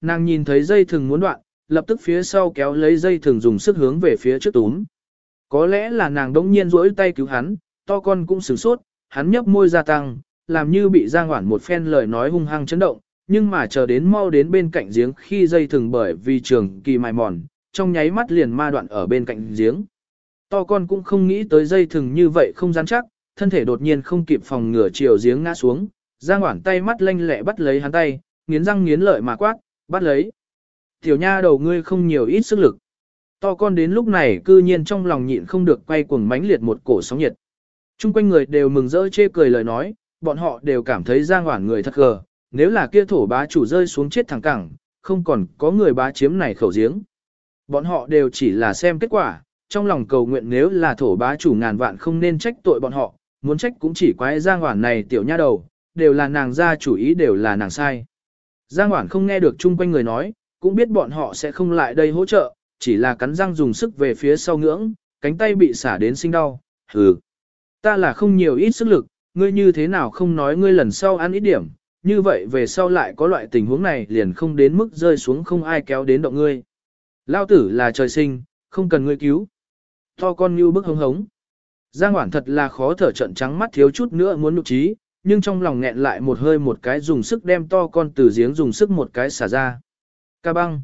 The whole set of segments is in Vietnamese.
nàng nhìn thấy dây thừng muốn đoạn, lập tức phía sau kéo lấy dây thừng dùng sức hướng về phía trước túm. Có lẽ là nàng đống nhiên rỗi tay cứu hắn, to con cũng sửng sốt, hắn nhấp môi gia tăng, làm như bị Giang Hoản một phen lời nói hung hăng chấn động, nhưng mà chờ đến mau đến bên cạnh giếng khi dây thừng bởi vì trường kỳ mài mòn, trong nháy mắt liền ma đoạn ở bên cạnh giếng. To con cũng không nghĩ tới dây thừng như vậy không rắn chắc, thân thể đột nhiên không kịp phòng ngửa chiều giếng ngã xuống, Giang Hoản tay mắt lanh lẹ bắt lấy hắn tay, nghiến răng nghiến lợi mà quát, bắt lấy. Tiểu nha đầu ngươi không nhiều ít sức lực. To con đến lúc này cư nhiên trong lòng nhịn không được quay cuồng mãnh liệt một cổ sóng nhiệt. Trung quanh người đều mừng rỡ chê cười lời nói, bọn họ đều cảm thấy Giang hoảng người thật gờ, nếu là kia thổ bá chủ rơi xuống chết thẳng cẳng, không còn có người bá chiếm này khẩu giếng. Bọn họ đều chỉ là xem kết quả, trong lòng cầu nguyện nếu là thổ bá chủ ngàn vạn không nên trách tội bọn họ, muốn trách cũng chỉ quái Giang hoảng này tiểu nha đầu, đều là nàng ra chủ ý đều là nàng sai. Giang Hoản không nghe được chung quanh người nói, cũng biết bọn họ sẽ không lại đây hỗ trợ, chỉ là cắn răng dùng sức về phía sau ngưỡng, cánh tay bị xả đến sinh đau, hừ. Ta là không nhiều ít sức lực, ngươi như thế nào không nói ngươi lần sau ăn ít điểm, như vậy về sau lại có loại tình huống này liền không đến mức rơi xuống không ai kéo đến động ngươi. Lao tử là trời sinh, không cần ngươi cứu. To con như bức hống hống. Giang Hoản thật là khó thở trận trắng mắt thiếu chút nữa muốn nụ trí, nhưng trong lòng nghẹn lại một hơi một cái dùng sức đem to con từ giếng dùng sức một cái xả ra. Ca băng.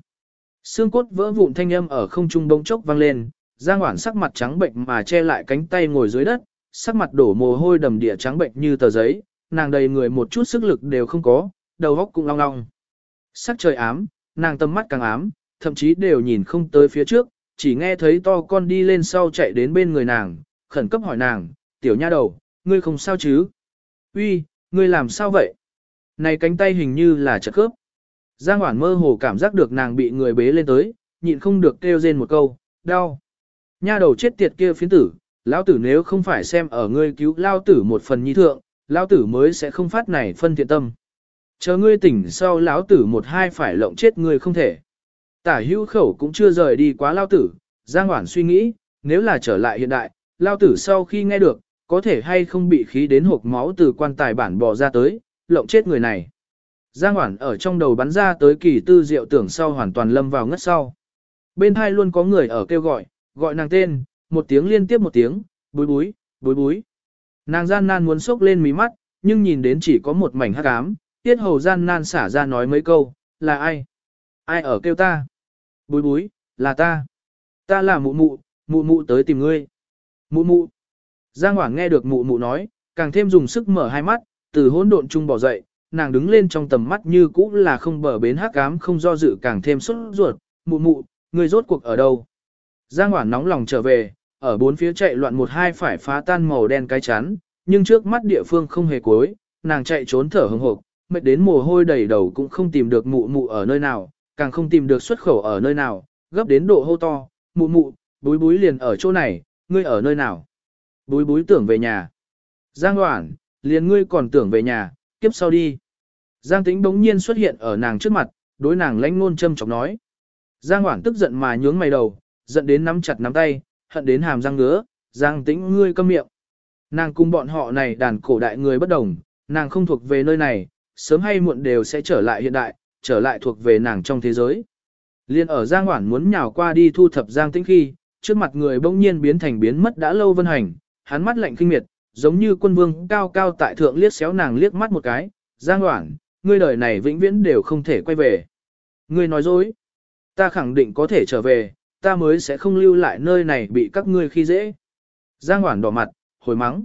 Xương cốt vỡ vụn thanh âm ở không trung bỗng chốc vang lên, Giang Hoản sắc mặt trắng bệnh mà che lại cánh tay ngồi dưới đất, sắc mặt đổ mồ hôi đầm địa trắng bệnh như tờ giấy, nàng đầy người một chút sức lực đều không có, đầu óc cũng long long. Sắc trời ám, nàng tâm mắt càng ám, thậm chí đều nhìn không tới phía trước, chỉ nghe thấy to con đi lên sau chạy đến bên người nàng, khẩn cấp hỏi nàng, tiểu nha đầu, ngươi không sao chứ? Uy, ngươi làm sao vậy? Này cánh tay hình như là chật khớp. Giang Hoản mơ hồ cảm giác được nàng bị người bế lên tới, nhịn không được kêu rên một câu, đau. Nha đầu chết tiệt kia phiến tử, lão tử nếu không phải xem ở ngươi cứu lao tử một phần nhi thượng, lão tử mới sẽ không phát này phân thiện tâm. Chờ ngươi tỉnh sau lão tử một hai phải lộng chết ngươi không thể. Tả hữu khẩu cũng chưa rời đi quá lao tử, Giang Hoản suy nghĩ, nếu là trở lại hiện đại, lao tử sau khi nghe được, có thể hay không bị khí đến hộp máu từ quan tài bản bò ra tới, lộng chết người này. Giang Hoản ở trong đầu bắn ra tới kỳ tư diệu tưởng sau hoàn toàn lâm vào ngất sau. Bên hai luôn có người ở kêu gọi, gọi nàng tên, một tiếng liên tiếp một tiếng, búi búi, búi búi. Nàng gian nan muốn sốc lên mí mắt, nhưng nhìn đến chỉ có một mảnh hắc ám, tiết hầu gian nan xả ra nói mấy câu, là ai? Ai ở kêu ta? Búi búi, là ta. Ta là mụ mụ, mụ mụ tới tìm ngươi. Mụ mụ. Giang Hoảng nghe được mụ mụ nói, càng thêm dùng sức mở hai mắt, từ hỗn độn chung bỏ dậy, nàng đứng lên trong tầm mắt như cũ là không bờ bến hắc ám không do dự càng thêm sốt ruột, mụ mụ, người rốt cuộc ở đâu? Giang Hoảng nóng lòng trở về, ở bốn phía chạy loạn một hai phải phá tan màu đen cái chắn, nhưng trước mắt địa phương không hề cuối, nàng chạy trốn thở hừng hộp, mệt đến mồ hôi đầy đầu cũng không tìm được mụ mụ ở nơi nào, càng không tìm được xuất khẩu ở nơi nào, gấp đến độ hô to, mụ mụ, búi búi liền ở chỗ này, ngươi ở nơi nào? Búi búi tưởng về nhà. Giang Hoản, liền ngươi còn tưởng về nhà, kiếp sau đi. Giang Tĩnh bỗng nhiên xuất hiện ở nàng trước mặt, đối nàng lãnh ngôn châm chọc nói. Giang Hoản tức giận mà nhướng mày đầu, giận đến nắm chặt nắm tay, hận đến hàm răng ngứa, Giang Tĩnh ngươi câm miệng. Nàng cùng bọn họ này đàn cổ đại người bất đồng, nàng không thuộc về nơi này, sớm hay muộn đều sẽ trở lại hiện đại, trở lại thuộc về nàng trong thế giới. Liên ở Giang Hoản muốn nhào qua đi thu thập Giang Tĩnh khi, trước mặt người bỗng nhiên biến thành biến mất đã lâu vân hành, hắn mắt lạnh kinh miệt, giống như quân vương cao cao tại thượng liếc xéo nàng liếc mắt một cái, Giang hoảng, ngươi đời này vĩnh viễn đều không thể quay về. Ngươi nói dối, ta khẳng định có thể trở về, ta mới sẽ không lưu lại nơi này bị các ngươi khi dễ. Giang hoảng đỏ mặt, hồi mắng.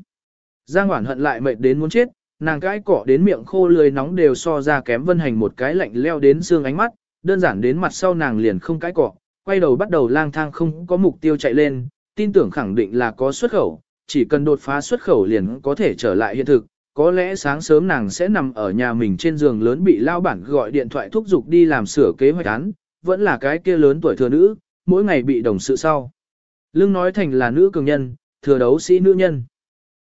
Giang hoảng hận lại mệt đến muốn chết, nàng cái cỏ đến miệng khô lười nóng đều so ra kém vân hành một cái lạnh leo đến xương ánh mắt, đơn giản đến mặt sau nàng liền không cái cỏ, quay đầu bắt đầu lang thang không có mục tiêu chạy lên, tin tưởng khẳng định là có xuất khẩu, chỉ cần đột phá xuất khẩu liền có thể trở lại hiện thực. Có lẽ sáng sớm nàng sẽ nằm ở nhà mình trên giường lớn bị lao bản gọi điện thoại thúc giục đi làm sửa kế hoạch án, vẫn là cái kia lớn tuổi thừa nữ, mỗi ngày bị đồng sự sau. Lương nói thành là nữ cường nhân, thừa đấu sĩ nữ nhân.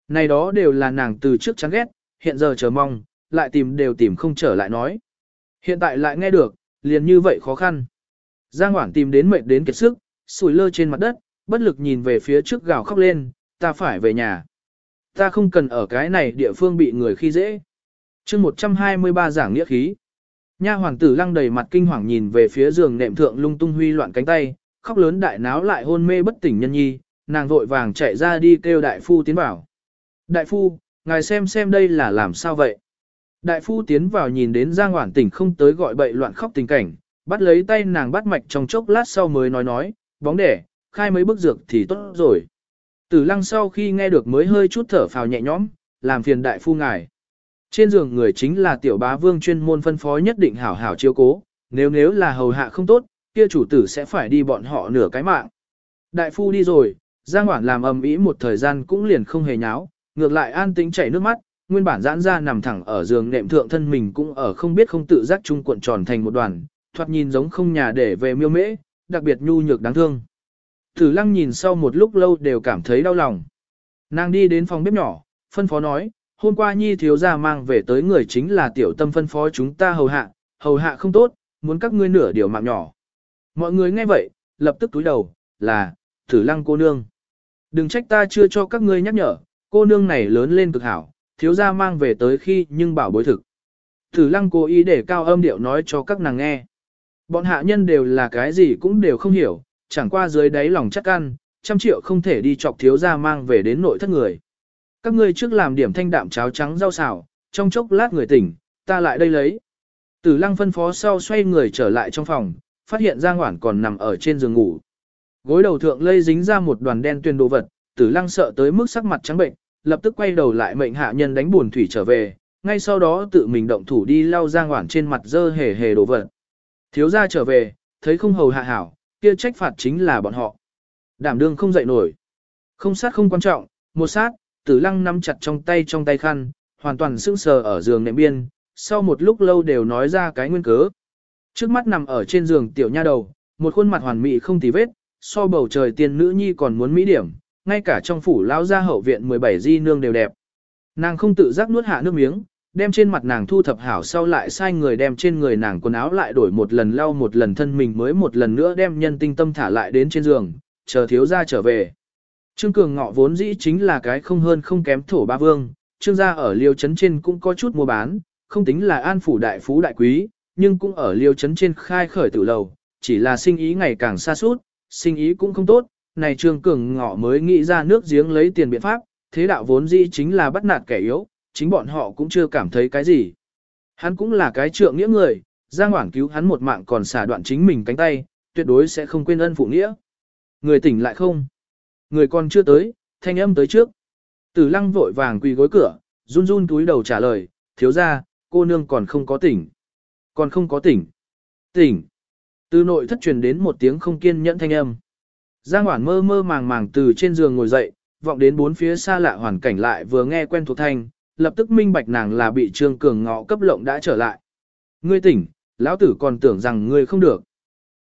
Này đó đều là nàng từ trước chán ghét, hiện giờ chờ mong, lại tìm đều tìm không trở lại nói. Hiện tại lại nghe được, liền như vậy khó khăn. Giang Hoảng tìm đến mệt đến kiệt sức, sủi lơ trên mặt đất, bất lực nhìn về phía trước gào khóc lên, ta phải về nhà. Ta không cần ở cái này địa phương bị người khi dễ. chương 123 giảng nghĩa khí. Nha hoàng tử lăng đầy mặt kinh hoàng nhìn về phía giường nệm thượng lung tung huy loạn cánh tay, khóc lớn đại náo lại hôn mê bất tỉnh nhân nhi, nàng vội vàng chạy ra đi kêu đại phu tiến vào. Đại phu, ngài xem xem đây là làm sao vậy? Đại phu tiến vào nhìn đến Giang Hoản tỉnh không tới gọi bậy loạn khóc tình cảnh, bắt lấy tay nàng bắt mạch trong chốc lát sau mới nói nói, bóng đẻ, khai mấy bức dược thì tốt rồi. Tử lăng sau khi nghe được mới hơi chút thở phào nhẹ nhõm, làm phiền đại phu ngài. Trên giường người chính là tiểu bá vương chuyên môn phân phó nhất định hảo hảo chiếu cố, nếu nếu là hầu hạ không tốt, kia chủ tử sẽ phải đi bọn họ nửa cái mạng. Đại phu đi rồi, Giang Hoản làm ầm ĩ một thời gian cũng liền không hề nháo, ngược lại an tĩnh chảy nước mắt, nguyên bản giãn ra nằm thẳng ở giường nệm thượng thân mình cũng ở không biết không tự giác chung cuộn tròn thành một đoàn, thoạt nhìn giống không nhà để về miêu mễ, đặc biệt nhu nhược đáng thương. Tử lăng nhìn sau một lúc lâu đều cảm thấy đau lòng. Nàng đi đến phòng bếp nhỏ, phân phó nói, hôm qua nhi thiếu gia mang về tới người chính là tiểu tâm phân phó chúng ta hầu hạ, hầu hạ không tốt, muốn các ngươi nửa điều mạng nhỏ. Mọi người nghe vậy, lập tức túi đầu, là, tử lăng cô nương. Đừng trách ta chưa cho các ngươi nhắc nhở, cô nương này lớn lên cực hảo, thiếu gia mang về tới khi nhưng bảo bối thực. Tử lăng cố ý để cao âm điệu nói cho các nàng nghe. Bọn hạ nhân đều là cái gì cũng đều không hiểu, chẳng qua dưới đáy lòng chắc ăn, trăm triệu không thể đi chọc thiếu gia mang về đến nội thất người. Các ngươi trước làm điểm thanh đạm cháo trắng rau xào, trong chốc lát người tỉnh, ta lại đây lấy. Tử lăng phân phó sau xoay người trở lại trong phòng, phát hiện Giang Hoản còn nằm ở trên giường ngủ. Gối đầu thượng lây dính ra một đoàn đen tuyền đồ vật, tử lăng sợ tới mức sắc mặt trắng bệnh, lập tức quay đầu lại mệnh hạ nhân đánh buồn thủy trở về, ngay sau đó tự mình động thủ đi lau Giang Hoản trên mặt dơ hề hề đồ vật. Thiếu gia trở về, thấy không hầu hạ hảo, kia trách phạt chính là bọn họ. Đảm đương không dậy nổi. Không sát không quan trọng, một sát, tử lăng nắm chặt trong tay trong tay khăn, hoàn toàn sững sờ ở giường nệm biên, sau một lúc lâu đều nói ra cái nguyên cớ. Trước mắt nằm ở trên giường tiểu nha đầu, một khuôn mặt hoàn mỹ không tì vết, so bầu trời tiên nữ nhi còn muốn mỹ điểm, ngay cả trong phủ lao ra hậu viện 17 di nương đều đẹp. Nàng không tự giác nuốt hạ nước miếng, đem trên mặt nàng thu thập hảo sau lại sai người đem trên người nàng quần áo lại đổi một lần lau một lần thân mình mới một lần nữa đem nhân tinh tâm thả lại đến trên giường, chờ thiếu gia trở về. Trương Cường ngọ vốn dĩ chính là cái không hơn không kém thổ ba vương, trương gia ở liêu trấn trên cũng có chút mua bán, không tính là an phủ đại phú đại quý, nhưng cũng ở liêu trấn trên khai khởi tử lầu, chỉ là sinh ý ngày càng xa suốt, sinh ý cũng không tốt, này trương cường ngọ mới nghĩ ra nước giếng lấy tiền biện pháp, thế đạo vốn dĩ chính là bắt nạt kẻ yếu, chính bọn họ cũng chưa cảm thấy cái gì. Hắn cũng là cái trượng nghĩa người, Giang Hoảng cứu hắn một mạng còn xả đoạn chính mình cánh tay, tuyệt đối sẽ không quên ân phụ nghĩa. Người tỉnh lại không? Người còn chưa tới, thanh âm tới trước. Tử lăng vội vàng quỳ gối cửa, run run túi đầu trả lời, thiếu ra, cô nương còn không có tỉnh. Còn không có tỉnh. Tỉnh. Từ nội thất truyền đến một tiếng không kiên nhẫn thanh âm. Giang Hoản mơ mơ màng màng từ trên giường ngồi dậy, vọng đến bốn phía xa lạ hoàn cảnh lại vừa nghe quen thuộc thanh, lập tức minh bạch nàng là bị Trương Cường ngọ cấp lộng đã trở lại. Ngươi tỉnh, lão tử còn tưởng rằng ngươi không được.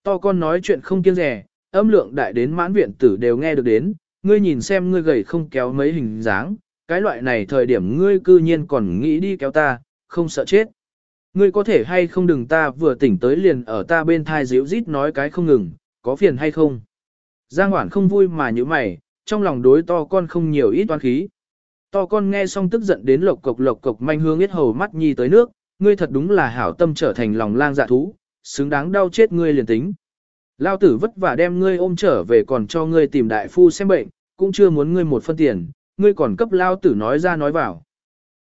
To con nói chuyện không kiêng rẻ, âm lượng đại đến mãn viện tử đều nghe được đến, ngươi nhìn xem ngươi gầy không kéo mấy hình dáng, cái loại này thời điểm ngươi cư nhiên còn nghĩ đi kéo ta, không sợ chết. Ngươi có thể hay không đừng ta vừa tỉnh tới liền ở ta bên thai díu rít nói cái không ngừng, có phiền hay không. Giang Hoản không vui mà như mày, trong lòng đối to con không nhiều ít toán khí. To con nghe xong tức giận đến lộc cộc lộc cộc manh hương yết hầu mắt nhi tới nước, ngươi thật đúng là hảo tâm trở thành lòng lang dạ thú, xứng đáng đau chết ngươi liền tính. Lao tử vất vả đem ngươi ôm trở về còn cho ngươi tìm đại phu xem bệnh, cũng chưa muốn ngươi một phân tiền, ngươi còn cấp lao tử nói ra nói vào.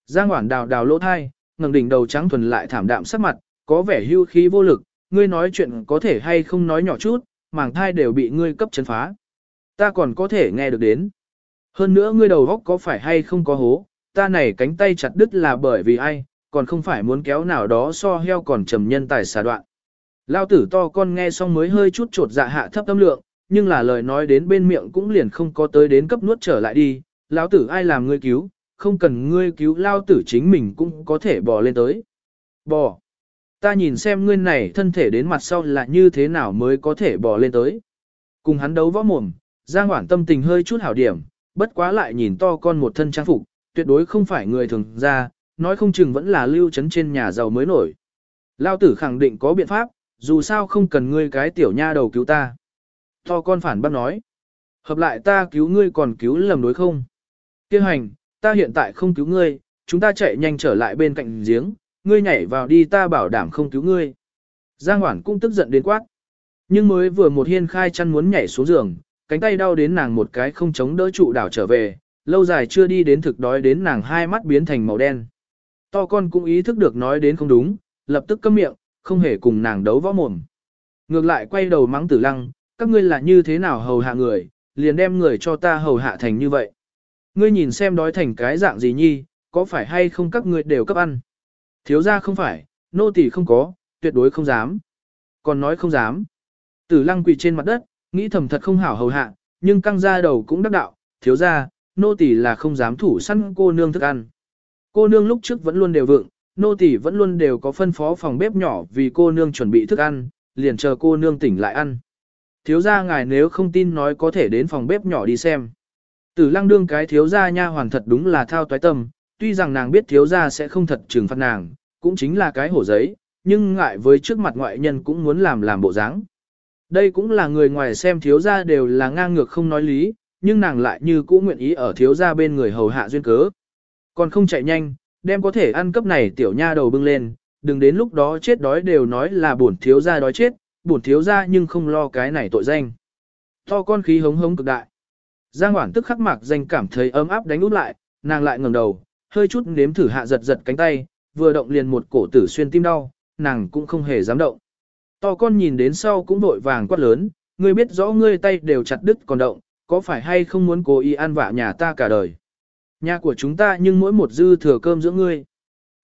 Giang Hoản đào đào lỗ thai, ngẩng đỉnh đầu trắng thuần lại thảm đạm sắc mặt, có vẻ hưu khí vô lực, ngươi nói chuyện có thể hay không nói nhỏ chút, màng thai đều bị ngươi cấp chấn phá. Ta còn có thể nghe được đến. Hơn nữa ngươi đầu góc có phải hay không có hố, ta này cánh tay chặt đứt là bởi vì ai, còn không phải muốn kéo nào đó so heo còn trầm nhân tài xà đoạn. Lao tử to con nghe xong mới hơi chút trột dạ hạ thấp tâm lượng, nhưng là lời nói đến bên miệng cũng liền không có tới đến cấp nuốt trở lại đi. Lão tử ai làm ngươi cứu, không cần ngươi cứu lao tử chính mình cũng có thể bò lên tới. Bò. Ta nhìn xem ngươi này thân thể đến mặt sau là như thế nào mới có thể bò lên tới. Cùng hắn đấu võ mồm, Giang Hoản tâm tình hơi chút hảo điểm, bất quá lại nhìn to con một thân trang phục, tuyệt đối không phải người thường ra, nói không chừng vẫn là lưu trấn trên nhà giàu mới nổi. Lao tử khẳng định có biện pháp, dù sao không cần ngươi cái tiểu nha đầu cứu ta. To con phản bác nói. Hợp lại ta cứu ngươi còn cứu lầm đối không? Kêu hành, ta hiện tại không cứu ngươi, chúng ta chạy nhanh trở lại bên cạnh giếng, ngươi nhảy vào đi ta bảo đảm không cứu ngươi. Giang Hoản cũng tức giận đến quát. Nhưng mới vừa một hiên khai chăn muốn nhảy xuống giường, cánh tay đau đến nàng một cái không chống đỡ trụ đảo trở về, lâu dài chưa đi đến thực đói đến nàng hai mắt biến thành màu đen. To con cũng ý thức được nói đến không đúng, lập tức câm miệng, không hề cùng nàng đấu võ mồm. Ngược lại quay đầu mắng tử lăng, các ngươi là như thế nào hầu hạ người, liền đem người cho ta hầu hạ thành như vậy. Ngươi nhìn xem đói thành cái dạng gì nhi, có phải hay không các ngươi đều cấp ăn. Thiếu ra không phải, nô tỳ không có, tuyệt đối không dám. Còn nói không dám. Tử lăng quỳ trên mặt đất, nghĩ thầm thật không hảo hầu hạ, nhưng căng ra đầu cũng đắc đạo, thiếu ra, nô tỳ là không dám thủ săn cô nương thức ăn. Cô nương lúc trước vẫn luôn đều vượng, nô tỳ vẫn luôn đều có phân phó phòng bếp nhỏ vì cô nương chuẩn bị thức ăn, liền chờ cô nương tỉnh lại ăn. Thiếu gia ngài nếu không tin nói có thể đến phòng bếp nhỏ đi xem. Tử lăng đương cái thiếu gia nha hoàn thật đúng là thao toái tâm, tuy rằng nàng biết thiếu gia sẽ không thật trừng phạt nàng, cũng chính là cái hổ giấy, nhưng ngại với trước mặt ngoại nhân cũng muốn làm làm bộ dáng. Đây cũng là người ngoài xem thiếu gia đều là ngang ngược không nói lý, nhưng nàng lại như cũ nguyện ý ở thiếu gia bên người hầu hạ duyên cớ. Còn không chạy nhanh, đem có thể ăn cấp này tiểu nha đầu bưng lên, đừng đến lúc đó chết đói đều nói là bổn thiếu gia đói chết, bổn thiếu gia nhưng không lo cái này tội danh. To con khí hống hống cực đại. Giang Hoản tức khắc mạc danh cảm thấy ấm áp đánh út lại, nàng lại ngẩng đầu, hơi chút nếm thử hạ giật giật cánh tay, vừa động liền một cổ tử xuyên tim đau, nàng cũng không hề dám động. To con nhìn đến sau cũng vội vàng quát lớn, ngươi biết rõ ngươi tay đều chặt đứt còn động, có phải hay không muốn cố ý ăn vạ nhà ta cả đời. Nhà của chúng ta nhưng mỗi một dư thừa cơm giữa ngươi.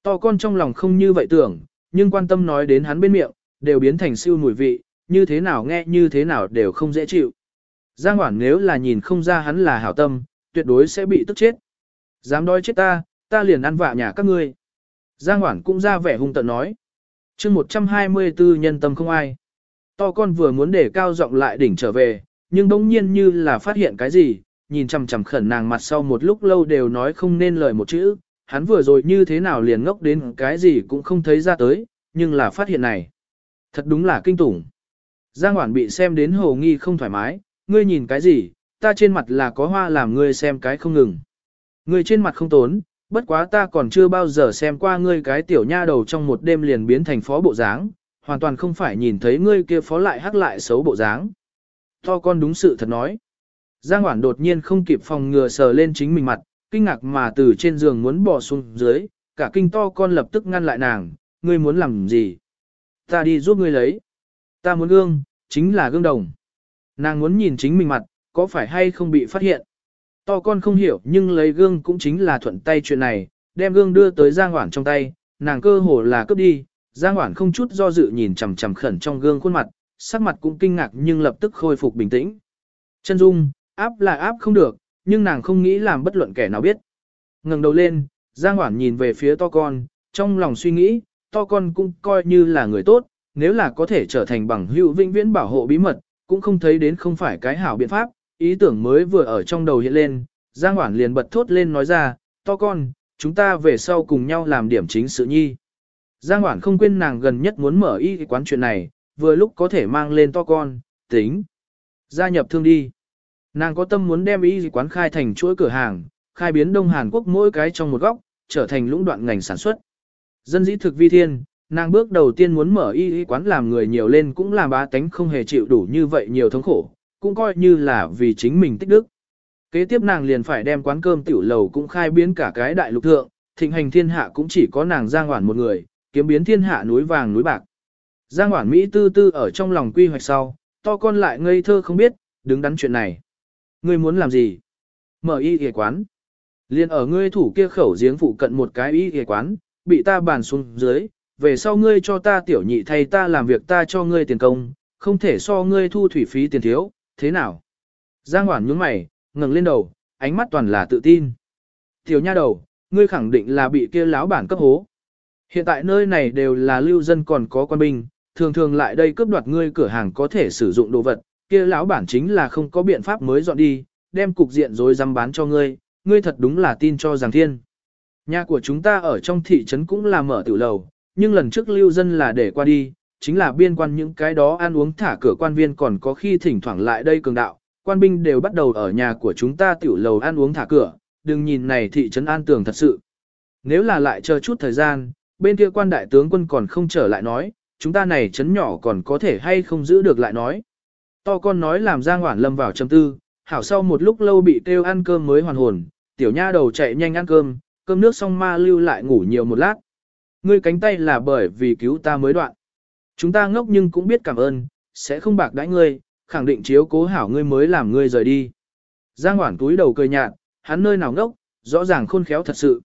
To con trong lòng không như vậy tưởng, nhưng quan tâm nói đến hắn bên miệng, đều biến thành siêu mùi vị, như thế nào nghe như thế nào đều không dễ chịu. Giang Hoảng nếu là nhìn không ra hắn là hảo tâm, tuyệt đối sẽ bị tức chết. Dám đói chết ta, ta liền ăn vạ nhà các ngươi. Giang Hoảng cũng ra vẻ hung tận nói chương 124 nhân tâm không ai. To con vừa muốn để cao giọng lại đỉnh trở về, nhưng bỗng nhiên như là phát hiện cái gì, nhìn chằm chằm khẩn nàng mặt sau một lúc lâu đều nói không nên lời một chữ, hắn vừa rồi như thế nào liền ngốc đến cái gì cũng không thấy ra tới, nhưng là phát hiện này. Thật đúng là kinh tủng. Giang Hoản bị xem đến hồ nghi không thoải mái, ngươi nhìn cái gì, ta trên mặt là có hoa làm ngươi xem cái không ngừng. Ngươi trên mặt không tốn, bất quá ta còn chưa bao giờ xem qua ngươi cái tiểu nha đầu trong một đêm liền biến thành phó bộ dáng, hoàn toàn không phải nhìn thấy ngươi kia phó lại hắc lại xấu bộ dáng. To con đúng sự thật nói. Giang Hoản đột nhiên không kịp phòng ngừa sờ lên chính mình mặt, kinh ngạc mà từ trên giường muốn bỏ xuống dưới, cả kinh to con lập tức ngăn lại nàng, ngươi muốn làm gì? Ta đi giúp ngươi lấy. Ta muốn gương, chính là gương đồng. Nàng muốn nhìn chính mình mặt, có phải hay không bị phát hiện. To con không hiểu nhưng lấy gương cũng chính là thuận tay chuyện này, đem gương đưa tới Giang Hoảng trong tay, nàng cơ hồ là cướp đi. Giang Hoảng không chút do dự nhìn chằm chằm khẩn trong gương khuôn mặt, sắc mặt cũng kinh ngạc nhưng lập tức khôi phục bình tĩnh. Chân dung, áp là áp không được, nhưng nàng không nghĩ làm bất luận kẻ nào biết. ngẩng đầu lên, Giang Hoảng nhìn về phía to con, trong lòng suy nghĩ, to con cũng coi như là người tốt, nếu là có thể trở thành bằng hữu vĩnh viễn bảo hộ bí mật, cũng không thấy đến không phải cái hảo biện pháp, ý tưởng mới vừa ở trong đầu hiện lên, Giang Hoản liền bật thốt lên nói ra, to con, chúng ta về sau cùng nhau làm điểm chính sự nhi. Giang Hoản không quên nàng gần nhất muốn mở y quán chuyện này, vừa lúc có thể mang lên to con, tính. Gia nhập thương đi. Nàng có tâm muốn đem y quán khai thành chuỗi cửa hàng, khai biến Đông Hàn Quốc mỗi cái trong một góc, trở thành lũng đoạn ngành sản xuất. Dân dĩ thực vi thiên, nàng bước đầu tiên muốn mở y quán làm người nhiều lên cũng là bá tánh không hề chịu đủ như vậy nhiều thống khổ, cũng coi như là vì chính mình tích đức. Kế tiếp nàng liền phải đem quán cơm tiểu lầu cũng khai biến cả cái đại lục thượng, thịnh hành thiên hạ cũng chỉ có nàng Giang Hoản một người, kiếm biến thiên hạ núi vàng núi bạc. Giang Hoản Mỹ tư tư ở trong lòng quy hoạch sau, to con lại ngây thơ không biết, đứng đắn chuyện này. Ngươi muốn làm gì? Mở y y quán. Liên ở ngươi thủ kia khẩu giếng phụ cận một cái y y quán, bị ta bàn xuống dưới, về sau ngươi cho ta tiểu nhị thay ta làm việc ta cho ngươi tiền công, không thể so ngươi thu thủy phí tiền thiếu, thế nào? Giang Hoản nhướng mày, ngẩng lên đầu, ánh mắt toàn là tự tin. Tiểu nha đầu, ngươi khẳng định là bị kia láo bản cấp hố. Hiện tại nơi này đều là lưu dân còn có quan binh, thường thường lại đây cướp đoạt ngươi cửa hàng có thể sử dụng đồ vật, kia lão bản chính là không có biện pháp mới dọn đi, đem cục diện rồi dám bán cho ngươi, ngươi thật đúng là tin cho rằng thiên. Nhà của chúng ta ở trong thị trấn cũng là mở tiểu lầu, nhưng lần trước lưu dân là để qua đi, chính là biên quan những cái đó ăn uống thả cửa quan viên còn có khi thỉnh thoảng lại đây cường đạo, quan binh đều bắt đầu ở nhà của chúng ta tiểu lầu ăn uống thả cửa, đừng nhìn này thị trấn an tường thật sự. Nếu là lại chờ chút thời gian, bên kia quan đại tướng quân còn không trở lại nói, chúng ta này trấn nhỏ còn có thể hay không giữ được lại nói. To con nói làm Giang Hoản lâm vào trầm tư, hảo sau một lúc lâu bị kêu ăn cơm mới hoàn hồn, tiểu nha đầu chạy nhanh ăn cơm, cơm nước xong ma lưu lại ngủ nhiều một lát. Ngươi cánh tay là bởi vì cứu ta mới đoạn. Chúng ta ngốc nhưng cũng biết cảm ơn, sẽ không bạc đãi ngươi, khẳng định chiếu cố hảo ngươi mới làm ngươi rời đi. Giang Hoản túi đầu cười nhạt, hắn nơi nào ngốc, rõ ràng khôn khéo thật sự.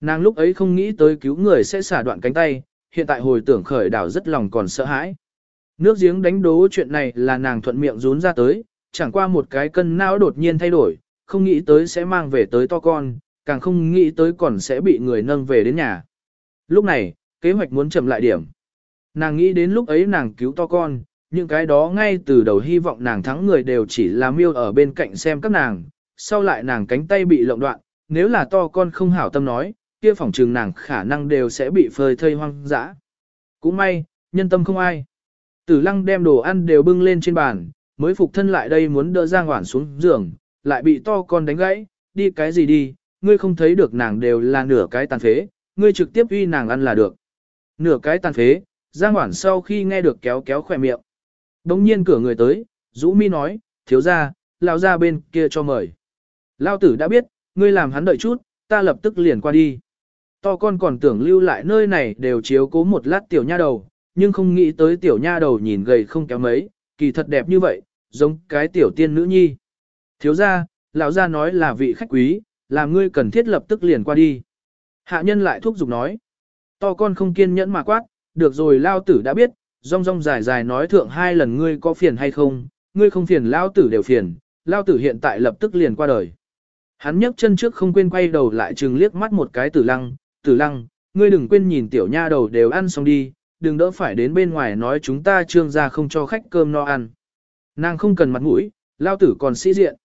Nàng lúc ấy không nghĩ tới cứu người sẽ xả đoạn cánh tay, hiện tại hồi tưởng khởi đảo rất lòng còn sợ hãi. Nước giếng đánh đố chuyện này là nàng thuận miệng rún ra tới, chẳng qua một cái cân não đột nhiên thay đổi, không nghĩ tới sẽ mang về tới to con, càng không nghĩ tới còn sẽ bị người nâng về đến nhà. Lúc này, kế hoạch muốn chậm lại điểm. Nàng nghĩ đến lúc ấy nàng cứu to con, những cái đó ngay từ đầu hy vọng nàng thắng người đều chỉ là miêu ở bên cạnh xem các nàng, sau lại nàng cánh tay bị lộng đoạn, nếu là to con không hảo tâm nói, kia phỏng trừng nàng khả năng đều sẽ bị phơi thây hoang dã. Cũng may, nhân tâm không ai. Tử lăng đem đồ ăn đều bưng lên trên bàn, mới phục thân lại đây muốn đỡ Giang Hoản xuống giường, lại bị to con đánh gãy, đi cái gì đi, ngươi không thấy được nàng đều là nửa cái tàn phế, ngươi trực tiếp uy nàng ăn là được. Nửa cái tàn phế, Giang Hoản sau khi nghe được kéo kéo khỏe miệng. đống nhiên cửa người tới, Dũ Mi nói, thiếu ra, lao ra bên kia cho mời. Lao tử đã biết, ngươi làm hắn đợi chút, ta lập tức liền qua đi. To con còn tưởng lưu lại nơi này đều chiếu cố một lát tiểu nha đầu, nhưng không nghĩ tới tiểu nha đầu nhìn gầy không kéo mấy, kỳ thật đẹp như vậy, giống cái tiểu tiên nữ nhi. Thiếu ra, lão ra nói là vị khách quý, làm ngươi cần thiết lập tức liền qua đi. Hạ nhân lại thúc giục nói. To con không kiên nhẫn mà quát, được rồi lao tử đã biết, rong rong dài dài nói thượng hai lần ngươi có phiền hay không, ngươi không phiền lao tử đều phiền, lao tử hiện tại lập tức liền qua đời. Hắn nhấc chân trước không quên quay đầu lại chừng liếc mắt một cái tử lăng, tử lăng, ngươi đừng quên nhìn tiểu nha đầu đều ăn xong đi, đừng đỡ phải đến bên ngoài nói chúng ta trương ra không cho khách cơm no ăn. Nàng không cần mặt mũi, lao tử còn sĩ diện.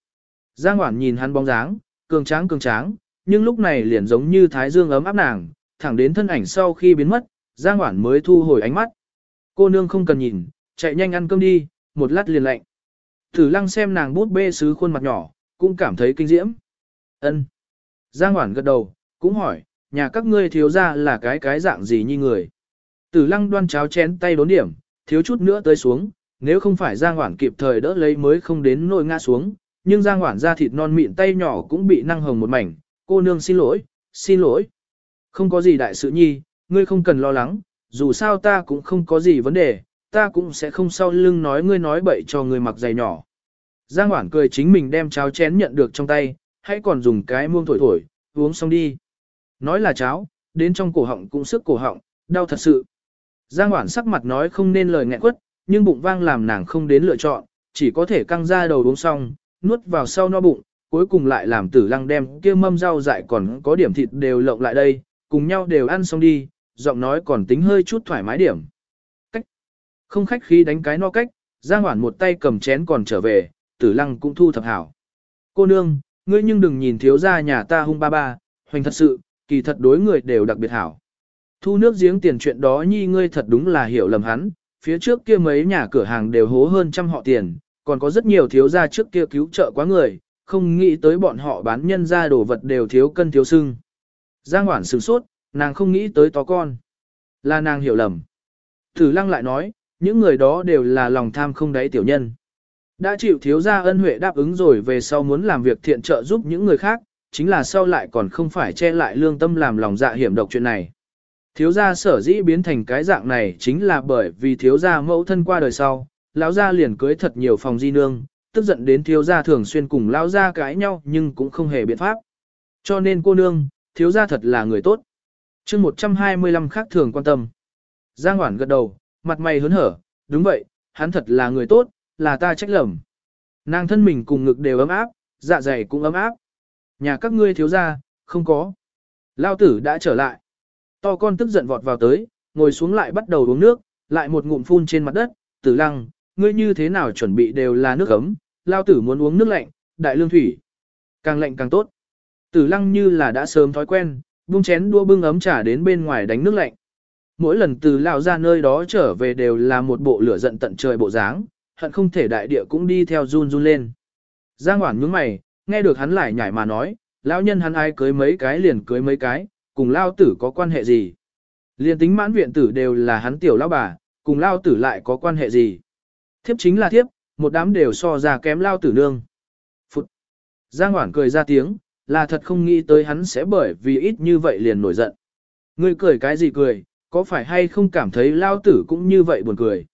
Giang Hoản nhìn hắn bóng dáng, cường tráng cường tráng, nhưng lúc này liền giống như thái dương ấm áp nàng, thẳng đến thân ảnh sau khi biến mất, Giang Hoản mới thu hồi ánh mắt. Cô nương không cần nhìn, chạy nhanh ăn cơm đi, một lát liền lạnh. Thử lăng xem nàng bút bê sứ khuôn mặt nhỏ, cũng cảm thấy kinh diễm. ân Giang Hoản gật đầu, cũng hỏi, nhà các ngươi thiếu ra là cái cái dạng gì như người. Tử lăng đoan cháo chén tay đốn điểm, thiếu chút nữa tới xuống, nếu không phải Giang Hoản kịp thời đỡ lấy mới không đến nỗi ngã xuống, nhưng Giang Hoản ra thịt non mịn tay nhỏ cũng bị năng hồng một mảnh, cô nương xin lỗi, xin lỗi. Không có gì đại sự nhi, ngươi không cần lo lắng, dù sao ta cũng không có gì vấn đề, ta cũng sẽ không sau lưng nói ngươi nói bậy cho ngươi mặc giày nhỏ. Giang Hoảng cười chính mình đem cháo chén nhận được trong tay, hãy còn dùng cái muông thổi thổi, uống xong đi. Nói là cháo, đến trong cổ họng cũng sức cổ họng, đau thật sự. Giang Hoảng sắc mặt nói không nên lời nghẹn quất, nhưng bụng vang làm nàng không đến lựa chọn, chỉ có thể căng ra đầu uống xong, nuốt vào sau no bụng, cuối cùng lại làm tử lăng đem kia mâm rau dại còn có điểm thịt đều lộng lại đây, cùng nhau đều ăn xong đi, giọng nói còn tính hơi chút thoải mái điểm. Cách. Không khách khí đánh cái no cách, Giang Hoản một tay cầm chén còn trở về, tử lăng cũng thu thập hảo. Cô nương, ngươi nhưng đừng nhìn thiếu gia nhà ta hung ba ba, hoành thật sự, kỳ thật đối người đều đặc biệt hảo. Thu nước giếng tiền chuyện đó nhi ngươi thật đúng là hiểu lầm hắn, phía trước kia mấy nhà cửa hàng đều hố hơn trăm họ tiền, còn có rất nhiều thiếu gia trước kia cứu trợ quá người, không nghĩ tới bọn họ bán nhân ra đồ vật đều thiếu cân thiếu sưng. Giang Hoản sửng sốt, nàng không nghĩ tới to con. Là nàng hiểu lầm. Thử lăng lại nói, những người đó đều là lòng tham không đáy tiểu nhân. Đã chịu thiếu gia ân huệ đáp ứng rồi về sau muốn làm việc thiện trợ giúp những người khác, chính là sau lại còn không phải che lại lương tâm làm lòng dạ hiểm độc chuyện này. Thiếu gia sở dĩ biến thành cái dạng này chính là bởi vì thiếu gia mẫu thân qua đời sau, lão gia liền cưới thật nhiều phòng di nương, tức giận đến thiếu gia thường xuyên cùng lão gia cãi nhau nhưng cũng không hề biện pháp. Cho nên cô nương, thiếu gia thật là người tốt chương 125 khác thường quan tâm. Giang Hoản gật đầu, mặt mày hớn hở, đúng vậy, hắn thật là người tốt, là ta trách lầm. Nàng thân mình cùng ngực đều ấm áp, dạ dày cũng ấm áp. Nhà các ngươi thiếu gia, không có. Lao tử đã trở lại. To con tức giận vọt vào tới, ngồi xuống lại bắt đầu uống nước, lại một ngụm phun trên mặt đất, tử lăng, ngươi như thế nào chuẩn bị đều là nước ấm, lao tử muốn uống nước lạnh, đại lương thủy. Càng lạnh càng tốt. Tử lăng như là đã sớm thói quen, buông chén đua bưng ấm trà đến bên ngoài đánh nước lạnh. Mỗi lần từ lao ra nơi đó trở về đều là một bộ lửa giận tận trời bộ dáng, hận không thể đại địa cũng đi theo run run lên. Giang Hoản nhướng mày, nghe được hắn lại nhảy mà nói, lão nhân hắn ai cưới mấy cái liền cưới mấy cái, cùng lao tử có quan hệ gì. Liên tính mãn viện tử đều là hắn tiểu lão bà, cùng lao tử lại có quan hệ gì? Thiếp chính là thiếp, một đám đều so ra kém lao tử nương. Phụt! Giang Hoản cười ra tiếng, là thật không nghĩ tới hắn sẽ bởi vì ít như vậy liền nổi giận. Ngươi cười cái gì cười, có phải hay không cảm thấy lao tử cũng như vậy buồn cười.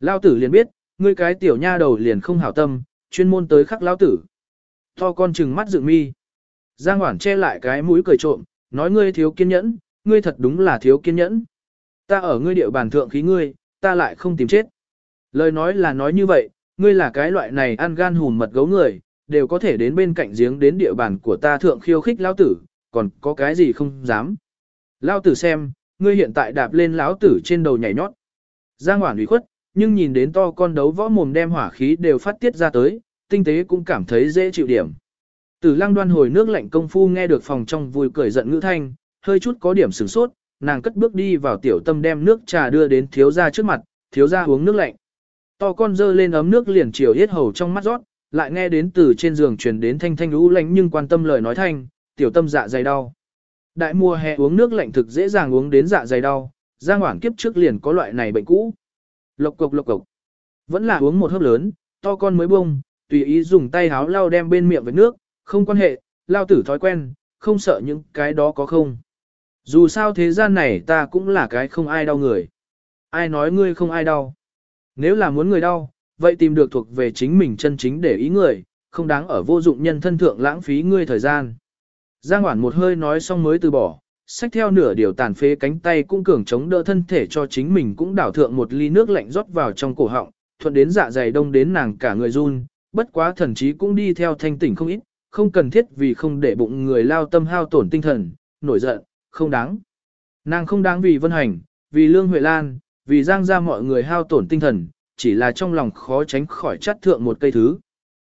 Lao tử liền biết, ngươi cái tiểu nha đầu liền không hảo tâm, chuyên môn tới khắc lao tử. To con chừng mắt dựng mi. Giang Hoản che lại cái mũi cười trộm, nói ngươi thiếu kiên nhẫn, ngươi thật đúng là thiếu kiên nhẫn. Ta ở ngươi địa bàn thượng khí ngươi, ta lại không tìm chết. Lời nói là nói như vậy, ngươi là cái loại này ăn gan hùn mật gấu người, đều có thể đến bên cạnh giếng đến địa bàn của ta thượng khiêu khích lão tử, còn có cái gì không dám. Lão tử xem, ngươi hiện tại đạp lên lão tử trên đầu nhảy nhót. Giang Hoản ủy khuất, nhưng nhìn đến to con đấu võ mồm đem hỏa khí đều phát tiết ra tới, tinh tế cũng cảm thấy dễ chịu điểm. Tử lăng đoan hồi nước lạnh công phu nghe được phòng trong vui cười giận ngữ thanh, hơi chút có điểm sửng sốt, nàng cất bước đi vào tiểu tâm đem nước trà đưa đến thiếu gia trước mặt, thiếu gia uống nước lạnh. To con dơ lên ấm nước liền chiều hết hầu trong mắt rót, lại nghe đến từ trên giường truyền đến thanh thanh lũ lánh nhưng quan tâm lời nói thanh, tiểu tâm dạ dày đau. Đại mùa hè uống nước lạnh thực dễ dàng uống đến dạ dày đau, Giang Hoảng kiếp trước liền có loại này bệnh cũ. Lộc cục lộc cục. Vẫn là uống một hớp lớn, to con mới bông, tùy ý dùng tay háo lau đem bên miệng với nước, không quan hệ, lao tử thói quen, không sợ những cái đó có không. Dù sao thế gian này ta cũng là cái không ai đau người. Ai nói ngươi không ai đau. Nếu là muốn người đau, vậy tìm được thuộc về chính mình chân chính để ý người, không đáng ở vô dụng nhân thân thượng lãng phí ngươi thời gian. Giang Hoản một hơi nói xong mới từ bỏ, xách theo nửa điều tàn phế cánh tay cũng cường chống đỡ thân thể cho chính mình cũng đảo thượng một ly nước lạnh rót vào trong cổ họng, thuận đến dạ dày đông đến nàng cả người run, bất quá thần chí cũng đi theo thanh tỉnh không ít, không cần thiết vì không để bụng người lao tâm hao tổn tinh thần, nổi giận, không đáng. Nàng không đáng vì Vân Hành, vì Lương Huệ Lan, vì Giang ra mọi người hao tổn tinh thần, chỉ là trong lòng khó tránh khỏi chắt thượng một cây thứ.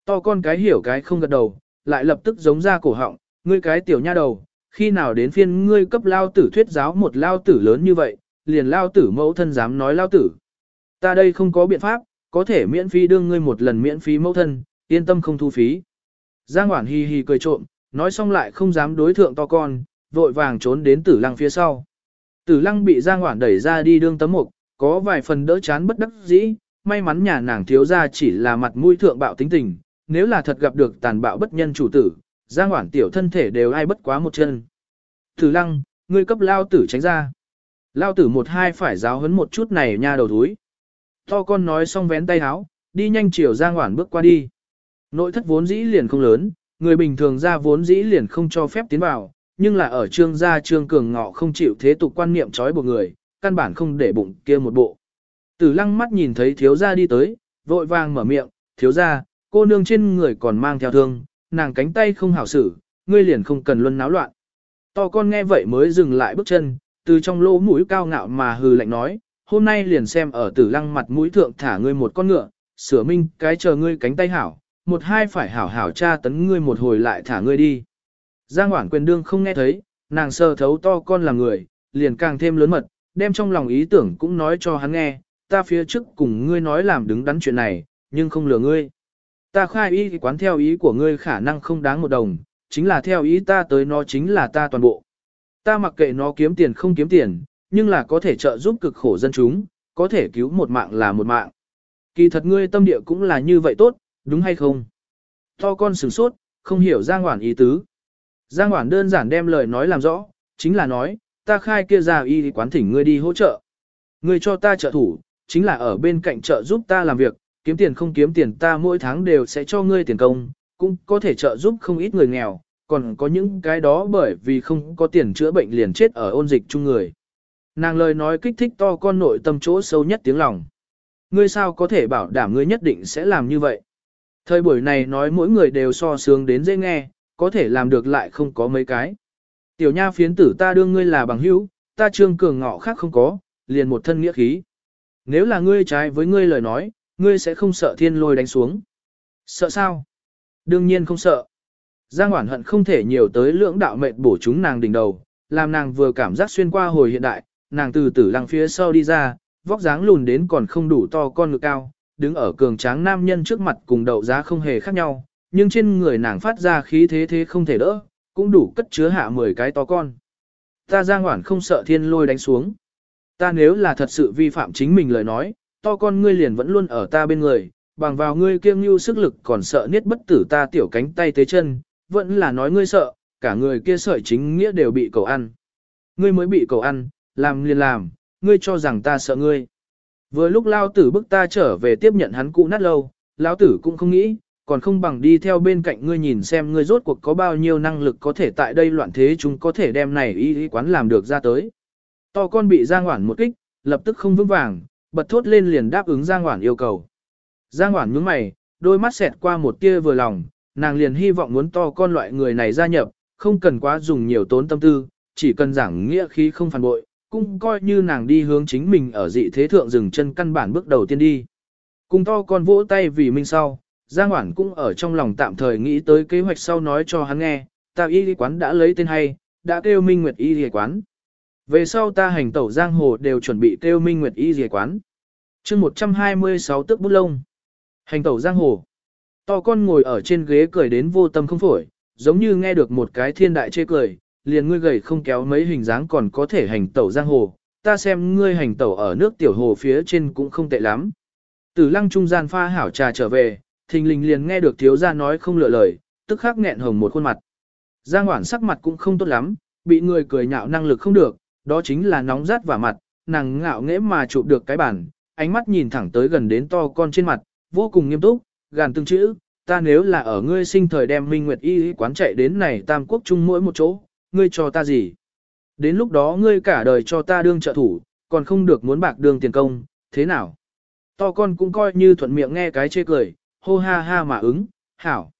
To con cái hiểu cái không gật đầu, lại lập tức giống ra cổ họng, ngươi cái tiểu nha đầu, khi nào đến phiên ngươi cấp lao tử thuyết giáo một lao tử lớn như vậy, liền lao tử mẫu thân dám nói lao tử. Ta đây không có biện pháp, có thể miễn phí đương ngươi một lần miễn phí mẫu thân, yên tâm không thu phí. Giang Hoản hi hi cười trộm, nói xong lại không dám đối thượng to con, vội vàng trốn đến tử lăng phía sau. Tử lăng bị Giang Hoản đẩy ra đi đương tấm mục, có vài phần đỡ chán bất đắc dĩ, may mắn nhà nàng thiếu ra chỉ là mặt mũi thượng bạo tính tình, nếu là thật gặp được tàn bạo bất nhân chủ tử, Giang Hoản tiểu thân thể đều ai bất quá một chân. Tử lăng, ngươi cấp lao tử tránh ra. Lao tử một hai phải giáo hấn một chút này nha đầu thúi. To con nói xong vén tay háo, đi nhanh chiều Giang Hoản bước qua đi. Nội thất vốn dĩ liền không lớn, người bình thường ra vốn dĩ liền không cho phép tiến vào, nhưng là ở trương gia trương cường ngọ không chịu thế tục quan niệm trói buộc người, căn bản không để bụng kia một bộ. Tử lăng mắt nhìn thấy thiếu gia đi tới, vội vàng mở miệng, thiếu gia, cô nương trên người còn mang theo thương, nàng cánh tay không hảo xử, ngươi liền không cần luân náo loạn. To con nghe vậy mới dừng lại bước chân, từ trong lỗ mũi cao ngạo mà hừ lạnh nói, hôm nay liền xem ở tử lăng mặt mũi thượng thả ngươi một con ngựa, sửa minh cái chờ ngươi cánh tay hảo, một hai phải hảo hảo tra tấn ngươi một hồi lại thả ngươi đi. Giang Hoảng quyền đương không nghe thấy, nàng sờ thấu to con là người, liền càng thêm lớn mật, đem trong lòng ý tưởng cũng nói cho hắn nghe, ta phía trước cùng ngươi nói làm đứng đắn chuyện này, nhưng không lừa ngươi. Ta khai ý quán theo ý của ngươi khả năng không đáng một đồng, chính là theo ý ta tới nó chính là ta toàn bộ. Ta mặc kệ nó kiếm tiền không kiếm tiền, nhưng là có thể trợ giúp cực khổ dân chúng, có thể cứu một mạng là một mạng. Kỳ thật ngươi tâm địa cũng là như vậy tốt, đúng hay không? To con sửng sốt, không hiểu Giang Hoản ý tứ. Giang Hoản đơn giản đem lời nói làm rõ, chính là nói, ta khai kia ra y quán thỉnh ngươi đi hỗ trợ. Ngươi cho ta trợ thủ, chính là ở bên cạnh trợ giúp ta làm việc, kiếm tiền không kiếm tiền ta mỗi tháng đều sẽ cho ngươi tiền công, cũng có thể trợ giúp không ít người nghèo, còn có những cái đó bởi vì không có tiền chữa bệnh liền chết ở ôn dịch chung người. Nàng lời nói kích thích to con nội tâm chỗ sâu nhất tiếng lòng. Ngươi sao có thể bảo đảm ngươi nhất định sẽ làm như vậy? Thời buổi này nói mỗi người đều so sướng đến dễ nghe, có thể làm được lại không có mấy cái. Tiểu nha phiến tử ta đương ngươi là bằng hữu, ta trương cường ngọ khác không có, liền một thân nghĩa khí. Nếu là ngươi trái với ngươi lời nói, ngươi sẽ không sợ thiên lôi đánh xuống. Sợ sao? Đương nhiên không sợ. Giang Hoản hận không thể nhiều tới lưỡng đạo mệnh bổ chúng nàng đỉnh đầu, làm nàng vừa cảm giác xuyên qua hồi hiện đại, nàng từ tử lăng phía sau đi ra, vóc dáng lùn đến còn không đủ to con ngực cao, đứng ở cường tráng nam nhân trước mặt cùng đậu giá không hề khác nhau, nhưng trên người nàng phát ra khí thế thế không thể đỡ, cũng đủ cất chứa hạ 10 cái to con. Ta Giang Hoản không sợ thiên lôi đánh xuống. Ta nếu là thật sự vi phạm chính mình lời nói, to con ngươi liền vẫn luôn ở ta bên người, bằng vào ngươi kiêng nhu sức lực còn sợ niết bất tử ta tiểu cánh tay tế chân, vẫn là nói ngươi sợ, cả người kia sợi chính nghĩa đều bị cầu ăn. Ngươi mới bị cầu ăn, làm liền làm, ngươi cho rằng ta sợ ngươi. Vừa lúc lao tử bức ta trở về tiếp nhận hắn cũ nát lâu, lão tử cũng không nghĩ, còn không bằng đi theo bên cạnh ngươi nhìn xem ngươi rốt cuộc có bao nhiêu năng lực có thể tại đây loạn thế chúng có thể đem này y y quán làm được ra tới. To con bị Giang Hoản một kích, lập tức không vững vàng, bật thốt lên liền đáp ứng Giang Hoản yêu cầu. Giang Hoản nhướng mày, đôi mắt xẹt qua một tia vừa lòng, nàng liền hy vọng muốn to con loại người này gia nhập, không cần quá dùng nhiều tốn tâm tư, chỉ cần giảng nghĩa khí không phản bội, cũng coi như nàng đi hướng chính mình ở dị thế thượng dừng chân căn bản bước đầu tiên đi. Cùng to con vỗ tay vì mình sau, Giang Hoản cũng ở trong lòng tạm thời nghĩ tới kế hoạch sau nói cho hắn nghe, ta y quán đã lấy tên hay, đã kêu Minh Nguyệt y quán. Về sau ta hành tẩu giang hồ đều chuẩn bị kêu Minh Nguyệt y quán. chương 126 tức bút lông. Hành tẩu giang hồ. To con ngồi ở trên ghế cười đến vô tâm không phổi, giống như nghe được một cái thiên đại chê cười, liền ngươi gầy không kéo mấy hình dáng còn có thể hành tẩu giang hồ, ta xem ngươi hành tẩu ở nước tiểu hồ phía trên cũng không tệ lắm. Tử lăng trung gian pha hảo trà trở về, thình lình liền nghe được thiếu gia nói không lựa lời, tức khắc nghẹn hồng một khuôn mặt. Giang Hoản sắc mặt cũng không tốt lắm, bị người cười nhạo năng lực không được, đó chính là nóng rát và mặt, nàng ngạo nghễ mà chụp được cái bản, ánh mắt nhìn thẳng tới gần đến to con trên mặt, vô cùng nghiêm túc, gàn từng chữ, ta nếu là ở ngươi sinh thời đem Minh Nguyệt Y quán chạy đến này Tam Quốc chung mỗi một chỗ, ngươi cho ta gì? Đến lúc đó ngươi cả đời cho ta đương trợ thủ, còn không được muốn bạc đương tiền công, thế nào? To con cũng coi như thuận miệng nghe cái chê cười, hô ha ha mà ứng, hảo.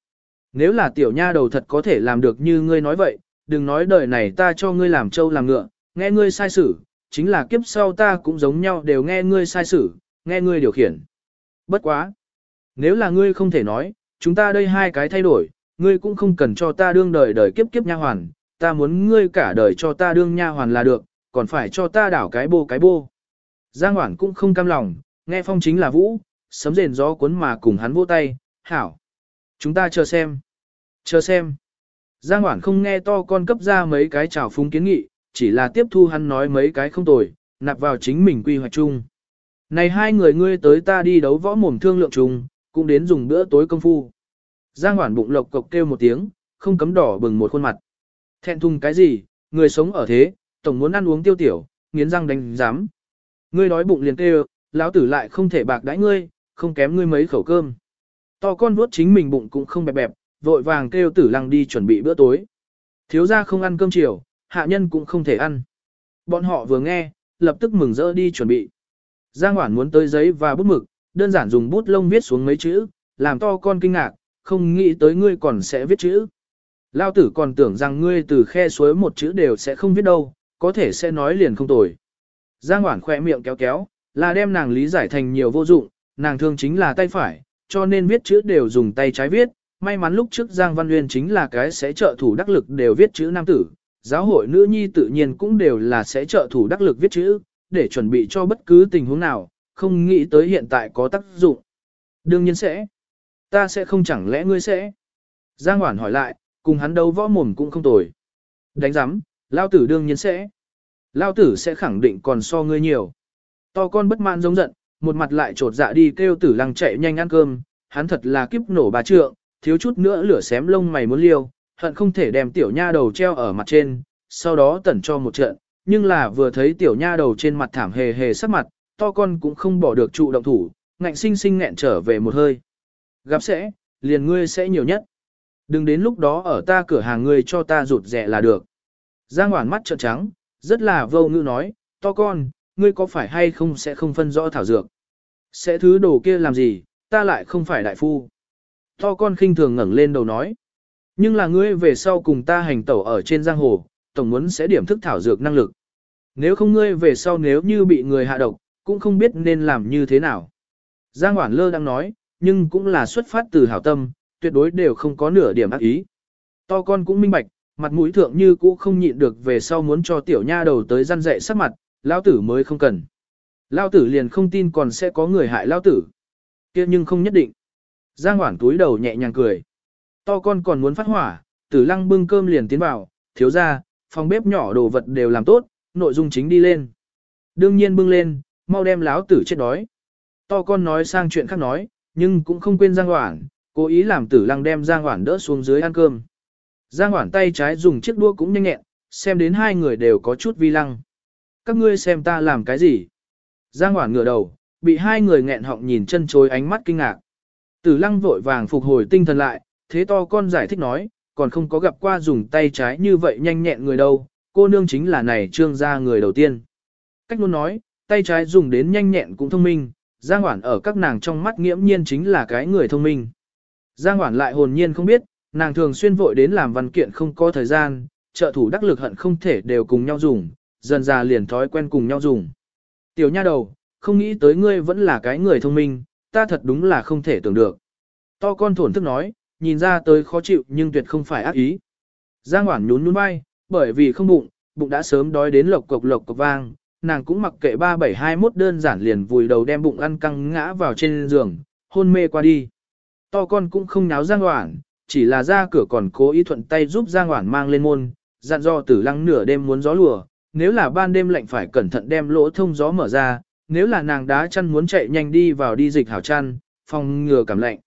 Nếu là tiểu nha đầu thật có thể làm được như ngươi nói vậy, đừng nói đời này ta cho ngươi làm trâu làm ngựa, nghe ngươi sai xử, chính là kiếp sau ta cũng giống nhau đều nghe ngươi sai xử, nghe ngươi điều khiển. Bất quá. Nếu là ngươi không thể nói, chúng ta đây hai cái thay đổi, ngươi cũng không cần cho ta đương đời đời kiếp kiếp nha hoàn, ta muốn ngươi cả đời cho ta đương nha hoàn là được, còn phải cho ta đảo cái bô cái bô. Giang Hoản cũng không cam lòng, nghe phong chính là vũ, sấm rền gió cuốn mà cùng hắn vỗ tay, hảo. Chúng ta chờ xem. Chờ xem. Giang Hoản không nghe to con cấp ra mấy cái trào phúng kiến nghị, chỉ là tiếp thu hắn nói mấy cái không tồi, nạp vào chính mình quy hoạch chung. Này hai người ngươi tới ta đi đấu võ mồm thương lượng chung, cũng đến dùng bữa tối công phu. Giang Hoản bụng lộc cộc kêu một tiếng, không cấm đỏ bừng một khuôn mặt. Thẹn thùng cái gì, người sống ở thế, tổng muốn ăn uống tiêu tiểu, nghiến răng đánh giám. Ngươi đói bụng liền kêu, lão tử lại không thể bạc đãi ngươi, không kém ngươi mấy khẩu cơm. To con vuốt chính mình bụng cũng không bẹp bẹp, vội vàng kêu tử lăng đi chuẩn bị bữa tối. Thiếu gia không ăn cơm chiều, hạ nhân cũng không thể ăn. Bọn họ vừa nghe, lập tức mừng rỡ đi chuẩn bị. Giang Hoản muốn tới giấy và bút mực, đơn giản dùng bút lông viết xuống mấy chữ, làm to con kinh ngạc, không nghĩ tới ngươi còn sẽ viết chữ. Lao tử còn tưởng rằng ngươi từ khe suối một chữ đều sẽ không viết đâu, có thể sẽ nói liền không tồi. Giang Hoản khỏe miệng kéo kéo, là đem nàng lý giải thành nhiều vô dụng, nàng thương chính là tay phải, cho nên viết chữ đều dùng tay trái viết. May mắn lúc trước Giang Văn Nguyên chính là cái sẽ trợ thủ đắc lực đều viết chữ nam tử, giáo hội nữ nhi tự nhiên cũng đều là sẽ trợ thủ đắc lực viết chữ, để chuẩn bị cho bất cứ tình huống nào, không nghĩ tới hiện tại có tác dụng. Đương nhiên sẽ. Ta sẽ không chẳng lẽ ngươi sẽ. Giang Hoản hỏi lại, cùng hắn đấu võ mồm cũng không tồi. Đánh giám, lao tử đương nhiên sẽ. Lao tử sẽ khẳng định còn so ngươi nhiều. To con bất mãn giống giận, một mặt lại trột dạ đi kêu tử lăng chạy nhanh ăn cơm, hắn thật là kiếp nổ bà trượng, thiếu chút nữa lửa xém lông mày muốn liêu, hận không thể đem tiểu nha đầu treo ở mặt trên, sau đó tẩn cho một trận, nhưng là vừa thấy tiểu nha đầu trên mặt thảm hề hề sắc mặt, to con cũng không bỏ được trụ động thủ, ngạnh sinh sinh nghẹn trở về một hơi. Gặp sẽ, liền ngươi sẽ nhiều nhất. Đừng đến lúc đó ở ta cửa hàng ngươi cho ta rụt rẻ là được. Giang Hoản mắt trợn trắng, rất là vô ngữ nói, to con, ngươi có phải hay không sẽ không phân rõ thảo dược. Sẽ thứ đồ kia làm gì, ta lại không phải đại phu. To con khinh thường ngẩng lên đầu nói. Nhưng là ngươi về sau cùng ta hành tẩu ở trên giang hồ, tổng muốn sẽ điểm thức thảo dược năng lực. Nếu không ngươi về sau nếu như bị người hạ độc, cũng không biết nên làm như thế nào. Giang Hoản Lơ đang nói, nhưng cũng là xuất phát từ hảo tâm, tuyệt đối đều không có nửa điểm ác ý. To con cũng minh bạch, mặt mũi thượng như cũ không nhịn được về sau muốn cho tiểu nha đầu tới răn dạy sắc mặt, lao tử mới không cần. Lao tử liền không tin còn sẽ có người hại lao tử. kia nhưng không nhất định. Giang Hoản túi đầu nhẹ nhàng cười. To con còn muốn phát hỏa, tử lăng bưng cơm liền tiến vào, thiếu ra, phòng bếp nhỏ đồ vật đều làm tốt, nội dung chính đi lên. Đương nhiên bưng lên, mau đem láo tử chết đói. To con nói sang chuyện khác nói, nhưng cũng không quên Giang Hoảng, cố ý làm tử lăng đem Giang Hoảng đỡ xuống dưới ăn cơm. Giang Hoảng tay trái dùng chiếc đũa cũng nhanh nhẹn, xem đến hai người đều có chút vi lăng. Các ngươi xem ta làm cái gì? Giang Hoảng ngửa đầu, bị hai người nghẹn họng nhìn chân chối ánh mắt kinh ngạc. Tử lăng vội vàng phục hồi tinh thần lại, thế to con giải thích nói, còn không có gặp qua dùng tay trái như vậy nhanh nhẹn người đâu, cô nương chính là này trương gia người đầu tiên. Cách luôn nói, tay trái dùng đến nhanh nhẹn cũng thông minh, Giang Hoản ở các nàng trong mắt nghiễm nhiên chính là cái người thông minh. Giang Hoản lại hồn nhiên không biết, nàng thường xuyên vội đến làm văn kiện không có thời gian, trợ thủ đắc lực hận không thể đều cùng nhau dùng, dần già liền thói quen cùng nhau dùng. Tiểu nha đầu, không nghĩ tới ngươi vẫn là cái người thông minh, ta thật đúng là không thể tưởng được. To con thổn thức nói, nhìn ra tới khó chịu nhưng tuyệt không phải ác ý. Giang Hoản nhún nhún vai, bởi vì không bụng, bụng đã sớm đói đến lộc cộc lộc cộc vang, nàng cũng mặc kệ 3721 đơn giản liền vùi đầu đem bụng ăn căng ngã vào trên giường, hôn mê qua đi. To con cũng không nháo Giang Hoản, chỉ là ra cửa còn cố ý thuận tay giúp Giang Hoản mang lên môn, dặn dò tử lăng nửa đêm muốn gió lùa, nếu là ban đêm lạnh phải cẩn thận đem lỗ thông gió mở ra, nếu là nàng đá chăn muốn chạy nhanh đi vào đi dịch hảo chăn, phòng ngừa cảm lạnh.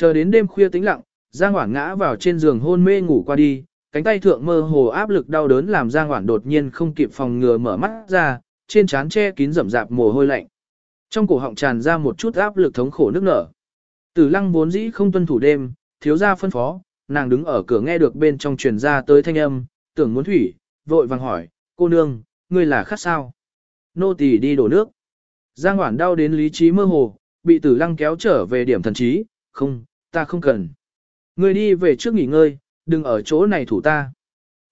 Chờ đến đêm khuya tĩnh lặng, Giang Hoản ngã vào trên giường hôn mê ngủ qua đi, cánh tay thượng mơ hồ áp lực đau đớn làm Giang Hoản đột nhiên không kịp phòng ngừa mở mắt ra, trên trán che kín rậm rạp mồ hôi lạnh. Trong cổ họng tràn ra một chút áp lực thống khổ nước nở. Tử Lăng vốn dĩ không tuân thủ đêm, thiếu gia phân phó, nàng đứng ở cửa nghe được bên trong truyền ra tới thanh âm, tưởng muốn thủy, vội vàng hỏi, cô nương, ngươi là khát sao? Nô tỳ đi đổ nước. Giang Hoản đau đến lý trí mơ hồ, bị Tử Lăng kéo trở về điểm thần trí, không, ta không cần. Ngươi đi về trước nghỉ ngơi, đừng ở chỗ này thủ ta.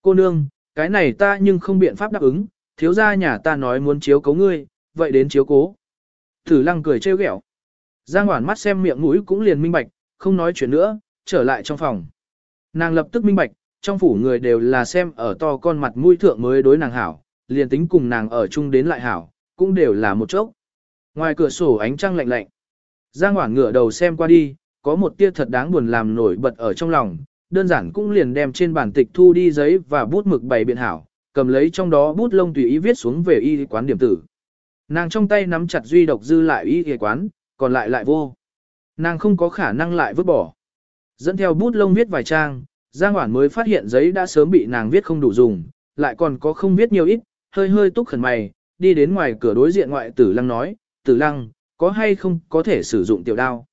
Cô nương, cái này ta nhưng không biện pháp đáp ứng, thiếu gia nhà ta nói muốn chiếu cố ngươi, vậy đến chiếu cố. thử lăng cười trêu ghẹo. Giang Hoản mắt xem miệng mũi cũng liền minh bạch, không nói chuyện nữa, trở lại trong phòng. Nàng lập tức minh bạch, trong phủ người đều là xem ở to con mặt mũi thượng mới đối nàng hảo, liền tính cùng nàng ở chung đến lại hảo, cũng đều là một chốc. Ngoài cửa sổ ánh trăng lạnh lạnh. Giang Hoản ngửa đầu xem qua đi, có một tia thật đáng buồn làm nổi bật ở trong lòng, đơn giản cũng liền đem trên bản tịch thu đi giấy và bút mực bày biện hảo, cầm lấy trong đó bút lông tùy ý viết xuống về y quán điểm tử. Nàng trong tay nắm chặt duy độc dư lại y quán, còn lại lại vô. Nàng không có khả năng lại vứt bỏ. Dẫn theo bút lông viết vài trang, Giang Hoản mới phát hiện giấy đã sớm bị nàng viết không đủ dùng, lại còn có không viết nhiều ít, hơi hơi túc khẩn mày, đi đến ngoài cửa đối diện ngoại tử lăng nói, tử lăng, có hay không có thể sử dụng tiểu đao.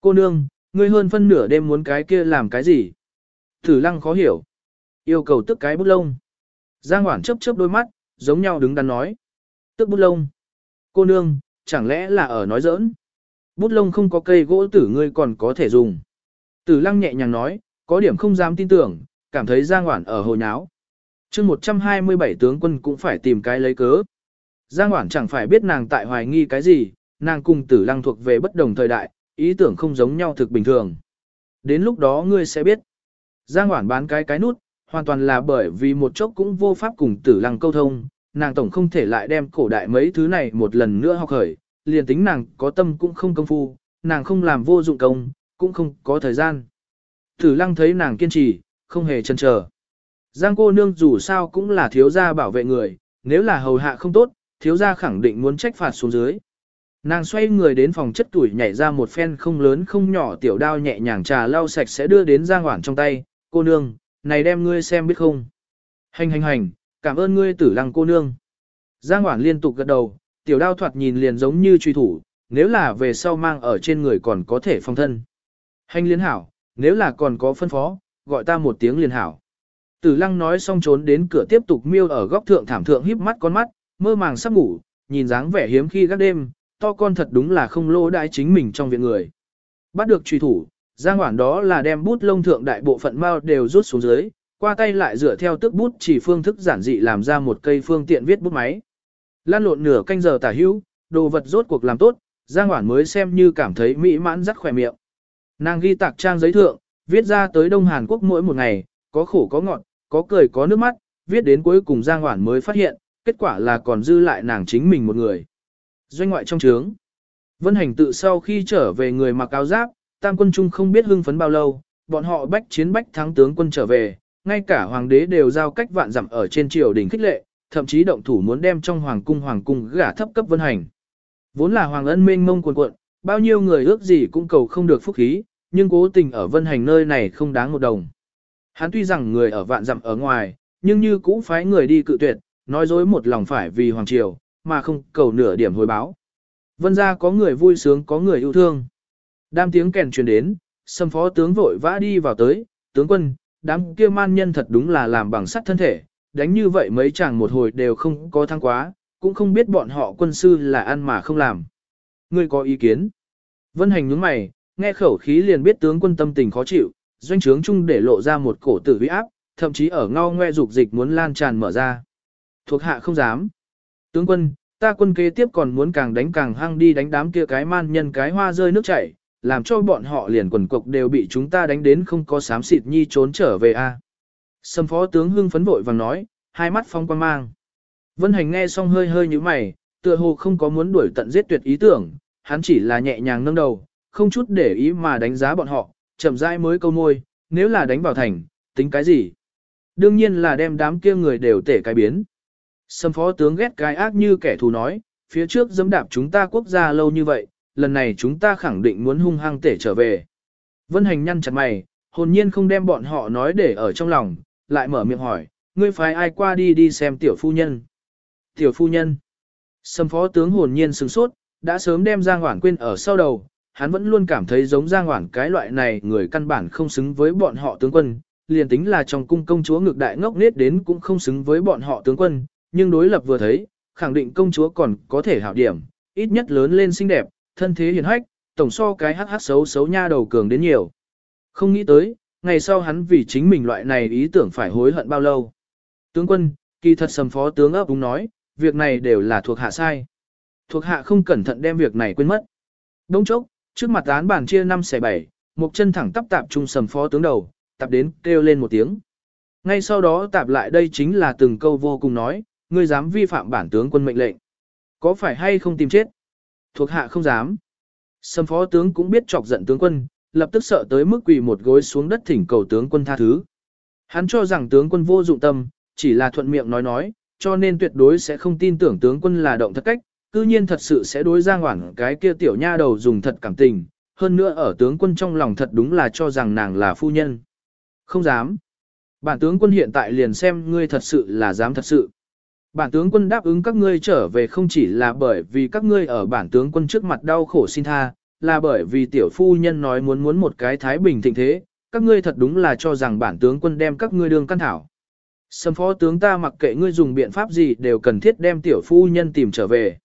Cô nương, ngươi hơn phân nửa đêm muốn cái kia làm cái gì? Tử lăng khó hiểu. Yêu cầu tức cái bút lông. Giang Hoản chớp chớp đôi mắt, giống nhau đứng đắn nói. Tức bút lông. Cô nương, chẳng lẽ là ở nói giỡn? Bút lông không có cây gỗ tử ngươi còn có thể dùng. Tử lăng nhẹ nhàng nói, có điểm không dám tin tưởng, cảm thấy Giang Hoản ở hồ nháo. chương 127 tướng quân cũng phải tìm cái lấy cớ. Giang Hoản chẳng phải biết nàng tại hoài nghi cái gì, nàng cùng tử lăng thuộc về bất đồng thời đại, ý tưởng không giống nhau thực bình thường. Đến lúc đó ngươi sẽ biết. Giang Hoản bán cái cái nút, hoàn toàn là bởi vì một chốc cũng vô pháp cùng tử lăng câu thông, nàng tổng không thể lại đem cổ đại mấy thứ này một lần nữa học khởi, liền tính nàng có tâm cũng không công phu, nàng không làm vô dụng công, cũng không có thời gian. Tử lăng thấy nàng kiên trì, không hề chần chờ. Giang cô nương dù sao cũng là thiếu gia bảo vệ người, nếu là hầu hạ không tốt, thiếu gia khẳng định muốn trách phạt xuống dưới. Nàng xoay người đến phòng chất tuổi nhảy ra một phen không lớn không nhỏ tiểu đao nhẹ nhàng trà lau sạch sẽ đưa đến Giang Hoảng trong tay, cô nương, này đem ngươi xem biết không. Hành hành hành, cảm ơn ngươi tử lăng cô nương. Giang Hoảng liên tục gật đầu, tiểu đao thoạt nhìn liền giống như truy thủ, nếu là về sau mang ở trên người còn có thể phong thân. Hành liên hảo, nếu là còn có phân phó, gọi ta một tiếng liên hảo. Tử lăng nói xong trốn đến cửa tiếp tục miêu ở góc thượng thảm thượng híp mắt con mắt, mơ màng sắp ngủ, nhìn dáng vẻ hiếm khi các đêm, to con thật đúng là không lô đãi chính mình trong viện người. Bắt được truy thủ, Giang Hoản đó là đem bút lông thượng đại bộ phận mao đều rút xuống dưới, qua tay lại dựa theo tức bút chỉ phương thức giản dị làm ra một cây phương tiện viết bút máy. Lan lộn nửa canh giờ tả hữu, đồ vật rốt cuộc làm tốt, Giang Hoản mới xem như cảm thấy mỹ mãn rất khỏe miệng. Nàng ghi tạc trang giấy thượng, viết ra tới Đông Hàn Quốc mỗi một ngày, có khổ có ngọt, có cười có nước mắt, viết đến cuối cùng Giang Hoản mới phát hiện, kết quả là còn dư lại nàng chính mình một người. Doanh ngoại trong trướng. Vân hành tự sau khi trở về người mặc áo giáp, tam quân trung không biết hưng phấn bao lâu, bọn họ bách chiến bách thắng tướng quân trở về, ngay cả hoàng đế đều giao cách vạn dặm ở trên triều đình khích lệ, thậm chí động thủ muốn đem trong hoàng cung hoàng cung gả thấp cấp vân hành. Vốn là hoàng ân mênh mông cuồn cuộn, bao nhiêu người ước gì cũng cầu không được phúc khí, nhưng cố tình ở vân hành nơi này không đáng một đồng. Hắn tuy rằng người ở vạn dặm ở ngoài, nhưng như cũ phái người đi cự tuyệt, nói dối một lòng phải vì hoàng triều, mà không cầu nửa điểm hồi báo. Vân ra có người vui sướng có người yêu thương. Đám tiếng kèn truyền đến, xâm phó tướng vội vã đi vào tới, tướng quân, đám kia man nhân thật đúng là làm bằng sắt thân thể, đánh như vậy mấy chàng một hồi đều không có thăng quá, cũng không biết bọn họ quân sư là ăn mà không làm. Ngươi có ý kiến? Vân hành nhướng mày, nghe khẩu khí liền biết tướng quân tâm tình khó chịu, doanh trướng chung để lộ ra một cổ tử uy áp, thậm chí ở ngao ngoe dục dịch muốn lan tràn mở ra. Thuộc hạ không dám. Tướng quân, ta quân kế tiếp còn muốn càng đánh càng hăng đi đánh đám kia cái man nhân cái hoa rơi nước chảy, làm cho bọn họ liền quần cục đều bị chúng ta đánh đến không có sám xịt nhi trốn trở về a. Sâm phó tướng hưng phấn vội vàng nói, hai mắt phong quang mang. Vân hành nghe xong hơi hơi như mày, tựa hồ không có muốn đuổi tận giết tuyệt ý tưởng, hắn chỉ là nhẹ nhàng nâng đầu, không chút để ý mà đánh giá bọn họ, chậm rãi mới câu môi, nếu là đánh vào thành, tính cái gì? Đương nhiên là đem đám kia người đều tể cái biến. Sâm phó tướng ghét cái ác như kẻ thù nói, phía trước dẫm đạp chúng ta quốc gia lâu như vậy, lần này chúng ta khẳng định muốn hung hăng tể trở về. Vân hành nhăn chặt mày, hồn nhiên không đem bọn họ nói để ở trong lòng, lại mở miệng hỏi, ngươi phái ai qua đi đi xem tiểu phu nhân. Tiểu phu nhân. Sâm phó tướng hồn nhiên sừng sốt, đã sớm đem Giang Hoảng quên ở sau đầu, hắn vẫn luôn cảm thấy giống Giang Hoảng cái loại này người căn bản không xứng với bọn họ tướng quân, liền tính là trong cung công chúa ngược đại ngốc nết đến cũng không xứng với bọn họ tướng quân, nhưng đối lập vừa thấy, khẳng định công chúa còn có thể hảo điểm, ít nhất lớn lên xinh đẹp, thân thế hiền hách, tổng so cái hắc hắc xấu xấu nha đầu cường đến nhiều. Không nghĩ tới, ngày sau hắn vì chính mình loại này ý tưởng phải hối hận bao lâu. Tướng quân, kỳ thật sầm phó tướng ấp đúng nói, việc này đều là thuộc hạ sai. Thuộc hạ không cẩn thận đem việc này quên mất. Đông chốc, trước mặt án bản chia 5 xẻ 7, một chân thẳng tắp tạp trung sầm phó tướng đầu, tạp đến kêu lên một tiếng. Ngay sau đó tạp lại đây chính là từng câu vô cùng nói, ngươi dám vi phạm bản tướng quân mệnh lệnh. Có phải hay không tìm chết? Thuộc hạ không dám. Sâm phó tướng cũng biết chọc giận tướng quân, lập tức sợ tới mức quỳ một gối xuống đất thỉnh cầu tướng quân tha thứ. Hắn cho rằng tướng quân vô dụng tâm, chỉ là thuận miệng nói nói, cho nên tuyệt đối sẽ không tin tưởng tướng quân là động thật cách, cư nhiên thật sự sẽ đối Giang Hoảng cái kia tiểu nha đầu dùng thật cảm tình, hơn nữa ở tướng quân trong lòng thật đúng là cho rằng nàng là phu nhân. Không dám. Bản tướng quân hiện tại liền xem ngươi thật sự là dám thật sự. Bản tướng quân đáp ứng các ngươi trở về không chỉ là bởi vì các ngươi ở bản tướng quân trước mặt đau khổ xin tha, là bởi vì tiểu phu nhân nói muốn muốn một cái thái bình thịnh thế, các ngươi thật đúng là cho rằng bản tướng quân đem các ngươi đường căn thảo. Sâm phó tướng ta mặc kệ ngươi dùng biện pháp gì đều cần thiết đem tiểu phu nhân tìm trở về.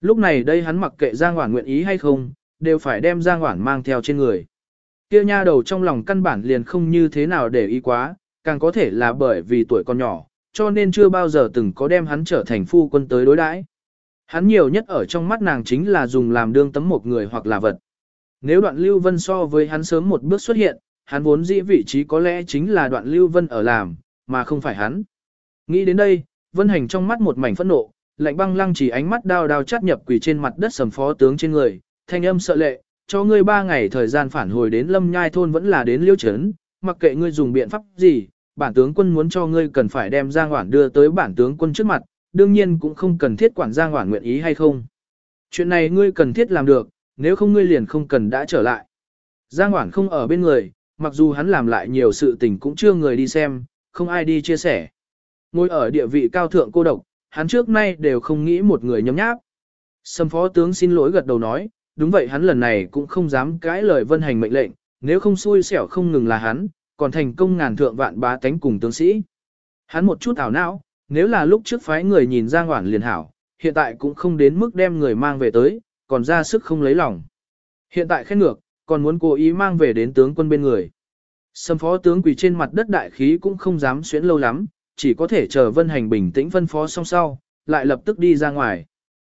Lúc này đây hắn mặc kệ Giang Hoản nguyện ý hay không, đều phải đem Giang Hoản mang theo trên người. Kia nha đầu trong lòng căn bản liền không như thế nào để ý quá, càng có thể là bởi vì tuổi còn nhỏ, cho nên chưa bao giờ từng có đem hắn trở thành phu quân tới đối đãi. Hắn nhiều nhất ở trong mắt nàng chính là dùng làm đương tấm một người hoặc là vật. Nếu đoạn Lưu Vân so với hắn sớm một bước xuất hiện, hắn vốn dĩ vị trí có lẽ chính là đoạn Lưu Vân ở làm, mà không phải hắn. Nghĩ đến đây, Vân Hành trong mắt một mảnh phẫn nộ, lạnh băng lăng chỉ ánh mắt đao đao chát nhập quỳ trên mặt đất sầm phó tướng trên người, thanh âm sợ lệ, cho ngươi ba ngày thời gian phản hồi đến lâm nhai thôn vẫn là đến liêu chấn, mặc kệ ngươi dùng biện pháp gì, bản tướng quân muốn cho ngươi cần phải đem Giang Hoản đưa tới bản tướng quân trước mặt, đương nhiên cũng không cần thiết quản Giang Hoản nguyện ý hay không. Chuyện này ngươi cần thiết làm được, nếu không ngươi liền không cần đã trở lại. Giang Hoản không ở bên người, mặc dù hắn làm lại nhiều sự tình cũng chưa người đi xem, không ai đi chia sẻ. Ngồi ở địa vị cao thượng cô độc, hắn trước nay đều không nghĩ một người nhấm nháp. Sâm phó tướng xin lỗi gật đầu nói, đúng vậy hắn lần này cũng không dám cãi lời vân hành mệnh lệnh, nếu không xui xẻo không ngừng là hắn, còn thành công ngàn thượng vạn bá tánh cùng tướng sĩ. Hắn một chút ảo não, nếu là lúc trước phái người nhìn Giang Hoản liền hảo, hiện tại cũng không đến mức đem người mang về tới, còn ra sức không lấy lòng. Hiện tại khen ngược, còn muốn cố ý mang về đến tướng quân bên người. Sâm phó tướng quỳ trên mặt đất đại khí cũng không dám xuyến lâu lắm, chỉ có thể chờ Vân Hành bình tĩnh phân phó xong sau, lại lập tức đi ra ngoài.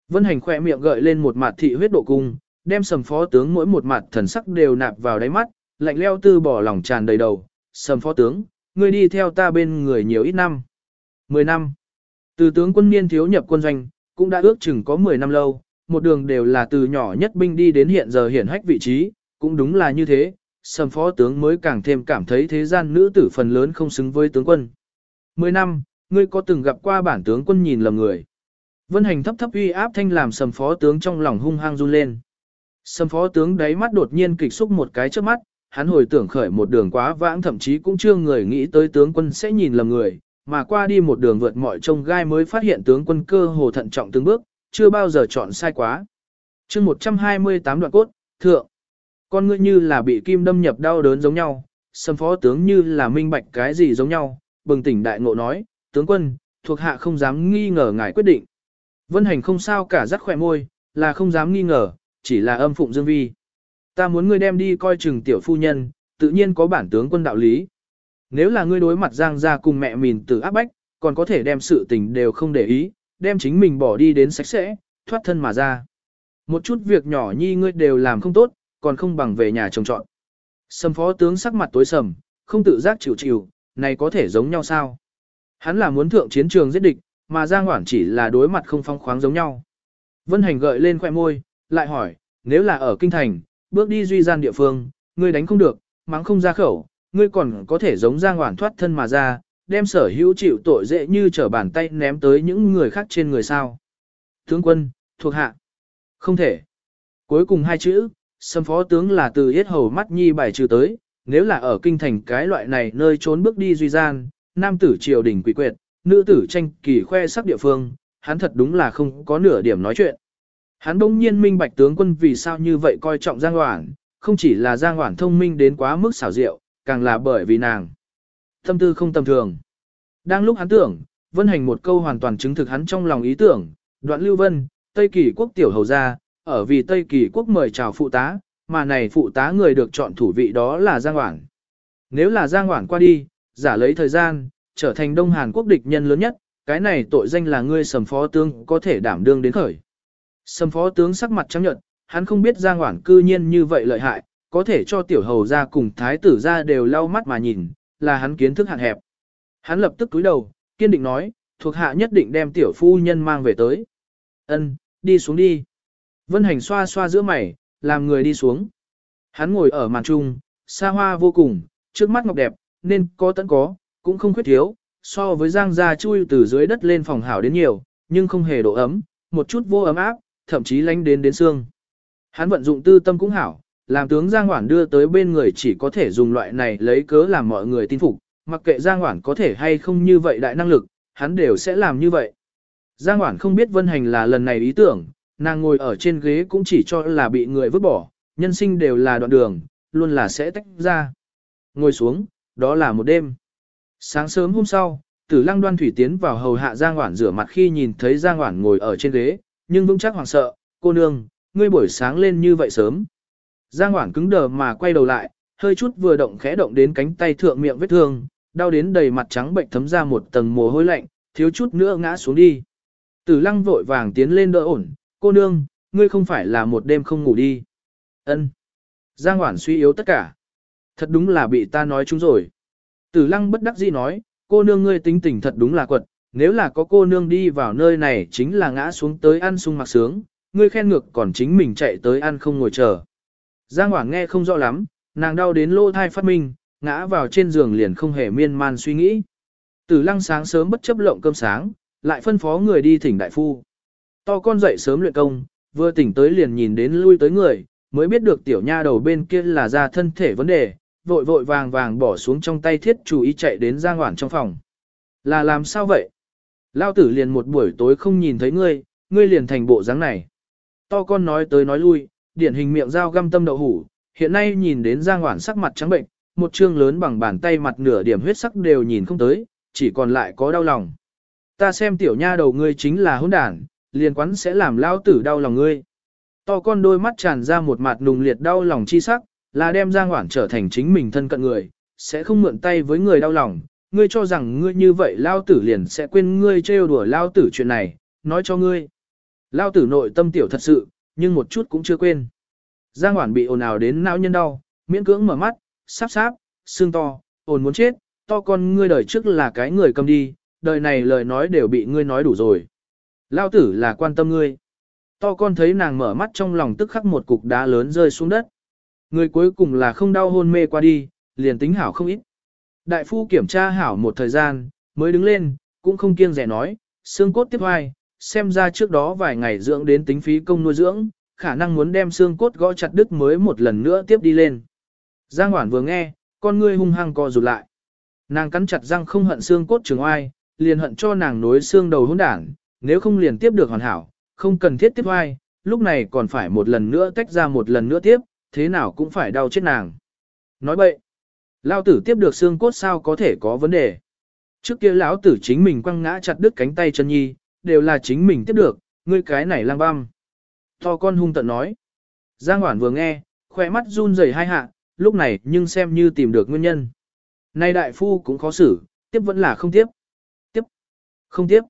Vân Hành khỏe miệng gợi lên một mặt thị huyết độ cung, đem sầm phó tướng mỗi một mặt thần sắc đều nạp vào đáy mắt, lạnh leo tư bỏ lòng tràn đầy đầu. Sầm phó tướng, ngươi đi theo ta bên người nhiều ít năm. Mười năm. Từ tướng quân niên thiếu nhập quân doanh, cũng đã ước chừng có mười năm lâu, một đường đều là từ nhỏ nhất binh đi đến hiện giờ hiển hách vị trí, cũng đúng là như thế, sầm phó tướng mới càng thêm cảm thấy thế gian nữ tử phần lớn không xứng với tướng quân. Mười năm, ngươi có từng gặp qua bản tướng quân nhìn lầm người. Vân hành thấp thấp uy áp thanh làm sầm phó tướng trong lòng hung hăng run lên. Sầm phó tướng đáy mắt đột nhiên kịch xúc một cái trước mắt, hắn hồi tưởng khởi một đường quá vãng thậm chí cũng chưa người nghĩ tới tướng quân sẽ nhìn lầm người, mà qua đi một đường vượt mọi trông gai mới phát hiện tướng quân cơ hồ thận trọng từng bước, chưa bao giờ chọn sai quá. chương 128 đoạn cốt, thượng, con ngươi như là bị kim đâm nhập đau đớn giống nhau, sâm phó tướng như là minh bạch cái gì giống nhau, bừng tỉnh đại ngộ nói, tướng quân, thuộc hạ không dám nghi ngờ ngài quyết định. Vân hành không sao cả rắc khỏe môi, là không dám nghi ngờ, chỉ là âm phụng dương vi. Ta muốn ngươi đem đi coi chừng tiểu phu nhân, tự nhiên có bản tướng quân đạo lý. Nếu là ngươi đối mặt giang ra cùng mẹ mình từ áp bách, còn có thể đem sự tình đều không để ý, đem chính mình bỏ đi đến sạch sẽ, thoát thân mà ra. Một chút việc nhỏ nhi ngươi đều làm không tốt, còn không bằng về nhà trồng trọn. Sầm phó tướng sắc mặt tối sầm, không tự giác chịu chịu, này có thể giống nhau sao? Hắn là muốn thượng chiến trường giết địch, mà Giang Hoản chỉ là đối mặt không phong khoáng giống nhau. Vân Hành gợi lên khoẻ môi, lại hỏi, nếu là ở kinh thành, bước đi duy gian địa phương, ngươi đánh không được, mắng không ra khẩu, ngươi còn có thể giống Giang Hoản thoát thân mà ra, đem sở hữu chịu tội dễ như trở bàn tay ném tới những người khác trên người sao. Tướng quân, thuộc hạ. Không thể. Cuối cùng hai chữ, xâm phó tướng là từ yết hầu mắt nhi bài trừ tới, nếu là ở kinh thành cái loại này nơi trốn bước đi duy gian, nam tử triều đình quỷ quyệt, nữ tử tranh kỳ khoe sắc địa phương, hắn thật đúng là không có nửa điểm nói chuyện. Hắn đông nhiên minh bạch tướng quân vì sao như vậy coi trọng Giang Hoản, không chỉ là Giang Hoản thông minh đến quá mức xảo diệu, càng là bởi vì nàng. Tâm tư không tầm thường. Đang lúc hắn tưởng, Vân Hành một câu hoàn toàn chứng thực hắn trong lòng ý tưởng, đoạn lưu vân, Tây Kỳ quốc tiểu hầu gia, ở vì Tây Kỳ quốc mời chào phụ tá, mà này phụ tá người được chọn thủ vị đó là Giang Hoản. Nếu là Giang Hoản qua đi, giả lấy thời gian, trở thành Đông Hàn quốc địch nhân lớn nhất, cái này tội danh là ngươi sầm phó tướng có thể đảm đương đến khởi. Sầm phó tướng sắc mặt trắng nhợt, hắn không biết Giang Hoảng cư nhiên như vậy lợi hại, có thể cho tiểu hầu ra cùng thái tử ra đều lau mắt mà nhìn, là hắn kiến thức hạn hẹp. Hắn lập tức cúi đầu, kiên định nói, thuộc hạ nhất định đem tiểu phu nhân mang về tới. Ân, đi xuống đi. Vân hành xoa xoa giữa mày, làm người đi xuống. Hắn ngồi ở màn trung, xa hoa vô cùng, trước mắt ngọc đẹp, nên có tận có, cũng không khuyết thiếu, so với giang gia chui từ dưới đất lên phòng hảo đến nhiều, nhưng không hề độ ấm, một chút vô ấm áp, thậm chí lánh đến đến xương. Hắn vận dụng tư tâm cũng hảo, làm tướng Giang Hoản đưa tới bên người chỉ có thể dùng loại này lấy cớ làm mọi người tin phục, mặc kệ Giang Hoản có thể hay không như vậy đại năng lực, hắn đều sẽ làm như vậy. Giang Hoản không biết Vân Hành là lần này ý tưởng, nàng ngồi ở trên ghế cũng chỉ cho là bị người vứt bỏ, nhân sinh đều là đoạn đường, luôn là sẽ tách ra. Ngồi xuống, đó là một đêm. Sáng sớm hôm sau, Tử Lăng Đoan Thủy tiến vào hầu hạ Giang Hoản rửa mặt khi nhìn thấy Giang Hoản ngồi ở trên ghế, nhưng vững chắc hoảng sợ, cô nương, ngươi buổi sáng lên như vậy sớm. Giang Hoản cứng đờ mà quay đầu lại, hơi chút vừa động khẽ động đến cánh tay thượng miệng vết thương, đau đến đầy mặt trắng bệnh thấm ra một tầng mồ hôi lạnh, thiếu chút nữa ngã xuống đi. Tử Lăng vội vàng tiến lên đỡ ổn, cô nương, ngươi không phải là một đêm không ngủ đi. Ân. Giang Hoản suy yếu tất cả. Thật đúng là bị ta nói chúng rồi. Tử Lăng bất đắc dĩ nói, cô nương ngươi tính tình thật đúng là quật, nếu là có cô nương đi vào nơi này chính là ngã xuống tới ăn sung mặc sướng, ngươi khen ngược còn chính mình chạy tới ăn không ngồi chờ. Giang Hoảng nghe không rõ lắm, nàng đau đến lô thai phát minh, ngã vào trên giường liền không hề miên man suy nghĩ. Tử lăng sáng sớm bất chấp lộng cơm sáng, lại phân phó người đi thỉnh đại phu. To con dậy sớm luyện công, vừa tỉnh tới liền nhìn đến lui tới người, mới biết được tiểu nha đầu bên kia là ra thân thể vấn đề, vội vội vàng vàng bỏ xuống trong tay thiết chủ ý chạy đến Giang Hoảng trong phòng. Là làm sao vậy? Lao tử liền một buổi tối không nhìn thấy ngươi, ngươi liền thành bộ dáng này. To con nói tới nói lui, điển hình miệng dao găm tâm đậu hủ, hiện nay nhìn đến Giang Hoản sắc mặt trắng bệnh, một trương lớn bằng bàn tay mặt nửa điểm huyết sắc đều nhìn không tới, chỉ còn lại có đau lòng. Ta xem tiểu nha đầu ngươi chính là hỗn đản, liền quán sẽ làm lao tử đau lòng ngươi. To con đôi mắt tràn ra một mặt nùng liệt đau lòng chi sắc, là đem Giang Hoản trở thành chính mình thân cận người, sẽ không mượn tay với người đau lòng, ngươi cho rằng ngươi như vậy lao tử liền sẽ quên ngươi trêu đùa lao tử chuyện này, nói cho ngươi. Lao tử nội tâm tiểu thật sự, nhưng một chút cũng chưa quên. Giang Hoản bị ồn ào đến não nhân đau, miễn cưỡng mở mắt, sáp sáp, xương to, ồn muốn chết, to con ngươi đời trước là cái người cầm đi, đời này lời nói đều bị ngươi nói đủ rồi. Lao tử là quan tâm ngươi. To con thấy nàng mở mắt trong lòng tức khắc một cục đá lớn rơi xuống đất. Người cuối cùng là không đau hôn mê qua đi, liền tính hảo không ít. Đại phu kiểm tra hảo một thời gian, mới đứng lên, cũng không kiêng rẻ nói, xương cốt tiếp hoài, xem ra trước đó vài ngày dưỡng đến tính phí công nuôi dưỡng, khả năng muốn đem xương cốt gõ chặt đứt mới một lần nữa tiếp đi lên. Giang Hoản vừa nghe, con ngươi hung hăng co rụt lại. Nàng cắn chặt răng không hận xương cốt trường oai, liền hận cho nàng nối xương đầu hỗn đảng, nếu không liền tiếp được hoàn hảo, không cần thiết tiếp oai, lúc này còn phải một lần nữa tách ra một lần nữa tiếp, thế nào cũng phải đau chết nàng. Nói bậy, lao tử tiếp được xương cốt sao có thể có vấn đề. Trước kia lão tử chính mình quăng ngã chặt đứt cánh tay chân nhi, đều là chính mình tiếp được, ngươi cái này lang băm. To con hung tận nói. Giang Hoản vừa nghe, khỏe mắt run rẩy hai hạ, lúc này nhưng xem như tìm được nguyên nhân. Nay đại phu cũng khó xử, tiếp vẫn là không tiếp. Tiếp. Không tiếp.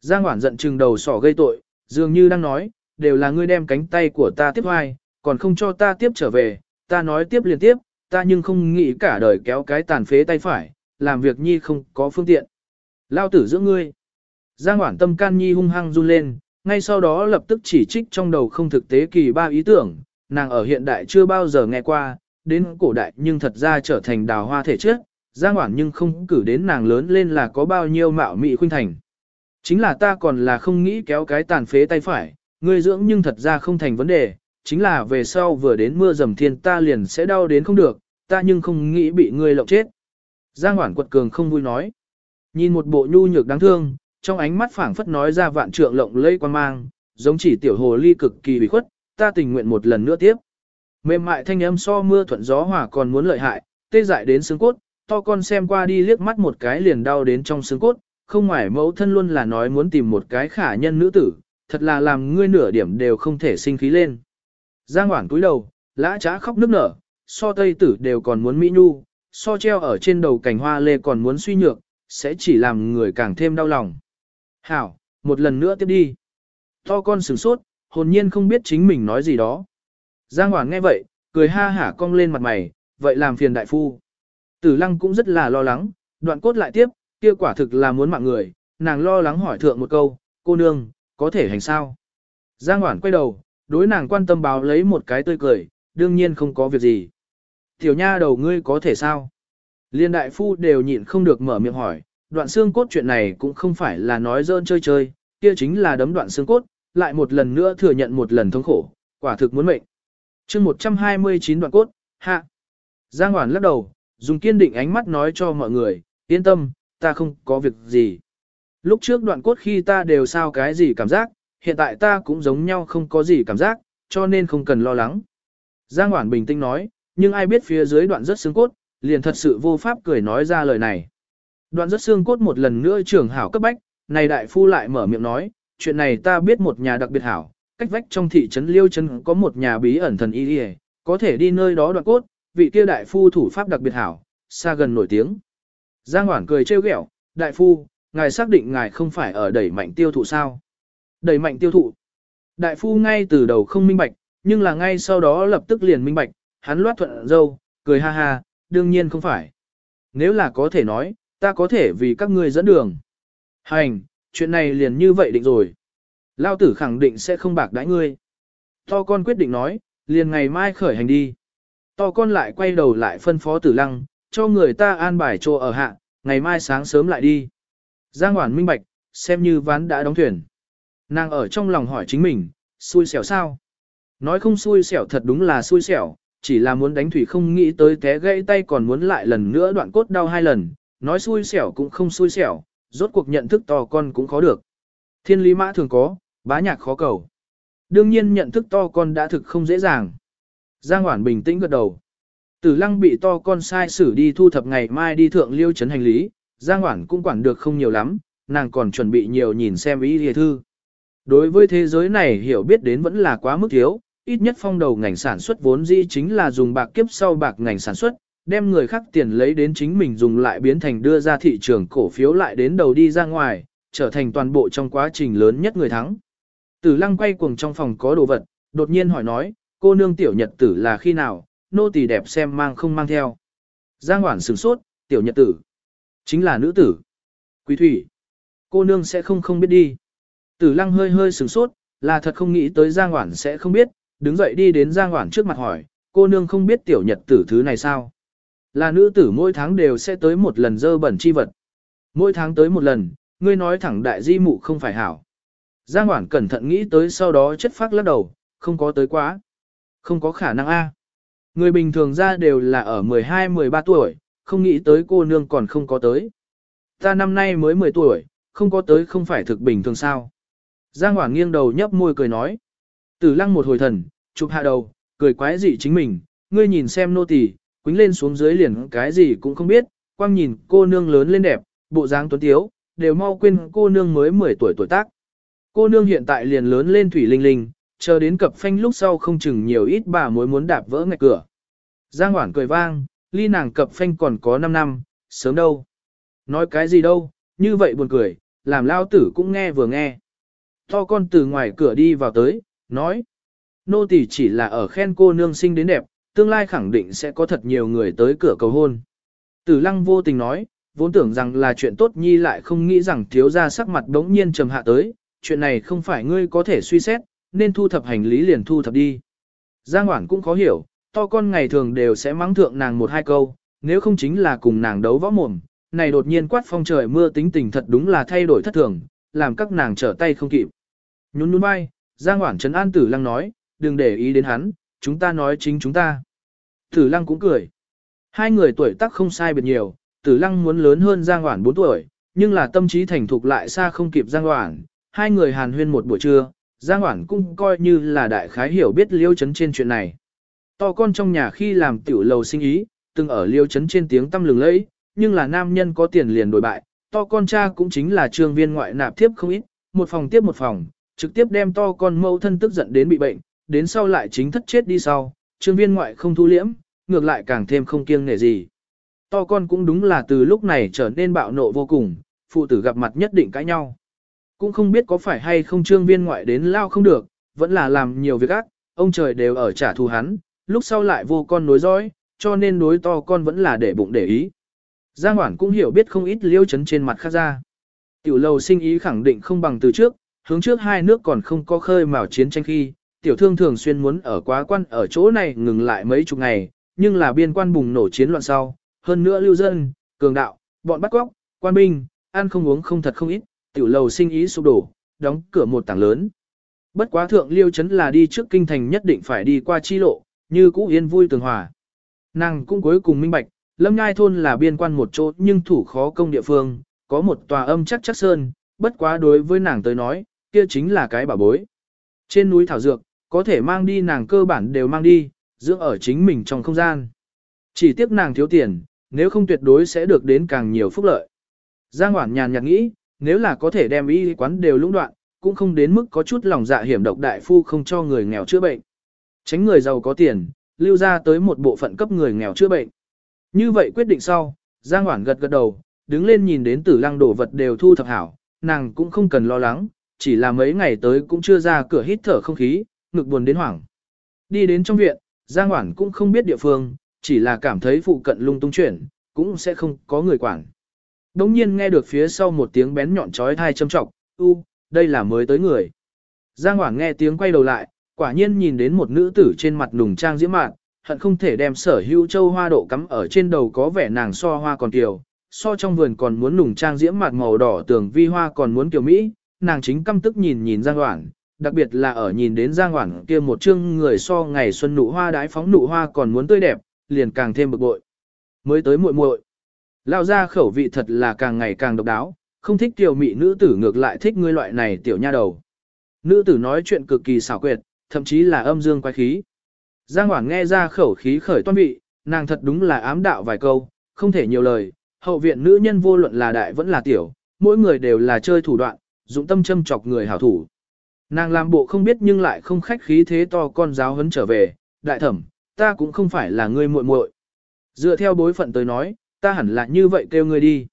Giang Hoản giận trừng đầu sỏ gây tội, dường như đang nói, đều là ngươi đem cánh tay của ta tiếp hoài, còn không cho ta tiếp trở về, ta nói tiếp liền tiếp, ta nhưng không nghĩ cả đời kéo cái tàn phế tay phải, làm việc nhi không có phương tiện. Lao tử giữa ngươi. Giang Hoản tâm can nhi hung hăng run lên, ngay sau đó lập tức chỉ trích trong đầu không thực tế kỳ ba ý tưởng, nàng ở hiện đại chưa bao giờ nghe qua, đến cổ đại nhưng thật ra trở thành đào hoa thể trước. Giang Hoản nhưng không cử đến nàng lớn lên là có bao nhiêu mạo mị khuynh thành. Chính là ta còn là không nghĩ kéo cái tàn phế tay phải, ngươi dưỡng nhưng thật ra không thành vấn đề, chính là về sau vừa đến mưa dầm thiên ta liền sẽ đau đến không được, ta nhưng không nghĩ bị ngươi lộng chết. Giang Hoản quật cường không vui nói. Nhìn một bộ nhu nhược đáng thương, trong ánh mắt phảng phất nói ra vạn trượng lộng lây quan mang, giống chỉ tiểu hồ ly cực kỳ bị khuất, ta tình nguyện một lần nữa tiếp. Mềm mại thanh âm so mưa thuận gió hòa còn muốn lợi hại, tê dại đến xương cốt, to con xem qua đi liếc mắt một cái liền đau đến trong xương cốt, không ngoài mẫu thân luôn là nói muốn tìm một cái khả nhân nữ tử, thật là làm ngươi nửa điểm đều không thể sinh khí lên. Giang Hoảng túi đầu, lã trá khóc nức nở, so tây tử đều còn muốn mỹ nhu, so treo ở trên đầu cành hoa lê còn muốn suy nhược, sẽ chỉ làm người càng thêm đau lòng. Hảo, một lần nữa tiếp đi. To con sửng sốt, hồn nhiên không biết chính mình nói gì đó. Giang Hoảng nghe vậy, cười ha hả cong lên mặt mày, vậy làm phiền đại phu. Tử lăng cũng rất là lo lắng, đoạn cốt lại tiếp, kia quả thực là muốn mạng người, nàng lo lắng hỏi thượng một câu, cô nương, có thể hành sao? Giang Hoảng quay đầu, đối nàng quan tâm báo lấy một cái tươi cười, đương nhiên không có việc gì. Tiểu nha đầu ngươi có thể sao? Liên đại phu đều nhịn không được mở miệng hỏi, đoạn xương cốt chuyện này cũng không phải là nói dơn chơi chơi, kia chính là đấm đoạn xương cốt, lại một lần nữa thừa nhận một lần thống khổ, quả thực muốn mệnh. chương 129 đoạn cốt, hạ. Giang Hoàn lắc đầu, dùng kiên định ánh mắt nói cho mọi người, yên tâm, ta không có việc gì. Lúc trước đoạn cốt khi ta đều sao cái gì cảm giác, hiện tại ta cũng giống nhau không có gì cảm giác, cho nên không cần lo lắng. Giang Hoản bình tĩnh nói, nhưng ai biết phía dưới đoạn rất xương cốt, liền thật sự vô pháp cười nói ra lời này. Đoạn rất xương cốt một lần nữa trưởng hảo cấp bách, này đại phu lại mở miệng nói, chuyện này ta biết một nhà đặc biệt hảo, cách vách trong thị trấn Liêu Trấn có một nhà bí ẩn thần y có thể đi nơi đó đoạn cốt, vị kia đại phu thủ pháp đặc biệt hảo, xa gần nổi tiếng. Giang Hoản cười trêu ghẹo, đại phu, ngài xác định ngài không phải ở đẩy mạnh tiêu thụ sao? Đẩy mạnh tiêu thụ. Đại phu ngay từ đầu không minh bạch, nhưng là ngay sau đó lập tức liền minh bạch, hắn loát thuận dâu, cười ha ha, đương nhiên không phải. Nếu là có thể nói, ta có thể vì các ngươi dẫn đường. Hành, chuyện này liền như vậy định rồi. Lao tử khẳng định sẽ không bạc đãi ngươi. To con quyết định nói, liền ngày mai khởi hành đi. To con lại quay đầu lại phân phó tử lăng, cho người ta an bài chỗ ở hạ, ngày mai sáng sớm lại đi. Giang Hoản minh bạch, xem như ván đã đóng thuyền. Nàng ở trong lòng hỏi chính mình, xui xẻo sao? Nói không xui xẻo thật đúng là xui xẻo, chỉ là muốn đánh thủy không nghĩ tới té gãy tay còn muốn lại lần nữa đoạn cốt đau hai lần, nói xui xẻo cũng không xui xẻo, rốt cuộc nhận thức to con cũng khó được. Thiên lý mã thường có, bá nhạc khó cầu. Đương nhiên nhận thức to con đã thực không dễ dàng. Giang Hoản bình tĩnh gật đầu. Tử lăng bị to con sai xử đi thu thập ngày mai đi thượng liêu chấn hành lý, Giang Hoản cũng quản được không nhiều lắm, nàng còn chuẩn bị nhiều nhìn xem ý hề thư. Đối với thế giới này hiểu biết đến vẫn là quá mức thiếu, ít nhất phong đầu ngành sản xuất vốn dĩ chính là dùng bạc kiếp sau bạc ngành sản xuất, đem người khác tiền lấy đến chính mình dùng lại biến thành đưa ra thị trường cổ phiếu lại đến đầu đi ra ngoài, trở thành toàn bộ trong quá trình lớn nhất người thắng. Tử lăng quay cuồng trong phòng có đồ vật, đột nhiên hỏi nói, cô nương tiểu nhật tử là khi nào, nô tỳ đẹp xem mang không mang theo. Giang Hoản sửng sốt, tiểu nhật tử. Chính là nữ tử. Quý thủy. Cô nương sẽ không không biết đi. Tử lăng hơi hơi sửng sốt, là thật không nghĩ tới Giang Hoản sẽ không biết, đứng dậy đi đến Giang Hoản trước mặt hỏi, cô nương không biết tiểu nhật tử thứ này sao. Là nữ tử mỗi tháng đều sẽ tới một lần dơ bẩn chi vật. Mỗi tháng tới một lần, ngươi nói thẳng đại di mụ không phải hảo. Giang Hoản cẩn thận nghĩ tới sau đó chất phát lắc đầu, không có tới quá. Không có khả năng a. Người bình thường ra đều là ở 12-13 tuổi, không nghĩ tới cô nương còn không có tới. Ta năm nay mới 10 tuổi, không có tới không phải thực bình thường sao. Giang Hoảng nghiêng đầu nhấp môi cười nói. Tử lăng một hồi thần, chụp hạ đầu, cười quái dị chính mình, ngươi nhìn xem nô tỳ, quính lên xuống dưới liền cái gì cũng không biết, quang nhìn cô nương lớn lên đẹp, bộ dáng tuấn tiếu, đều mau quên cô nương mới 10 tuổi tuổi tác. Cô nương hiện tại liền lớn lên thủy linh linh, chờ đến cập phanh lúc sau không chừng nhiều ít bà mối muốn đạp vỡ ngạch cửa. Giang Hoảng cười vang, ly nàng cập phanh còn có 5 năm, sớm đâu. Nói cái gì đâu, như vậy buồn cười, làm lao tử cũng nghe vừa nghe. To con từ ngoài cửa đi vào tới, nói. Nô tỳ chỉ là ở khen cô nương sinh đến đẹp, tương lai khẳng định sẽ có thật nhiều người tới cửa cầu hôn. Tử lăng vô tình nói, vốn tưởng rằng là chuyện tốt nhi lại không nghĩ rằng thiếu ra sắc mặt đống nhiên trầm hạ tới, chuyện này không phải ngươi có thể suy xét, nên thu thập hành lý liền thu thập đi. Giang Hoản cũng khó hiểu, to con ngày thường đều sẽ mắng thượng nàng một hai câu, nếu không chính là cùng nàng đấu võ mồm, này đột nhiên quát phong trời mưa tính tình thật đúng là thay đổi thất thường, làm các nàng trở tay không kịp. Nhún nhún vai, Giang Hoản Trấn An Tử Lăng nói, đừng để ý đến hắn, chúng ta nói chính chúng ta. Tử Lăng cũng cười. Hai người tuổi tác không sai biệt nhiều, Tử Lăng muốn lớn hơn Giang Hoản 4 tuổi, nhưng là tâm trí thành thục lại xa không kịp Giang Hoản. Hai người hàn huyên một buổi trưa, Giang Hoản cũng coi như là đại khái hiểu biết liêu Trấn trên chuyện này. To con trong nhà khi làm tiểu lầu sinh ý, từng ở liêu Trấn trên tiếng tâm lừng lẫy, nhưng là nam nhân có tiền liền đổi bại, to con cha cũng chính là trương viên ngoại nạp tiếp không ít, một phòng tiếp một phòng, trực tiếp đem to con mâu thân tức giận đến bị bệnh, đến sau lại chính thất chết đi sau, trương viên ngoại không thu liễm, ngược lại càng thêm không kiêng nể gì. To con cũng đúng là từ lúc này trở nên bạo nộ vô cùng, phụ tử gặp mặt nhất định cãi nhau. Cũng không biết có phải hay không trương viên ngoại đến lao không được, vẫn là làm nhiều việc ác, ông trời đều ở trả thù hắn, lúc sau lại vô con nối dõi, cho nên đối to con vẫn là để bụng để ý. Giang Hoản cũng hiểu biết không ít liêu chấn trên mặt khác ra. Tiểu lầu sinh ý khẳng định không bằng từ trước, hướng trước hai nước còn không có khơi mào chiến tranh khi, tiểu thương thường xuyên muốn ở quá quan ở chỗ này ngừng lại mấy chục ngày, nhưng là biên quan bùng nổ chiến loạn sau, hơn nữa lưu dân, cường đạo, bọn bắt cóc, quan binh, ăn không uống không thật không ít, tiểu lầu sinh ý sụp đổ, đóng cửa một tảng lớn. Bất quá thượng liêu chấn là đi trước kinh thành nhất định phải đi qua chi lộ, như cũ yên vui tường hòa. Nàng cũng cuối cùng minh bạch, Lâm Nhai thôn là biên quan một chỗ nhưng thủ khó công địa phương, có một tòa âm chắc chắc sơn, bất quá đối với nàng tới nói, kia chính là cái bảo bối. Trên núi thảo dược, có thể mang đi nàng cơ bản đều mang đi, dưỡng ở chính mình trong không gian. Chỉ tiếc nàng thiếu tiền, nếu không tuyệt đối sẽ được đến càng nhiều phúc lợi. Giang Hoản nhàn nhạt nghĩ, nếu là có thể đem y quán đều lũng đoạn, cũng không đến mức có chút lòng dạ hiểm độc đại phu không cho người nghèo chữa bệnh. Tránh người giàu có tiền, lưu ra tới một bộ phận cấp người nghèo chữa bệnh. Như vậy quyết định sau, Giang Hoản gật gật đầu, đứng lên nhìn đến tử lăng đổ vật đều thu thập hảo, nàng cũng không cần lo lắng, chỉ là mấy ngày tới cũng chưa ra cửa hít thở không khí, ngực buồn đến hoảng. Đi đến trong viện, Giang Hoản cũng không biết địa phương, chỉ là cảm thấy phụ cận lung tung chuyển, cũng sẽ không có người quản. Đống nhiên nghe được phía sau một tiếng bén nhọn chói thai châm trọng, u, đây là mới tới người. Giang Hoản nghe tiếng quay đầu lại, quả nhiên nhìn đến một nữ tử trên mặt nùng trang diễm mạn, hận không thể đem sở hữu châu hoa độ cắm ở trên đầu có vẻ nàng so hoa còn kiều, so trong vườn còn muốn nùng trang diễm mặt màu đỏ tường vi hoa còn muốn kiều Mỹ, nàng chính căm tức nhìn nhìn Giang Hoảng, đặc biệt là ở nhìn đến Giang Hoảng kia một chương người so ngày xuân nụ hoa đái phóng nụ hoa còn muốn tươi đẹp, liền càng thêm bực bội. Mới tới muội muội, lao ra khẩu vị thật là càng ngày càng độc đáo, không thích tiểu mỹ nữ tử ngược lại thích ngươi loại này tiểu nha đầu. Nữ tử nói chuyện cực kỳ xảo quyệt, thậm chí là âm dương quái khí. Giang Hoảng nghe ra khẩu khí khởi toan vị, nàng thật đúng là ám đạo vài câu, không thể nhiều lời, hậu viện nữ nhân vô luận là đại vẫn là tiểu, mỗi người đều là chơi thủ đoạn, dụng tâm châm chọc người hảo thủ. Nàng làm bộ không biết nhưng lại không khách khí thế to con giáo hấn trở về, đại thẩm, ta cũng không phải là ngươi muội muội. Dựa theo bối phận tới nói, ta hẳn là như vậy kêu ngươi đi.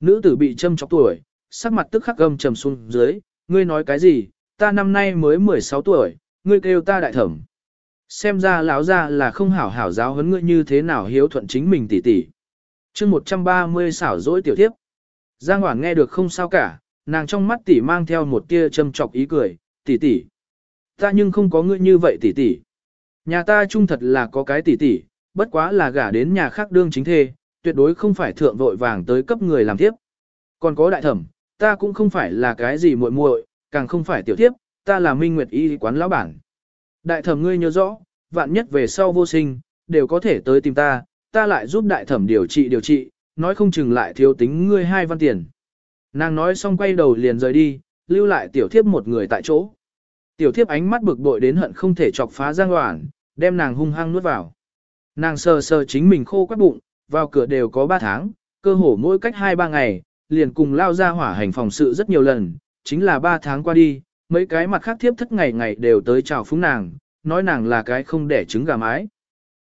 Nữ tử bị châm chọc tuổi, sắc mặt tức khắc gầm trầm xuống dưới, ngươi nói cái gì, ta năm nay mới 16 tuổi, ngươi kêu ta đại thẩm. Xem ra lão ra là không hảo hảo giáo huấn ngươi như thế nào hiếu thuận chính mình tỷ tỷ. chương 130 xảo dỗi tiểu thiếp. Giang Hoảng nghe được không sao cả, nàng trong mắt tỷ mang theo một tia châm chọc ý cười, tỷ tỷ. Ta nhưng không có ngươi như vậy tỷ tỷ. Nhà ta trung thật là có cái tỷ tỷ, bất quá là gả đến nhà khác đương chính thê, tuyệt đối không phải thượng vội vàng tới cấp người làm tiếp. Còn có đại thẩm, ta cũng không phải là cái gì muội muội, càng không phải tiểu tiếp, ta là Minh Nguyệt Y quán lão bản. Đại thẩm ngươi nhớ rõ, vạn nhất về sau vô sinh, đều có thể tới tìm ta, ta lại giúp đại thẩm điều trị điều trị, nói không chừng lại thiếu tính ngươi hai văn tiền. Nàng nói xong quay đầu liền rời đi, lưu lại tiểu thiếp một người tại chỗ. Tiểu thiếp ánh mắt bực bội đến hận không thể chọc phá giang hoảng, đem nàng hung hăng nuốt vào. Nàng sờ sờ chính mình khô quắt bụng, vào cửa đều có 3 tháng, cơ hồ mỗi cách 2-3 ngày, liền cùng lao ra hỏa hành phòng sự rất nhiều lần, chính là 3 tháng qua đi, mấy cái mặt khác thiếp thất ngày ngày đều tới chào phúng nàng, nói nàng là cái không đẻ trứng gà mái.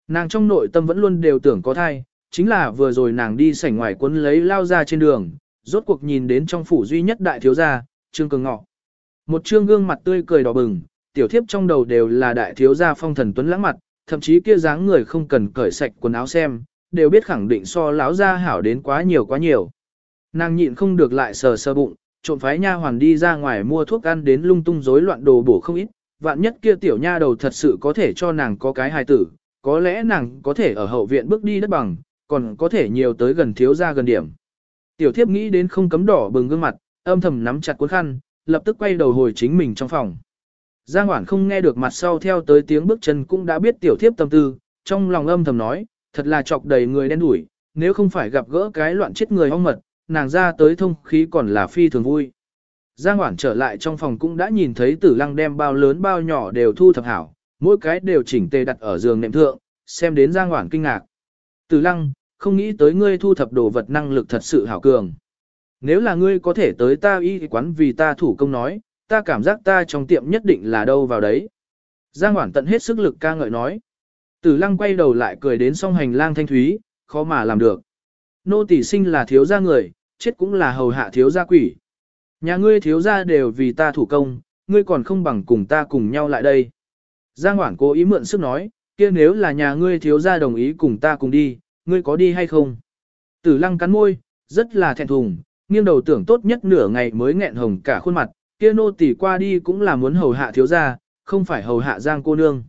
Nàng trong nội tâm vẫn luôn đều tưởng có thai, chính là vừa rồi nàng đi sảnh ngoài quấn lấy lao ra trên đường, rốt cuộc nhìn đến trong phủ duy nhất đại thiếu gia, Trương Cường Ngọ. Một trương gương mặt tươi cười đỏ bừng, tiểu thiếp trong đầu đều là đại thiếu gia phong thần tuấn lãng mặt, thậm chí kia dáng người không cần cởi sạch quần áo xem, đều biết khẳng định so lão gia hảo đến quá nhiều quá nhiều. Nàng nhịn không được lại sờ sờ bụng, trộm phái nha hoàn đi ra ngoài mua thuốc ăn đến lung tung rối loạn đồ bổ không ít, vạn nhất kia tiểu nha đầu thật sự có thể cho nàng có cái hài tử, có lẽ nàng có thể ở hậu viện bước đi đất bằng, còn có thể nhiều tới gần thiếu gia gần điểm. Tiểu thiếp nghĩ đến không cấm đỏ bừng gương mặt, âm thầm nắm chặt cuốn khăn, lập tức quay đầu hồi chính mình trong phòng. Giang Hoản không nghe được mặt sau theo tới tiếng bước chân cũng đã biết tiểu thiếp tâm tư, trong lòng âm thầm nói, thật là chọc đầy người đen đủi, nếu không phải gặp gỡ cái loạn chết người hoang mật, nàng ra tới thông khí còn là phi thường vui. Giang Hoản trở lại trong phòng cũng đã nhìn thấy tử lăng đem bao lớn bao nhỏ đều thu thập hảo, mỗi cái đều chỉnh tề đặt ở giường nệm thượng, xem đến Giang Hoản kinh ngạc. Tử lăng, không nghĩ tới ngươi thu thập đồ vật năng lực thật sự hảo cường. Nếu là ngươi có thể tới ta y quán vì ta thủ công nói, ta cảm giác ta trong tiệm nhất định là đâu vào đấy. Giang Hoản tận hết sức lực ca ngợi nói. Tử lăng quay đầu lại cười đến song hành lang thanh thúy, khó mà làm được. Nô tỷ sinh là thiếu gia người, chết cũng là hầu hạ thiếu gia quỷ. Nhà ngươi thiếu gia đều vì ta thủ công, ngươi còn không bằng cùng ta cùng nhau lại đây. Giang Hoản cố ý mượn sức nói, kia nếu là nhà ngươi thiếu gia đồng ý cùng ta cùng đi, ngươi có đi hay không? Tử lăng cắn môi, rất là thẹn thùng, nghiêng đầu tưởng tốt nhất nửa ngày mới nghẹn hồng cả khuôn mặt, kia nô tỳ qua đi cũng là muốn hầu hạ thiếu gia, không phải hầu hạ Giang cô nương.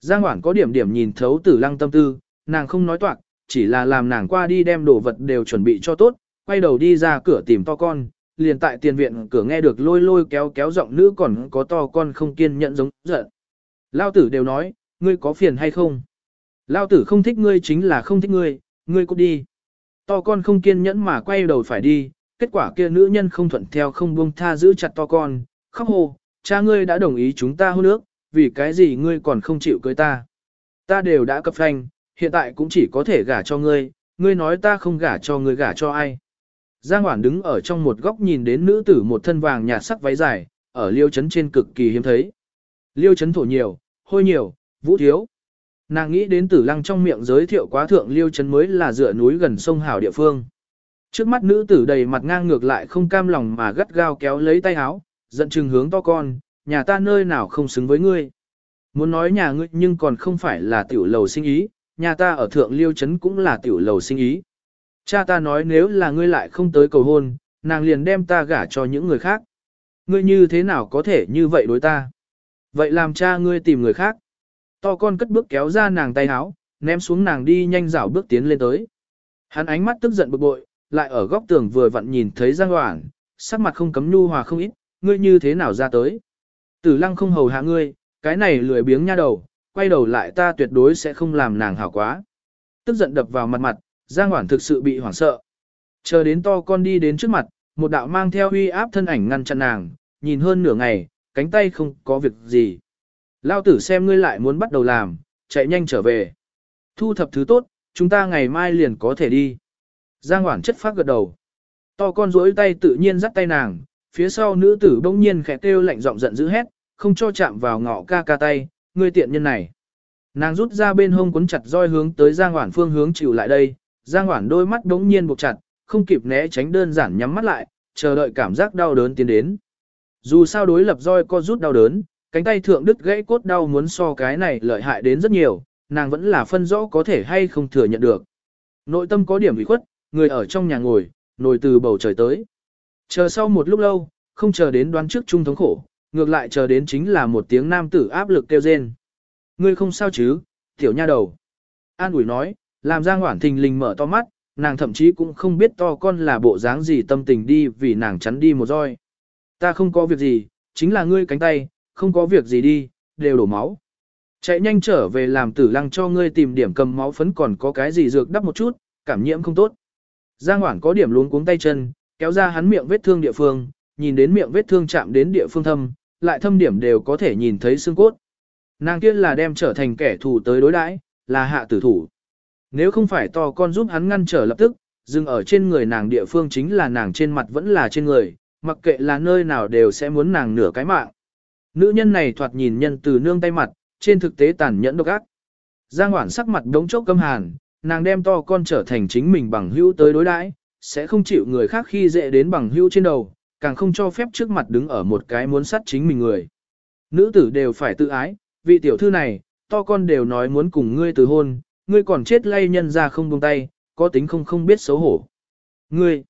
Giang Hoản có điểm điểm nhìn thấu tử lăng tâm tư, nàng không nói toạc, chỉ là làm nàng qua đi đem đồ vật đều chuẩn bị cho tốt, quay đầu đi ra cửa tìm to con, liền tại tiền viện cửa nghe được lôi lôi kéo kéo giọng nữ còn có to con không kiên nhẫn giống giận. Lao tử đều nói, ngươi có phiền hay không? Lao tử không thích ngươi chính là không thích ngươi, ngươi cút đi. To con không kiên nhẫn mà quay đầu phải đi, kết quả kia nữ nhân không thuận theo không buông tha giữ chặt to con, khóc hồ, cha ngươi đã đồng ý chúng ta hôn nước, vì cái gì ngươi còn không chịu cưới ta. Ta đều đã cập phanh, hiện tại cũng chỉ có thể gả cho ngươi, ngươi nói ta không gả cho ngươi gả cho ai. Giang Hoản đứng ở trong một góc nhìn đến nữ tử một thân vàng nhạt sắc váy dài, ở liêu chấn trên cực kỳ hiếm thấy. Liêu chấn thổ nhiều, hôi nhiều, vũ thiếu. Nàng nghĩ đến tử lăng trong miệng giới thiệu quá thượng liêu chấn mới là dựa núi gần sông Hảo địa phương. Trước mắt nữ tử đầy mặt ngang ngược lại không cam lòng mà gắt gao kéo lấy tay áo, giận chừng hướng to con, nhà ta nơi nào không xứng với ngươi. Muốn nói nhà ngươi nhưng còn không phải là tiểu lầu sinh ý, nhà ta ở thượng liêu chấn cũng là tiểu lầu sinh ý. Cha ta nói nếu là ngươi lại không tới cầu hôn, nàng liền đem ta gả cho những người khác. Ngươi như thế nào có thể như vậy đối ta? Vậy làm cha ngươi tìm người khác. To con cất bước kéo ra nàng tay áo, ném xuống nàng đi nhanh dảo bước tiến lên tới. Hắn ánh mắt tức giận bực bội, lại ở góc tường vừa vặn nhìn thấy Giang Hoảng, sắc mặt không cấm nhu hòa không ít, ngươi như thế nào ra tới. Tử lăng không hầu hạ ngươi, cái này lười biếng nha đầu, quay đầu lại ta tuyệt đối sẽ không làm nàng hảo quá. Tức giận đập vào mặt mặt, Giang Hoảng thực sự bị hoảng sợ. Chờ đến to con đi đến trước mặt, một đạo mang theo uy áp thân ảnh ngăn chặn nàng, nhìn hơn nửa ngày, cánh tay không có việc gì. Lao tử xem ngươi lại muốn bắt đầu làm, chạy nhanh trở về. Thu thập thứ tốt, chúng ta ngày mai liền có thể đi. Giang Hoảng chất phát gật đầu. To con rỗi tay tự nhiên dắt tay nàng, phía sau nữ tử bỗng nhiên khẽ kêu lạnh giọng giận dữ hét, không cho chạm vào ngọ ca ca tay, ngươi tiện nhân này. Nàng rút ra bên hông cuốn chặt roi hướng tới Giang Hoản phương hướng chịu lại đây, Giang Hoản đôi mắt bỗng nhiên buộc chặt, không kịp né tránh đơn giản nhắm mắt lại, chờ đợi cảm giác đau đớn tiến đến. Dù sao đối lập roi co rút đau đớn, cánh tay thượng đứt gãy cốt đau muốn so cái này lợi hại đến rất nhiều, nàng vẫn là phân rõ có thể hay không thừa nhận được. Nội tâm có điểm ủy khuất, người ở trong nhà ngồi, nổi từ bầu trời tới. Chờ sau một lúc lâu, không chờ đến đoán trước trung thống khổ, ngược lại chờ đến chính là một tiếng nam tử áp lực kêu rên. Ngươi không sao chứ, tiểu nha đầu. An ủi nói, làm Giang Hoản thình lình mở to mắt, nàng thậm chí cũng không biết to con là bộ dáng gì tâm tình đi vì nàng chắn đi một roi. Ta không có việc gì, chính là ngươi cánh tay, không có việc gì đi, đều đổ máu. Chạy nhanh trở về làm tử lăng cho ngươi tìm điểm cầm máu phấn còn có cái gì dược đắp một chút, cảm nhiễm không tốt. Giang Hoảng có điểm luống cuống tay chân, kéo ra hắn miệng vết thương địa phương, nhìn đến miệng vết thương chạm đến địa phương thâm, lại thâm điểm đều có thể nhìn thấy xương cốt. Nàng kia là đem trở thành kẻ thù tới đối đãi, là hạ tử thủ. Nếu không phải to con giúp hắn ngăn trở lập tức, dừng ở trên người nàng địa phương chính là nàng trên mặt vẫn là trên người, mặc kệ là nơi nào đều sẽ muốn nàng nửa cái mạng. Nữ nhân này thoạt nhìn nhân từ nương tay mặt, trên thực tế tàn nhẫn độc ác. Giang Hoản sắc mặt đống chốc căm hàn, nàng đem to con trở thành chính mình bằng hữu tới đối đãi, sẽ không chịu người khác khi dễ đến bằng hữu trên đầu, càng không cho phép trước mặt đứng ở một cái muốn sát chính mình người. Nữ tử đều phải tự ái, vị tiểu thư này, to con đều nói muốn cùng ngươi từ hôn, ngươi còn chết lay nhân ra không buông tay, có tính không không biết xấu hổ. Ngươi,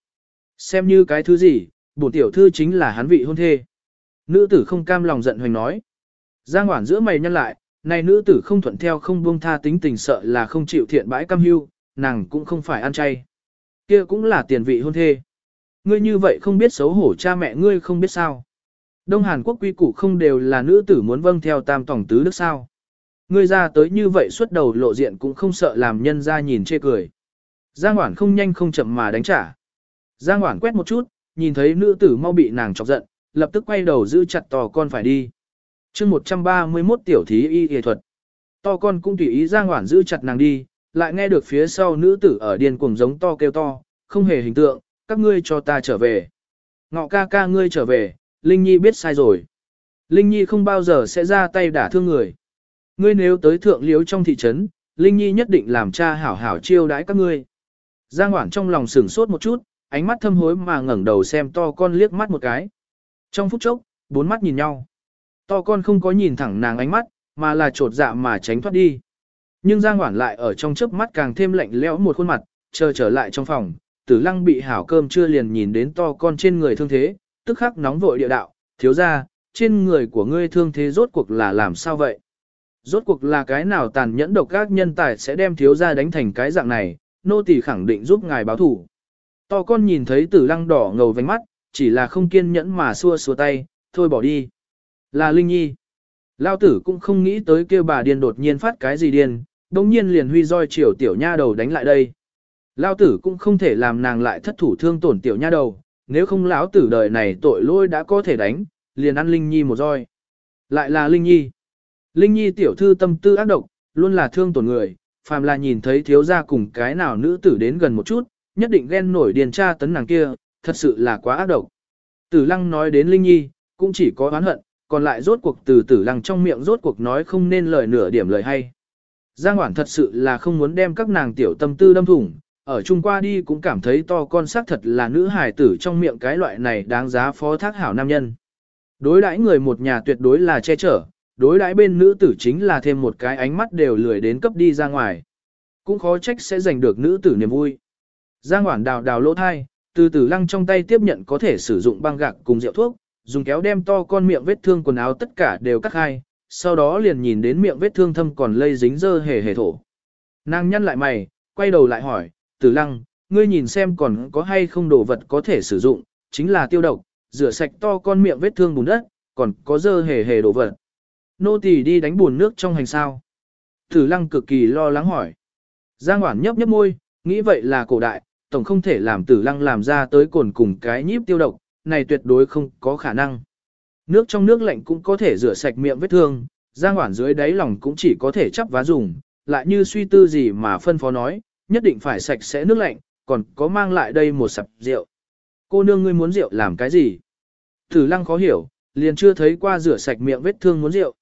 xem như cái thứ gì, bổn tiểu thư chính là hắn vị hôn thê. Nữ tử không cam lòng giận hoành nói. Giang Hoản giữa mày nhăn lại, này nữ tử không thuận theo không buông tha tính tình sợ là không chịu thiện bãi cam hưu, nàng cũng không phải ăn chay. Kia cũng là tiền vị hôn thê. Ngươi như vậy không biết xấu hổ cha mẹ ngươi không biết sao. Đông Hàn Quốc quy củ không đều là nữ tử muốn vâng theo tam tổng tứ đức sao. Ngươi ra tới như vậy suốt đầu lộ diện cũng không sợ làm nhân ra nhìn chê cười. Giang Hoản không nhanh không chậm mà đánh trả. Giang Hoản quét một chút, nhìn thấy nữ tử mau bị nàng chọc giận, lập tức quay đầu giữ chặt to con phải đi. chương 131 tiểu thí y y thuật. To con cũng tùy ý Giang Hoản giữ chặt nàng đi, lại nghe được phía sau nữ tử ở điên cuồng giống to kêu to, không hề hình tượng, các ngươi cho ta trở về. Ngọ ca ca ngươi trở về, Linh Nhi biết sai rồi. Linh Nhi không bao giờ sẽ ra tay đả thương người. Ngươi nếu tới thượng liếu trong thị trấn, Linh Nhi nhất định làm cha hảo hảo chiêu đãi các ngươi. Giang Hoảng trong lòng sửng sốt một chút, ánh mắt thâm hối mà ngẩng đầu xem to con liếc mắt một cái. Trong phút chốc, bốn mắt nhìn nhau. To con không có nhìn thẳng nàng ánh mắt, mà là trột dạ mà tránh thoát đi. Nhưng Giang Hoản lại ở trong chớp mắt càng thêm lạnh lẽo một khuôn mặt, chờ trở lại trong phòng, tử lăng bị hảo cơm chưa liền nhìn đến to con trên người thương thế, tức khắc nóng vội địa đạo, thiếu ra, trên người của ngươi thương thế rốt cuộc là làm sao vậy? Rốt cuộc là cái nào tàn nhẫn độc các nhân tài sẽ đem thiếu ra đánh thành cái dạng này, nô tỳ khẳng định giúp ngài báo thủ. To con nhìn thấy tử lăng đỏ ngầu vánh mắt, chỉ là không kiên nhẫn mà xua xua tay, thôi bỏ đi. Là Linh Nhi. Lao tử cũng không nghĩ tới kêu bà điên đột nhiên phát cái gì điên, đồng nhiên liền huy roi chiều tiểu nha đầu đánh lại đây. Lao tử cũng không thể làm nàng lại thất thủ thương tổn tiểu nha đầu, nếu không lão tử đời này tội lỗi đã có thể đánh, liền ăn Linh Nhi một roi. Lại là Linh Nhi. Linh Nhi tiểu thư tâm tư ác độc, luôn là thương tổn người, phàm là nhìn thấy thiếu gia cùng cái nào nữ tử đến gần một chút, nhất định ghen nổi điền tra tấn nàng kia, thật sự là quá ác độc. Tử lăng nói đến Linh Nhi, cũng chỉ có oán hận, còn lại rốt cuộc từ tử lăng trong miệng rốt cuộc nói không nên lời nửa điểm lời hay. Giang Hoản thật sự là không muốn đem các nàng tiểu tâm tư đâm thủng, ở Trung qua đi cũng cảm thấy to con xác thật là nữ hài tử trong miệng cái loại này đáng giá phó thác hảo nam nhân. Đối đãi người một nhà tuyệt đối là che chở, đối đãi bên nữ tử chính là thêm một cái ánh mắt đều lười đến cấp đi ra ngoài. Cũng khó trách sẽ giành được nữ tử niềm vui. Giang Hoản đào đào lỗ thai, từ từ lăng trong tay tiếp nhận có thể sử dụng băng gạc cùng rượu thuốc, dùng kéo đem to con miệng vết thương quần áo tất cả đều cắt hai, sau đó liền nhìn đến miệng vết thương thâm còn lây dính dơ hề hề thổ. Nàng nhăn lại mày, quay đầu lại hỏi, tử lăng, ngươi nhìn xem còn có hay không đồ vật có thể sử dụng, chính là tiêu độc, rửa sạch to con miệng vết thương bùn đất, còn có dơ hề hề đồ vật. Nô tỳ đi đánh buồn nước trong hành sao. Tử lăng cực kỳ lo lắng hỏi. Giang Hoản nhấp nhấp môi, nghĩ vậy là cổ đại, tổng không thể làm tử lăng làm ra tới cồn cùng cái nhíp tiêu độc, này tuyệt đối không có khả năng. Nước trong nước lạnh cũng có thể rửa sạch miệng vết thương, Giang Hoản dưới đáy lòng cũng chỉ có thể chắp vá dùng, lại như suy tư gì mà phân phó nói, nhất định phải sạch sẽ nước lạnh, còn có mang lại đây một sập rượu. Cô nương ngươi muốn rượu làm cái gì? Tử lăng khó hiểu, liền chưa thấy qua rửa sạch miệng vết thương muốn rượu.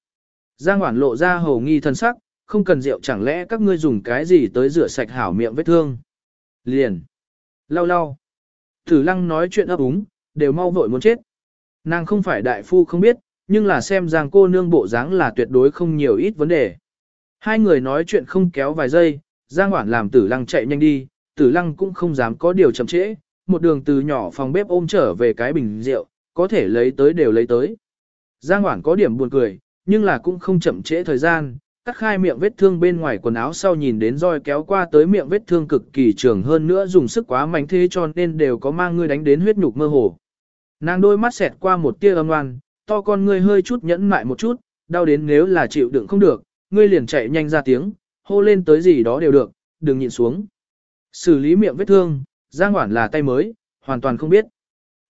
Giang Hoản lộ ra hầu nghi thân sắc, không cần rượu chẳng lẽ các ngươi dùng cái gì tới rửa sạch hảo miệng vết thương. Liền. Lau lau. Tử lăng nói chuyện ấp úng, đều mau vội muốn chết. Nàng không phải đại phu không biết, nhưng là xem rằng cô nương bộ dáng là tuyệt đối không nhiều ít vấn đề. Hai người nói chuyện không kéo vài giây, Giang Hoản làm tử lăng chạy nhanh đi, tử lăng cũng không dám có điều chậm trễ, một đường từ nhỏ phòng bếp ôm trở về cái bình rượu, có thể lấy tới đều lấy tới. Giang Hoản có điểm buồn cười, nhưng là cũng không chậm trễ thời gian, cắt khai miệng vết thương bên ngoài quần áo sau nhìn đến roi kéo qua tới miệng vết thương cực kỳ trường hơn nữa dùng sức quá mạnh thế cho nên đều có mang ngươi đánh đến huyết nhục mơ hồ. Nàng đôi mắt xẹt qua một tia âm oan, to con ngươi hơi chút nhẫn mại một chút, đau đến nếu là chịu đựng không được, ngươi liền chạy nhanh ra tiếng, hô lên tới gì đó đều được, đừng nhịn xuống. Xử lý miệng vết thương, Giang Hoản là tay mới, hoàn toàn không biết.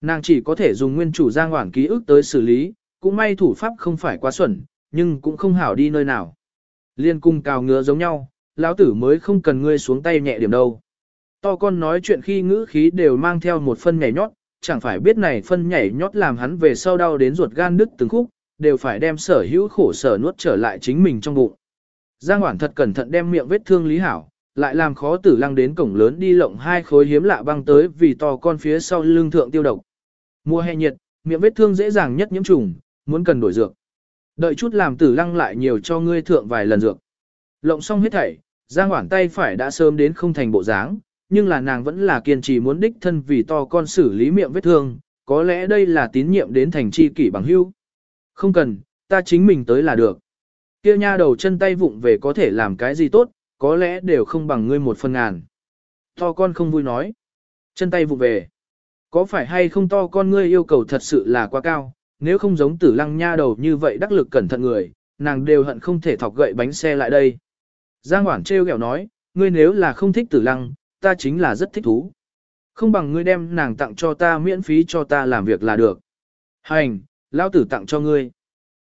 Nàng chỉ có thể dùng nguyên chủ Giang Hoản ký ức tới xử lý, cũng may thủ pháp không phải quá xuẩn, nhưng cũng không hảo đi nơi nào. Liên cung cào ngứa giống nhau, lão tử mới không cần ngươi xuống tay nhẹ điểm đâu. To con nói chuyện khi ngữ khí đều mang theo một phân nhảy nhót, chẳng phải biết này phân nhảy nhót làm hắn về sau đau đến ruột gan đứt từng khúc, đều phải đem sở hữu khổ sở nuốt trở lại chính mình trong bụng. Giang Hoản thật cẩn thận đem miệng vết thương lý hảo, lại làm khó tử lăng đến cổng lớn đi lộng hai khối hiếm lạ băng tới vì to con phía sau lưng thượng tiêu độc. Mùa hè nhiệt, miệng vết thương dễ dàng nhất nhiễm trùng, muốn cần đổi dược. Đợi chút làm tử lăng lại nhiều cho ngươi thượng vài lần dược. Lộng xong hết thảy, Giang Hoản tay phải đã sớm đến không thành bộ dáng, nhưng là nàng vẫn là kiên trì muốn đích thân vì to con xử lý miệng vết thương, có lẽ đây là tín nhiệm đến thành chi kỷ bằng hữu. Không cần, ta chính mình tới là được. Kia nha đầu chân tay vụng về có thể làm cái gì tốt, có lẽ đều không bằng ngươi một phần ngàn. To con không vui nói. Chân tay vụng về. Có phải hay không to con ngươi yêu cầu thật sự là quá cao, nếu không giống tử lăng nha đầu như vậy đắc lực cẩn thận người, nàng đều hận không thể thọc gậy bánh xe lại đây. Giang Hoảng trêu ghẹo nói, ngươi nếu là không thích tử lăng, ta chính là rất thích thú. Không bằng ngươi đem nàng tặng cho ta miễn phí cho ta làm việc là được. Hành, lão tử tặng cho ngươi.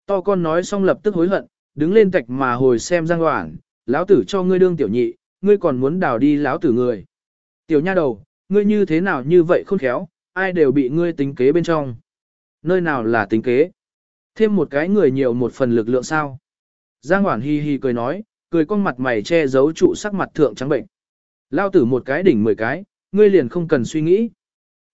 To con nói xong lập tức hối hận, đứng lên tạch mà hồi xem Giang Hoảng, lão tử cho ngươi đương tiểu nhị, ngươi còn muốn đào đi lão tử người. Tiểu nha đầu, ngươi như thế nào như vậy khôn khéo, ai đều bị ngươi tính kế bên trong. Nơi nào là tính kế? Thêm một cái người nhiều một phần lực lượng sao? Giang Hoản hi hi cười nói, cười con mặt mày che giấu trụ sắc mặt thượng trắng bệnh. Lao tử một cái đỉnh mười cái, ngươi liền không cần suy nghĩ.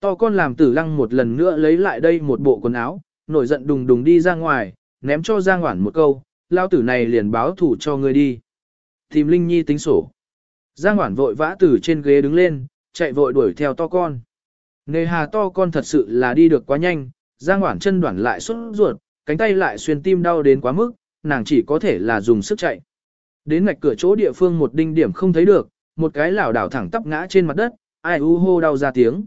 To con làm tử lăng một lần nữa lấy lại đây một bộ quần áo, nổi giận đùng đùng đi ra ngoài, ném cho Giang Hoản một câu, lao tử này liền báo thủ cho ngươi đi. Tìm Linh Nhi tính sổ. Giang Hoản vội vã từ trên ghế đứng lên, chạy vội đuổi theo to con. Nề hà to con thật sự là đi được quá nhanh, Giang Hoản chân đoản lại xuất ruột, cánh tay lại xuyên tim đau đến quá mức, nàng chỉ có thể là dùng sức chạy. Đến ngạch cửa chỗ địa phương một đinh điểm không thấy được, một cái lảo đảo thẳng tắp ngã trên mặt đất, ai u hô đau ra tiếng.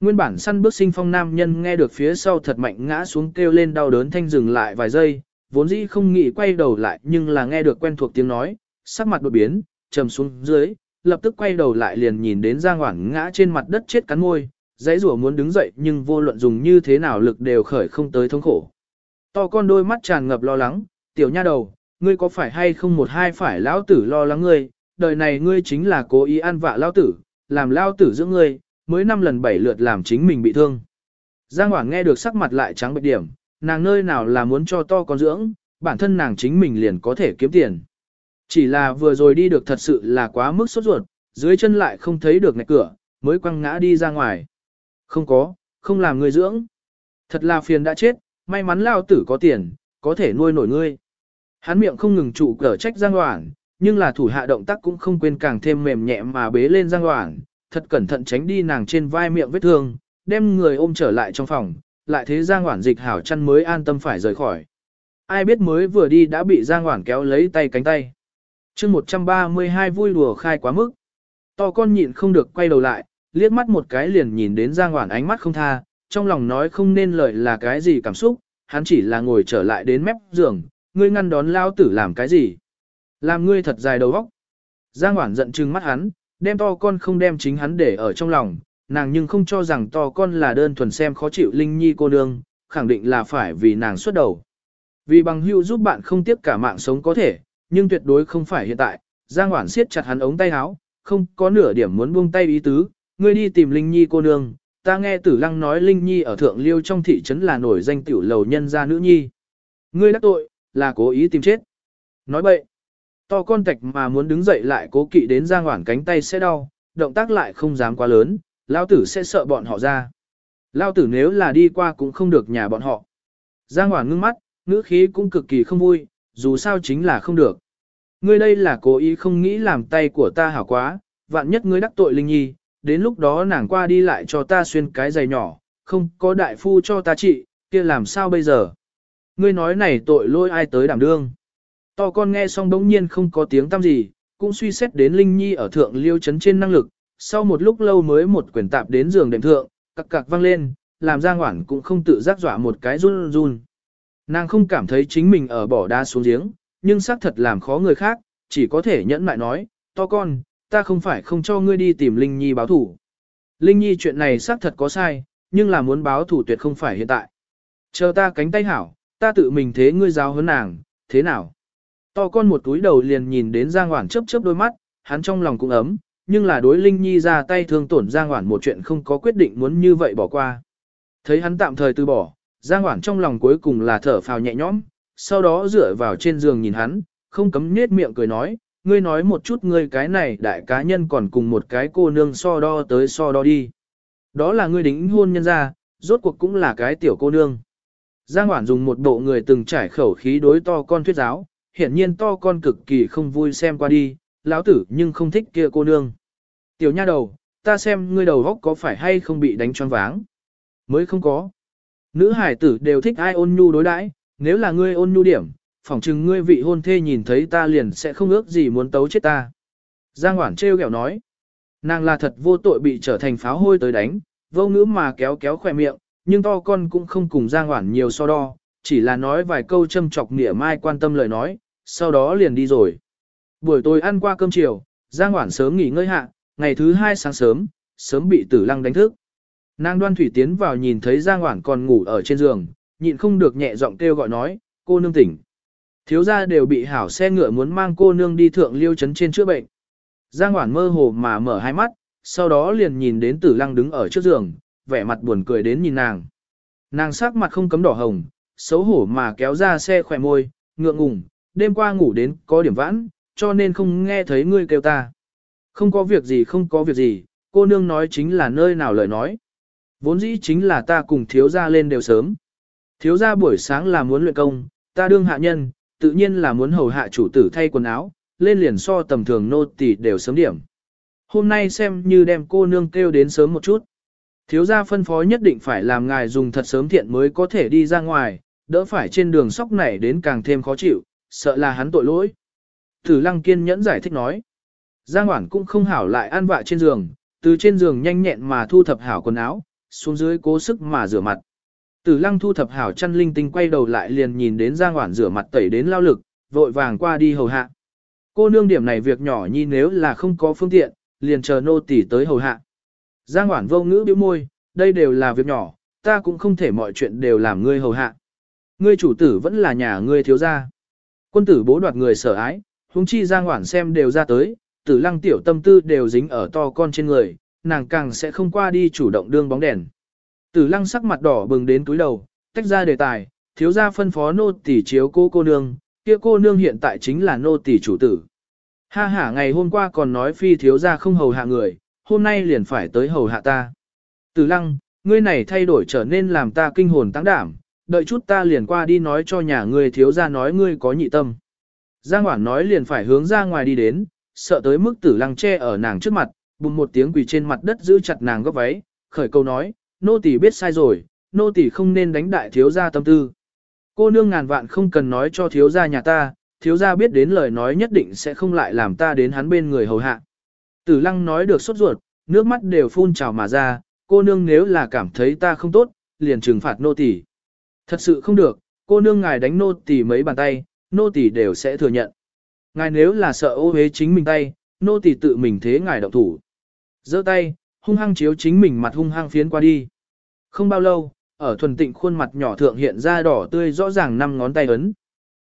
Nguyên bản săn bước sinh phong nam nhân nghe được phía sau thật mạnh ngã xuống kêu lên đau đớn thanh dừng lại vài giây, vốn dĩ không nghĩ quay đầu lại nhưng là nghe được quen thuộc tiếng nói, sắc mặt đột biến, trầm xuống dưới, lập tức quay đầu lại liền nhìn đến Giang Hoản ngã trên mặt đất chết cắn môi, dãy rủa muốn đứng dậy nhưng vô luận dùng như thế nào lực đều khởi không tới thống khổ. To con đôi mắt tràn ngập lo lắng, tiểu nha đầu, ngươi có phải hay không một hai phải lão tử lo lắng ngươi, đời này ngươi chính là cố ý ăn vạ lão tử, làm lão tử giữa ngươi, mới năm lần bảy lượt làm chính mình bị thương. Giang Hoảng nghe được sắc mặt lại trắng bệch điểm, nàng nơi nào là muốn cho to con dưỡng, bản thân nàng chính mình liền có thể kiếm tiền. Chỉ là vừa rồi đi được thật sự là quá mức sốt ruột, dưới chân lại không thấy được ngạch cửa, mới quăng ngã đi ra ngoài. Không có, không làm người dưỡng. Thật là phiền đã chết, may mắn lao tử có tiền, có thể nuôi nổi ngươi. Hắn miệng không ngừng trụ cở trách Giang Hoảng, nhưng là thủ hạ động tác cũng không quên càng thêm mềm nhẹ mà bế lên Giang Hoảng, thật cẩn thận tránh đi nàng trên vai miệng vết thương, đem người ôm trở lại trong phòng, lại thế Giang Hoảng dịch hảo chăn mới an tâm phải rời khỏi. Ai biết mới vừa đi đã bị Giang Hoảng kéo lấy tay cánh tay. chương 132 vui đùa khai quá mức. To con nhịn không được quay đầu lại, liếc mắt một cái liền nhìn đến Giang Hoản ánh mắt không tha, trong lòng nói không nên lời là cái gì cảm xúc, hắn chỉ là ngồi trở lại đến mép giường, ngươi ngăn đón lao tử làm cái gì? Làm ngươi thật dài đầu óc. Giang Hoản giận trừng mắt hắn, đem to con không đem chính hắn để ở trong lòng, nàng nhưng không cho rằng to con là đơn thuần xem khó chịu Linh Nhi cô nương, khẳng định là phải vì nàng xuất đầu. Vì bằng hữu giúp bạn không tiếp cả mạng sống có thể, nhưng tuyệt đối không phải hiện tại, Giang Hoản siết chặt hắn ống tay áo, không có nửa điểm muốn buông tay ý tứ, ngươi đi tìm Linh Nhi cô nương, ta nghe Tử Lăng nói Linh Nhi ở Thượng Liêu trong thị trấn là nổi danh tiểu lầu nhân gia nữ nhi. Ngươi đắc tội, là cố ý tìm chết. Nói bậy, to con tạch mà muốn đứng dậy lại cố kỵ đến Giang ngoản cánh tay sẽ đau, động tác lại không dám quá lớn, lao tử sẽ sợ bọn họ ra. Lao tử nếu là đi qua cũng không được nhà bọn họ. Giang Hoảng ngưng mắt, ngữ khí cũng cực kỳ không vui, dù sao chính là không được. Ngươi đây là cố ý không nghĩ làm tay của ta hảo quá, vạn nhất ngươi đắc tội Linh Nhi, đến lúc đó nàng qua đi lại cho ta xuyên cái giày nhỏ, không có đại phu cho ta trị, kia làm sao bây giờ? Ngươi nói này tội lỗi ai tới đảm đương? To con nghe xong đống nhiên không có tiếng tăm gì, cũng suy xét đến Linh Nhi ở thượng liêu chấn trên năng lực, sau một lúc lâu mới một quyển tạp đến giường đệm thượng, cặc cặc vang lên, làm Giang Hoản cũng không tự giác dọa một cái run run. Nàng không cảm thấy chính mình ở bỏ đá xuống giếng, nhưng xác thật làm khó người khác, chỉ có thể nhẫn lại nói, to con, ta không phải không cho ngươi đi tìm Linh Nhi báo thủ. Linh Nhi chuyện này xác thật có sai, nhưng là muốn báo thủ tuyệt không phải hiện tại. Chờ ta cánh tay hảo, ta tự mình thế ngươi giáo hơn nàng, thế nào? To con một túi đầu liền nhìn đến Giang Hoản chớp chớp đôi mắt, hắn trong lòng cũng ấm, nhưng là đối Linh Nhi ra tay thương tổn Giang Hoản một chuyện không có quyết định muốn như vậy bỏ qua. Thấy hắn tạm thời từ bỏ, Giang Hoản trong lòng cuối cùng là thở phào nhẹ nhõm, sau đó dựa vào trên giường nhìn hắn, không cấm nết miệng cười nói, ngươi nói một chút ngươi cái này đại cá nhân còn cùng một cái cô nương so đo tới so đo đi. Đó là ngươi đính hôn nhân ra, rốt cuộc cũng là cái tiểu cô nương. Giang Hoản dùng một bộ người từng trải khẩu khí đối to con thuyết giáo, hiển nhiên to con cực kỳ không vui xem qua đi, lão tử nhưng không thích kia cô nương. Tiểu nha đầu, ta xem ngươi đầu góc có phải hay không bị đánh choáng váng. Mới không có. Nữ hải tử đều thích ai ôn nhu đối đãi, nếu là ngươi ôn nhu điểm, phỏng chừng ngươi vị hôn thê nhìn thấy ta liền sẽ không ước gì muốn tấu chết ta. Giang Hoảng trêu ghẹo nói. Nàng là thật vô tội bị trở thành pháo hôi tới đánh, vô ngữ mà kéo kéo khỏe miệng, nhưng to con cũng không cùng Giang Hoảng nhiều so đo, chỉ là nói vài câu châm chọc nghĩa mai quan tâm lời nói, sau đó liền đi rồi. Buổi tối ăn qua cơm chiều, Giang Hoảng sớm nghỉ ngơi hạ, ngày thứ hai sáng sớm, sớm bị tử lăng đánh thức. Nàng đoan thủy tiến vào nhìn thấy Giang Hoảng còn ngủ ở trên giường, nhịn không được nhẹ giọng kêu gọi nói, cô nương tỉnh. Thiếu gia đều bị hảo xe ngựa muốn mang cô nương đi thượng liêu chấn trên chữa bệnh. Giang Hoản mơ hồ mà mở hai mắt, sau đó liền nhìn đến tử lăng đứng ở trước giường, vẻ mặt buồn cười đến nhìn nàng. Nàng sắc mặt không cấm đỏ hồng, xấu hổ mà kéo ra xe khỏe môi, ngượng ngùng, đêm qua ngủ đến có điểm vãn, cho nên không nghe thấy ngươi kêu ta. Không có việc gì không có việc gì, cô nương nói chính là nơi nào lời nói. Vốn dĩ chính là ta cùng thiếu gia lên đều sớm. Thiếu gia buổi sáng là muốn luyện công, ta đương hạ nhân, tự nhiên là muốn hầu hạ chủ tử thay quần áo, lên liền so tầm thường nô tỳ đều sớm điểm. Hôm nay xem như đem cô nương kêu đến sớm một chút. Thiếu gia phân phó nhất định phải làm ngài dùng thật sớm thiện mới có thể đi ra ngoài, đỡ phải trên đường sóc này đến càng thêm khó chịu, sợ là hắn tội lỗi. Tử lăng kiên nhẫn giải thích nói. Giang Hoản cũng không hảo lại an vạ trên giường, từ trên giường nhanh nhẹn mà thu thập hảo quần áo, xuống dưới cố sức mà rửa mặt. Tử lăng thu thập hảo chăn linh tinh quay đầu lại liền nhìn đến Giang Hoản rửa mặt tẩy đến lao lực, vội vàng qua đi hầu hạ. Cô nương điểm này việc nhỏ nhi nếu là không có phương tiện, liền chờ nô tỳ tới hầu hạ. Giang Hoản vô ngữ bĩu môi, đây đều là việc nhỏ, ta cũng không thể mọi chuyện đều làm ngươi hầu hạ. Ngươi chủ tử vẫn là nhà ngươi thiếu gia. Quân tử bố đoạt người sở ái, huống chi Giang Hoản xem đều ra tới, tử lăng tiểu tâm tư đều dính ở to con trên người, nàng càng sẽ không qua đi chủ động đương bóng đèn. Tử lăng sắc mặt đỏ bừng đến túi đầu, tách ra đề tài, thiếu gia phân phó nô tỷ chiếu cô cô nương, kia cô nương hiện tại chính là nô tỷ chủ tử. Ha ha ngày hôm qua còn nói phi thiếu gia không hầu hạ người, hôm nay liền phải tới hầu hạ ta. Tử lăng, ngươi này thay đổi trở nên làm ta kinh hồn tăng đảm, đợi chút ta liền qua đi nói cho nhà ngươi thiếu gia nói ngươi có nhị tâm. Giang Hoảng nói liền phải hướng ra ngoài đi đến, sợ tới mức tử lăng che ở nàng trước mặt, bùng một tiếng quỳ trên mặt đất giữ chặt nàng góc váy, khởi câu nói, nô tỳ biết sai rồi, nô tỳ không nên đánh đại thiếu gia tâm tư. Cô nương ngàn vạn không cần nói cho thiếu gia nhà ta, thiếu gia biết đến lời nói nhất định sẽ không lại làm ta đến hắn bên người hầu hạ. Tử lăng nói được sốt ruột, nước mắt đều phun trào mà ra, cô nương nếu là cảm thấy ta không tốt, liền trừng phạt nô tỳ. Thật sự không được, cô nương ngài đánh nô tỳ mấy bàn tay, nô tỳ đều sẽ thừa nhận. Ngài nếu là sợ ô hế chính mình tay, nô tỳ tự mình thế ngài động thủ. giơ tay, hung hăng chiếu chính mình mặt hung hăng phiến qua đi. Không bao lâu, ở thuần tịnh khuôn mặt nhỏ thượng hiện ra đỏ tươi rõ ràng năm ngón tay ấn.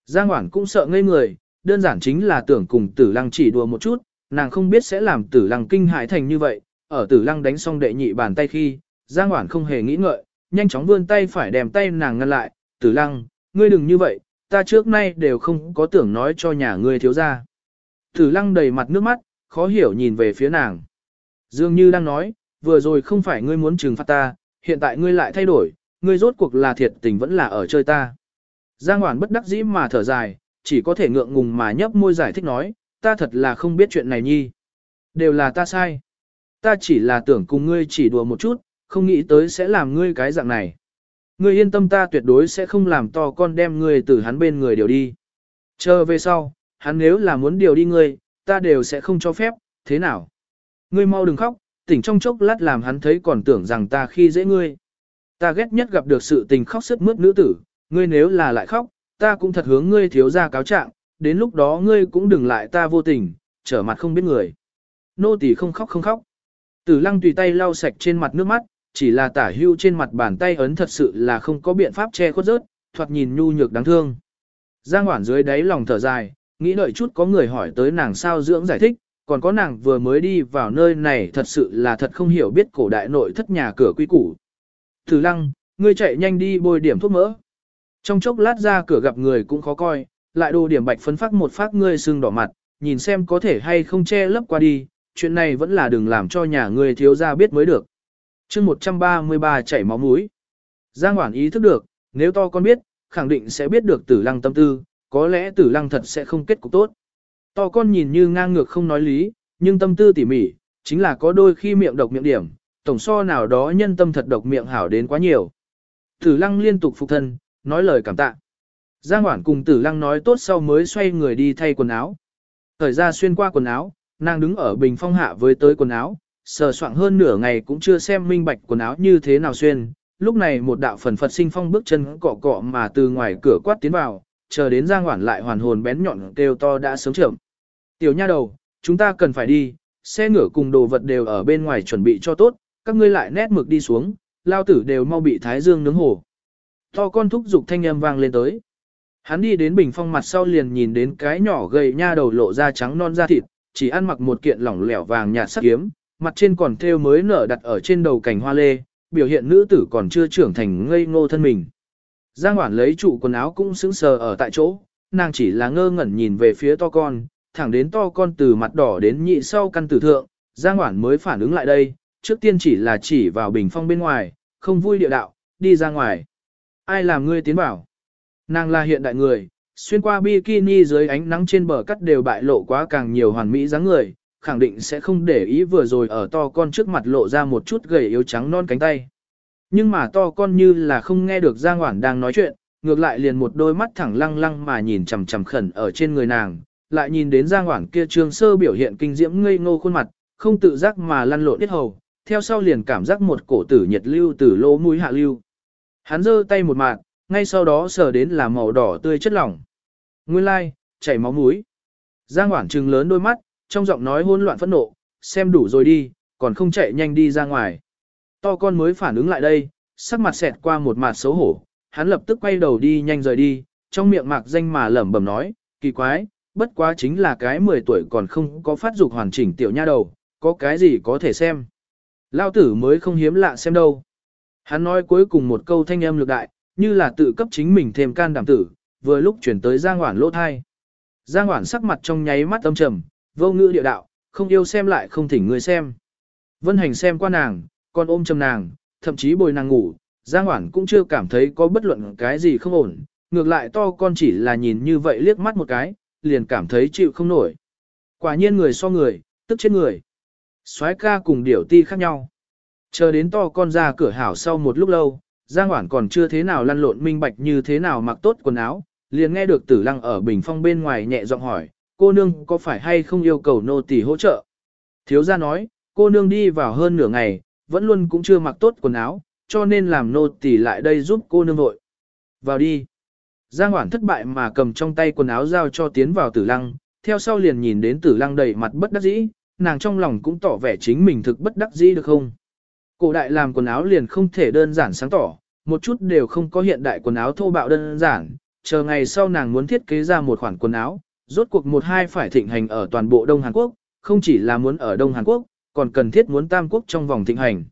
Giang Hoản cũng sợ ngây người, đơn giản chính là tưởng cùng tử lăng chỉ đùa một chút, nàng không biết sẽ làm tử lăng kinh hại thành như vậy, ở tử lăng đánh xong đệ nhị bàn tay khi, Giang Hoản không hề nghĩ ngợi, nhanh chóng vươn tay phải đèm tay nàng ngăn lại, tử lăng, ngươi đừng như vậy, ta trước nay đều không có tưởng nói cho nhà ngươi thiếu ra. Tử lăng đầy mặt nước mắt, khó hiểu nhìn về phía nàng. Dường như đang nói, vừa rồi không phải ngươi muốn trừng phạt ta, hiện tại ngươi lại thay đổi, ngươi rốt cuộc là thiệt tình vẫn là ở chơi ta. Giang Hoản bất đắc dĩ mà thở dài, chỉ có thể ngượng ngùng mà nhấp môi giải thích nói, ta thật là không biết chuyện này nhi. Đều là ta sai. Ta chỉ là tưởng cùng ngươi chỉ đùa một chút, không nghĩ tới sẽ làm ngươi cái dạng này. Ngươi yên tâm ta tuyệt đối sẽ không làm to con đem ngươi từ hắn bên người điều đi. Chờ về sau, hắn nếu là muốn điều đi ngươi, ta đều sẽ không cho phép, thế nào? Ngươi mau đừng khóc, tỉnh trong chốc lát làm hắn thấy còn tưởng rằng ta khi dễ ngươi. Ta ghét nhất gặp được sự tình khóc sức mướt nữ tử, ngươi nếu là lại khóc, ta cũng thật hướng ngươi thiếu ra cáo trạng, đến lúc đó ngươi cũng đừng lại ta vô tình, trở mặt không biết người. Nô tỳ không khóc không khóc. Tử lăng tùy tay lau sạch trên mặt nước mắt, chỉ là tả hưu trên mặt bàn tay ấn thật sự là không có biện pháp che khuất rớt, thoạt nhìn nhu nhược đáng thương. Giang Hoản dưới đáy lòng thở dài, nghĩ đợi chút có người hỏi tới nàng sao dưỡng giải thích, còn có nàng vừa mới đi vào nơi này thật sự là thật không hiểu biết cổ đại nội thất nhà cửa quy củ. Tử lăng, ngươi chạy nhanh đi bôi điểm thuốc mỡ. Trong chốc lát ra cửa gặp người cũng khó coi, lại đồ điểm bạch phấn phát một phát ngươi sưng đỏ mặt, nhìn xem có thể hay không che lấp qua đi, chuyện này vẫn là đừng làm cho nhà ngươi thiếu ra biết mới được. chương 133 chảy máu mũi. Giang Hoản ý thức được, nếu to con biết, khẳng định sẽ biết được tử lăng tâm tư, có lẽ tử lăng thật sẽ không kết cục tốt. To con nhìn như ngang ngược không nói lý, nhưng tâm tư tỉ mỉ, chính là có đôi khi miệng độc miệng điểm, tổng so nào đó nhân tâm thật độc miệng hảo đến quá nhiều. Tử lăng liên tục phục thân, nói lời cảm tạ. Giang Hoản cùng tử lăng nói tốt sau mới xoay người đi thay quần áo. Thời ra xuyên qua quần áo, nàng đứng ở bình phong hạ với tới quần áo, sờ soạng hơn nửa ngày cũng chưa xem minh bạch quần áo như thế nào xuyên. Lúc này một đạo phần Phật sinh phong bước chân cọ cọ mà từ ngoài cửa quát tiến vào, chờ đến Giang Hoản lại hoàn hồn bén nhọn kêu to đã sớm trưởng. Tiểu nha đầu, chúng ta cần phải đi, xe ngựa cùng đồ vật đều ở bên ngoài chuẩn bị cho tốt, các ngươi lại nét mực đi xuống, lao tử đều mau bị thái dương nướng hổ. To con thúc giục thanh âm vang lên tới. Hắn đi đến bình phong mặt sau liền nhìn đến cái nhỏ gầy nha đầu lộ ra trắng non da thịt, chỉ ăn mặc một kiện lỏng lẻo vàng nhạt sắc kiếm, mặt trên còn thêu mới nở đặt ở trên đầu cành hoa lê, biểu hiện nữ tử còn chưa trưởng thành ngây ngô thân mình. Giang Hoản lấy trụ quần áo cũng sững sờ ở tại chỗ, nàng chỉ là ngơ ngẩn nhìn về phía to con, thẳng đến to con từ mặt đỏ đến nhị sau căn tử thượng, Giang Hoản mới phản ứng lại đây, trước tiên chỉ là chỉ vào bình phong bên ngoài, không vui địa đạo, đi ra ngoài. Ai làm ngươi tiến bảo? Nàng là hiện đại người, xuyên qua bikini dưới ánh nắng trên bờ cắt đều bại lộ quá càng nhiều hoàn mỹ dáng người, khẳng định sẽ không để ý vừa rồi ở to con trước mặt lộ ra một chút gầy yếu trắng non cánh tay. Nhưng mà to con như là không nghe được Giang Hoản đang nói chuyện, ngược lại liền một đôi mắt thẳng lăng lăng mà nhìn chằm chằm khẩn ở trên người nàng, lại nhìn đến Giang Hoản kia trương sơ biểu hiện kinh diễm ngây ngô khuôn mặt, không tự giác mà lăn lộn biết hầu, theo sau liền cảm giác một cổ tử nhiệt lưu từ lỗ mũi hạ lưu. Hắn giơ tay một mạng, ngay sau đó sờ đến là màu đỏ tươi chất lỏng. Nguyên lai, like, chảy máu mũi. Giang Hoản trừng lớn đôi mắt, trong giọng nói hỗn loạn phẫn nộ, xem đủ rồi đi, còn không chạy nhanh đi ra ngoài. To con mới phản ứng lại đây, sắc mặt xẹt qua một mặt xấu hổ, hắn lập tức quay đầu đi nhanh rời đi, trong miệng mạc danh mà lẩm bẩm nói, kỳ quái, bất quá chính là cái 10 tuổi còn không có phát dục hoàn chỉnh tiểu nha đầu, có cái gì có thể xem. Lao tử mới không hiếm lạ xem đâu. Hắn nói cuối cùng một câu thanh âm lực đại, như là tự cấp chính mình thêm can đảm tử, vừa lúc chuyển tới Giang Hoản lỗ thai. Giang Hoản sắc mặt trong nháy mắt âm trầm, vô ngữ địa đạo, không yêu xem lại không thỉnh người xem. Vân Hành xem qua nàng, còn ôm chầm nàng, thậm chí bồi nàng ngủ, Giang Hoản cũng chưa cảm thấy có bất luận cái gì không ổn, ngược lại to con chỉ là nhìn như vậy liếc mắt một cái, liền cảm thấy chịu không nổi. Quả nhiên người so người, tức chết người. soái ca cùng điểu ti khác nhau. Chờ đến to con ra cửa hảo sau một lúc lâu, Giang Hoản còn chưa thế nào lăn lộn minh bạch như thế nào mặc tốt quần áo, liền nghe được tử lăng ở bình phong bên ngoài nhẹ giọng hỏi, cô nương có phải hay không yêu cầu nô tỳ hỗ trợ? Thiếu gia nói, cô nương đi vào hơn nửa ngày, vẫn luôn cũng chưa mặc tốt quần áo, cho nên làm nô tỳ lại đây giúp cô nương vội. Vào đi. Giang Hoản thất bại mà cầm trong tay quần áo giao cho tiến vào tử lăng, theo sau liền nhìn đến tử lăng đầy mặt bất đắc dĩ, nàng trong lòng cũng tỏ vẻ chính mình thực bất đắc dĩ được không. Cổ đại làm quần áo liền không thể đơn giản sáng tỏ, một chút đều không có hiện đại quần áo thô bạo đơn giản, chờ ngày sau nàng muốn thiết kế ra một khoản quần áo, rốt cuộc một hai phải thịnh hành ở toàn bộ Đông Hàn Quốc, không chỉ là muốn ở Đông Hàn Quốc, còn cần thiết muốn tam quốc trong vòng thịnh hành.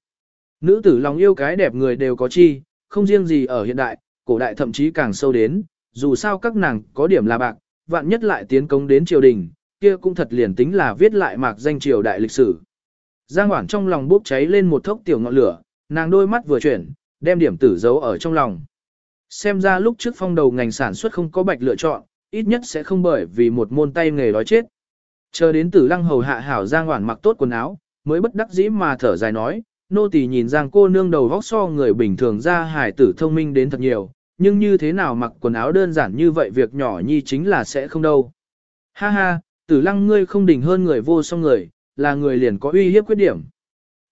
Nữ tử lòng yêu cái đẹp người đều có chi, không riêng gì ở hiện đại, cổ đại thậm chí càng sâu đến, dù sao các nàng có điểm là bạc, vạn nhất lại tiến công đến triều đình, kia cũng thật liền tính là viết lại mạc danh triều đại lịch sử. Giang Hoảng trong lòng bốc cháy lên một thốc tiểu ngọn lửa, nàng đôi mắt vừa chuyển, đem điểm tử giấu ở trong lòng. Xem ra lúc trước phong đầu ngành sản xuất không có bạch lựa chọn, ít nhất sẽ không bởi vì một môn tay nghề đói chết. Chờ đến tử lăng hầu hạ hảo Giang Hoảng mặc tốt quần áo, mới bất đắc dĩ mà thở dài nói, nô tỳ nhìn Giang cô nương đầu vóc so người bình thường ra hải tử thông minh đến thật nhiều, nhưng như thế nào mặc quần áo đơn giản như vậy việc nhỏ nhi chính là sẽ không đâu. Ha ha, tử lăng ngươi không đỉnh hơn người vô song người, là người liền có uy hiếp khuyết điểm.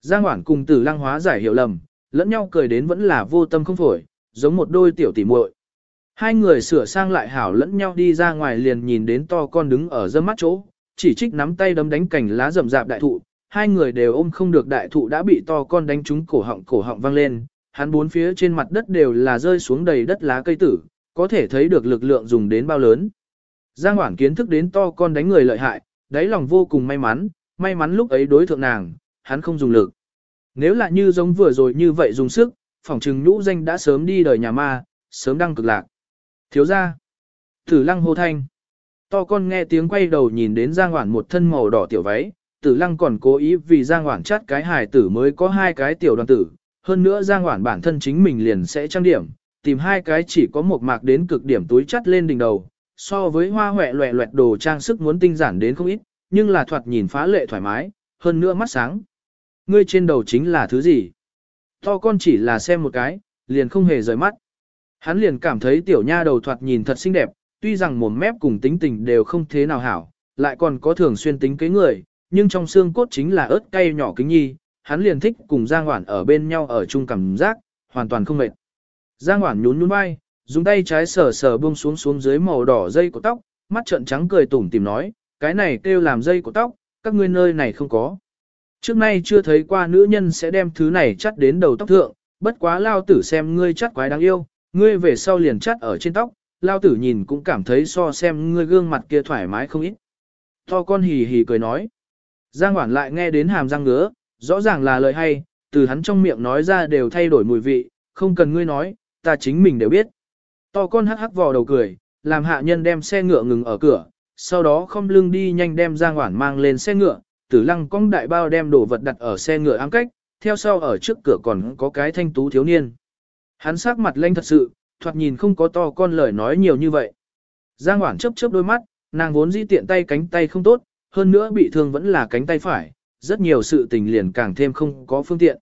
Giang Hoản cùng tử lăng hóa giải hiểu lầm, lẫn nhau cười đến vẫn là vô tâm không phổi, giống một đôi tiểu tỉ muội. Hai người sửa sang lại hảo lẫn nhau đi ra ngoài liền nhìn đến to con đứng ở dâm mắt chỗ, chỉ trích nắm tay đấm đánh cảnh lá rậm rạp đại thụ, hai người đều ôm không được đại thụ đã bị to con đánh trúng cổ họng cổ họng vang lên, hắn bốn phía trên mặt đất đều là rơi xuống đầy đất lá cây tử, có thể thấy được lực lượng dùng đến bao lớn. Giang Hoảng kiến thức đến to con đánh người lợi hại, đáy lòng vô cùng may mắn, may mắn lúc ấy đối thượng nàng, hắn không dùng lực. Nếu là như giống vừa rồi như vậy dùng sức, phỏng trừng nhũ danh đã sớm đi đời nhà ma, sớm đăng cực lạc. Thiếu ra. Tử lăng hô thanh. To con nghe tiếng quay đầu nhìn đến Giang Hoảng một thân màu đỏ tiểu váy, tử lăng còn cố ý vì Giang Hoản chắt cái hài tử mới có hai cái tiểu đoàn tử. Hơn nữa Giang Hoản bản thân chính mình liền sẽ trang điểm, tìm hai cái chỉ có một mạc đến cực điểm túi chắt lên đỉnh đầu. So với hoa hoẹ loẹ loẹt đồ trang sức muốn tinh giản đến không ít, nhưng là thoạt nhìn phá lệ thoải mái, hơn nữa mắt sáng. Ngươi trên đầu chính là thứ gì? To con chỉ là xem một cái, liền không hề rời mắt. Hắn liền cảm thấy tiểu nha đầu thoạt nhìn thật xinh đẹp, tuy rằng mồm mép cùng tính tình đều không thế nào hảo, lại còn có thường xuyên tính kế người, nhưng trong xương cốt chính là ớt cay nhỏ kính nhi, hắn liền thích cùng Giang Hoản ở bên nhau ở chung cảm giác, hoàn toàn không mệt. Giang Hoản nhún nhún vai, dùng tay trái sờ sờ buông xuống xuống dưới màu đỏ dây của tóc, mắt trợn trắng cười tủm tìm nói, cái này kêu làm dây của tóc, các ngươi nơi này không có. Trước nay chưa thấy qua nữ nhân sẽ đem thứ này chắt đến đầu tóc thượng, bất quá lao tử xem ngươi chắt quái đáng yêu, ngươi về sau liền chắt ở trên tóc, lao tử nhìn cũng cảm thấy so xem ngươi gương mặt kia thoải mái không ít. To con hì hì cười nói. Giang Hoản lại nghe đến hàm răng ngứa, rõ ràng là lời hay, từ hắn trong miệng nói ra đều thay đổi mùi vị, không cần ngươi nói, ta chính mình đều biết. To con hắc hắc vò đầu cười, làm hạ nhân đem xe ngựa ngừng ở cửa, sau đó không lưng đi nhanh đem Giang Hoản mang lên xe ngựa, tử lăng cong đại bao đem đồ vật đặt ở xe ngựa ám cách, theo sau ở trước cửa còn có cái thanh tú thiếu niên. Hắn sắc mặt lanh thật sự, thoạt nhìn không có to con lời nói nhiều như vậy. Giang Hoản chớp chớp đôi mắt, nàng vốn di tiện tay cánh tay không tốt, hơn nữa bị thương vẫn là cánh tay phải, rất nhiều sự tình liền càng thêm không có phương tiện.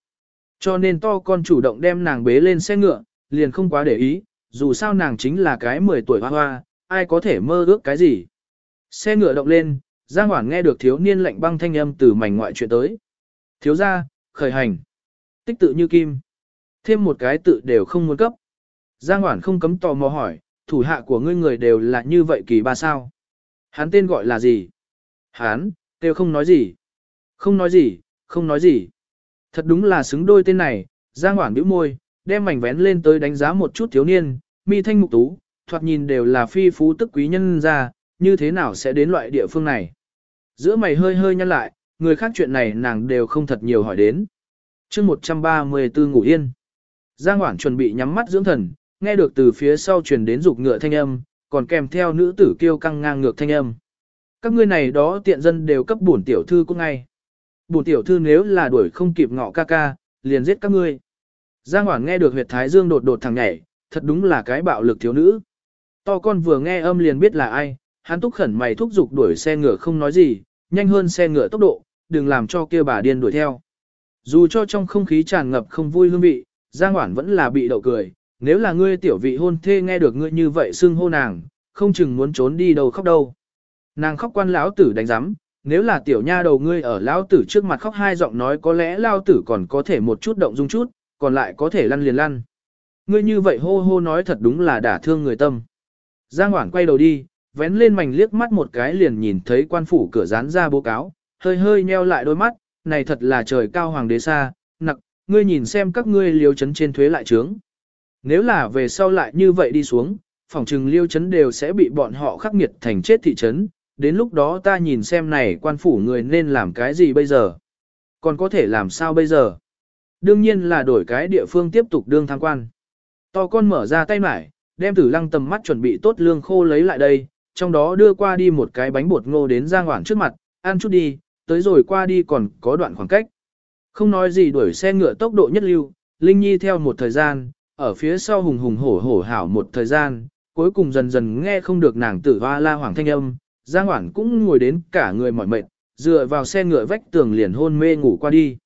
Cho nên to con chủ động đem nàng bế lên xe ngựa, liền không quá để ý, dù sao nàng chính là cái 10 tuổi hoa hoa, ai có thể mơ ước cái gì. Xe ngựa động lên, Giang Hoảng nghe được thiếu niên lạnh băng thanh âm từ mảnh ngoại chuyện tới. Thiếu ra, khởi hành. Tích tự như kim. Thêm một cái tự đều không muốn cấp. Giang Hoảng không cấm tò mò hỏi, thủ hạ của ngươi người đều là như vậy kỳ ba sao? Hắn tên gọi là gì? Hán, kêu không nói gì. Không nói gì, không nói gì. Thật đúng là xứng đôi tên này, Giang Hoảng bĩu môi, đem mảnh vén lên tới đánh giá một chút thiếu niên, mi thanh mục tú, thoạt nhìn đều là phi phú tức quý nhân ra, như thế nào sẽ đến loại địa phương này. Giữa mày hơi hơi nhăn lại, người khác chuyện này nàng đều không thật nhiều hỏi đến. chương 134 ngủ yên. Giang Hoảng chuẩn bị nhắm mắt dưỡng thần, nghe được từ phía sau truyền đến dục ngựa thanh âm, còn kèm theo nữ tử kêu căng ngang ngược thanh âm. Các ngươi này đó tiện dân đều cấp bổn tiểu thư cũng ngay. Bổn tiểu thư nếu là đuổi không kịp ngọ ca ca, liền giết các ngươi. Giang Hoảng nghe được huyệt thái dương đột đột thằng nhảy, thật đúng là cái bạo lực thiếu nữ. To con vừa nghe âm liền biết là ai, hắn túc khẩn mày thúc giục đuổi xe ngựa không nói gì, nhanh hơn xe ngựa tốc độ, đừng làm cho kia bà điên đuổi theo. Dù cho trong không khí tràn ngập không vui hương vị, Giang Hoản vẫn là bị đậu cười, nếu là ngươi tiểu vị hôn thê nghe được ngươi như vậy xưng hô nàng, không chừng muốn trốn đi đâu khóc đâu. Nàng khóc quan lão tử đánh giám, nếu là tiểu nha đầu ngươi ở lão tử trước mặt khóc hai giọng nói có lẽ lão tử còn có thể một chút động dung chút, còn lại có thể lăn liền lăn. Ngươi như vậy hô hô nói thật đúng là đả thương người tâm. Giang Hoảng quay đầu đi, vén lên mảnh liếc mắt một cái liền nhìn thấy quan phủ cửa dán ra bố cáo, hơi hơi nheo lại đôi mắt, này thật là trời cao hoàng đế xa, nặc, ngươi nhìn xem các ngươi liêu chấn trên thuế lại trướng. Nếu là về sau lại như vậy đi xuống, phòng trừng liêu chấn đều sẽ bị bọn họ khắc nghiệt thành chết thị trấn, đến lúc đó ta nhìn xem này quan phủ người nên làm cái gì bây giờ. Còn có thể làm sao bây giờ? Đương nhiên là đổi cái địa phương tiếp tục đương tham quan. To con mở ra tay mải, đem tử lăng tầm mắt chuẩn bị tốt lương khô lấy lại đây, trong đó đưa qua đi một cái bánh bột ngô đến Giang Hoảng trước mặt, ăn chút đi, tới rồi qua đi còn có đoạn khoảng cách. Không nói gì đuổi xe ngựa tốc độ nhất lưu, Linh Nhi theo một thời gian, ở phía sau hùng hùng hổ hổ hảo một thời gian, cuối cùng dần dần nghe không được nàng tử hoa la hoàng thanh âm, Giang Hoảng cũng ngồi đến cả người mỏi mệt, dựa vào xe ngựa vách tường liền hôn mê ngủ qua đi.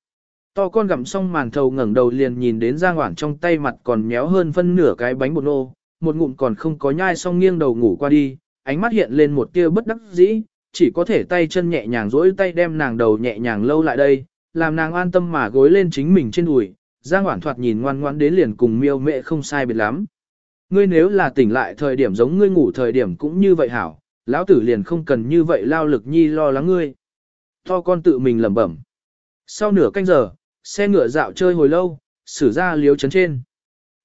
To con gặm xong màn thầu ngẩng đầu liền nhìn đến Giang Hoảng trong tay mặt còn méo hơn phân nửa cái bánh bột nô, một ngụm còn không có nhai xong nghiêng đầu ngủ qua đi, ánh mắt hiện lên một tia bất đắc dĩ, chỉ có thể tay chân nhẹ nhàng duỗi tay đem nàng đầu nhẹ nhàng lâu lại đây, làm nàng an tâm mà gối lên chính mình trên đùi. Giang Hoản thoạt nhìn ngoan ngoãn đến liền cùng miêu mẹ không sai biệt lắm. Ngươi nếu là tỉnh lại thời điểm giống ngươi ngủ thời điểm cũng như vậy hảo, lão tử liền không cần như vậy lao lực nhi lo lắng ngươi. To con tự mình lẩm bẩm. Sau nửa canh giờ, xe ngựa dạo chơi hồi lâu, xử ra liếu chấn trên.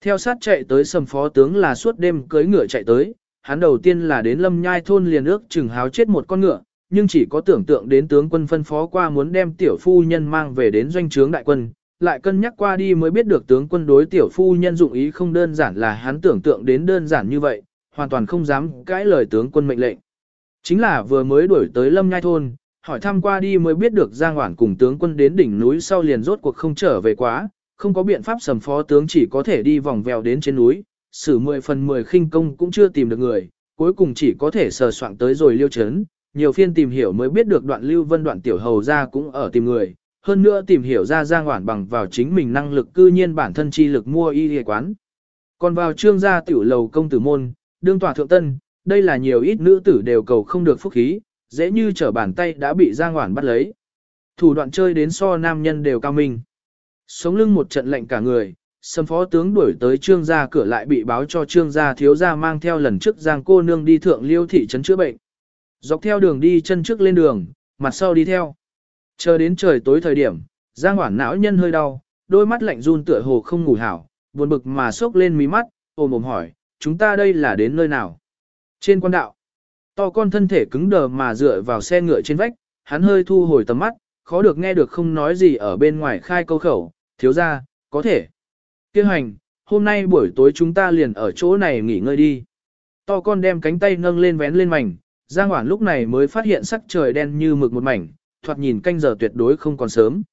Theo sát chạy tới sầm phó tướng là suốt đêm cưới ngựa chạy tới, hắn đầu tiên là đến lâm nhai thôn liền ước chừng háo chết một con ngựa, nhưng chỉ có tưởng tượng đến tướng quân phân phó qua muốn đem tiểu phu nhân mang về đến doanh trướng đại quân, lại cân nhắc qua đi mới biết được tướng quân đối tiểu phu nhân dụng ý không đơn giản là hắn tưởng tượng đến đơn giản như vậy, hoàn toàn không dám cãi lời tướng quân mệnh lệnh. Chính là vừa mới đuổi tới lâm nhai thôn, hỏi thăm qua đi mới biết được Giang Hoản cùng tướng quân đến đỉnh núi sau liền rốt cuộc không trở về quá, không có biện pháp sầm phó tướng chỉ có thể đi vòng vèo đến trên núi, xử 10 phần 10 khinh công cũng chưa tìm được người, cuối cùng chỉ có thể sờ soạn tới rồi liêu chấn, nhiều phiên tìm hiểu mới biết được đoạn lưu vân đoạn tiểu hầu ra cũng ở tìm người, hơn nữa tìm hiểu ra Giang Hoản bằng vào chính mình năng lực cư nhiên bản thân chi lực mua y y quán. Còn vào trương gia tiểu lầu công tử môn, đương tòa thượng tân, đây là nhiều ít nữ tử đều cầu không được phúc khí, dễ như trở bàn tay đã bị Giang Hoản bắt lấy. Thủ đoạn chơi đến so nam nhân đều cao minh. Sống lưng một trận lệnh cả người, sâm phó tướng đuổi tới trương gia cửa lại bị báo cho trương gia thiếu gia mang theo lần trước Giang cô nương đi thượng liêu thị trấn chữa bệnh. Dọc theo đường đi chân trước lên đường, mặt sau đi theo. Chờ đến trời tối thời điểm, Giang Hoản não nhân hơi đau, đôi mắt lạnh run tựa hồ không ngủ hảo, buồn bực mà sốc lên mí mắt, ôm ôm hỏi, chúng ta đây là đến nơi nào? Trên quan đạo, to con thân thể cứng đờ mà dựa vào xe ngựa trên vách, hắn hơi thu hồi tầm mắt, khó được nghe được không nói gì ở bên ngoài khai câu khẩu, thiếu ra, có thể. Kêu hành, hôm nay buổi tối chúng ta liền ở chỗ này nghỉ ngơi đi. To con đem cánh tay nâng lên vén lên mảnh, Giang Hoản lúc này mới phát hiện sắc trời đen như mực một mảnh, thoạt nhìn canh giờ tuyệt đối không còn sớm.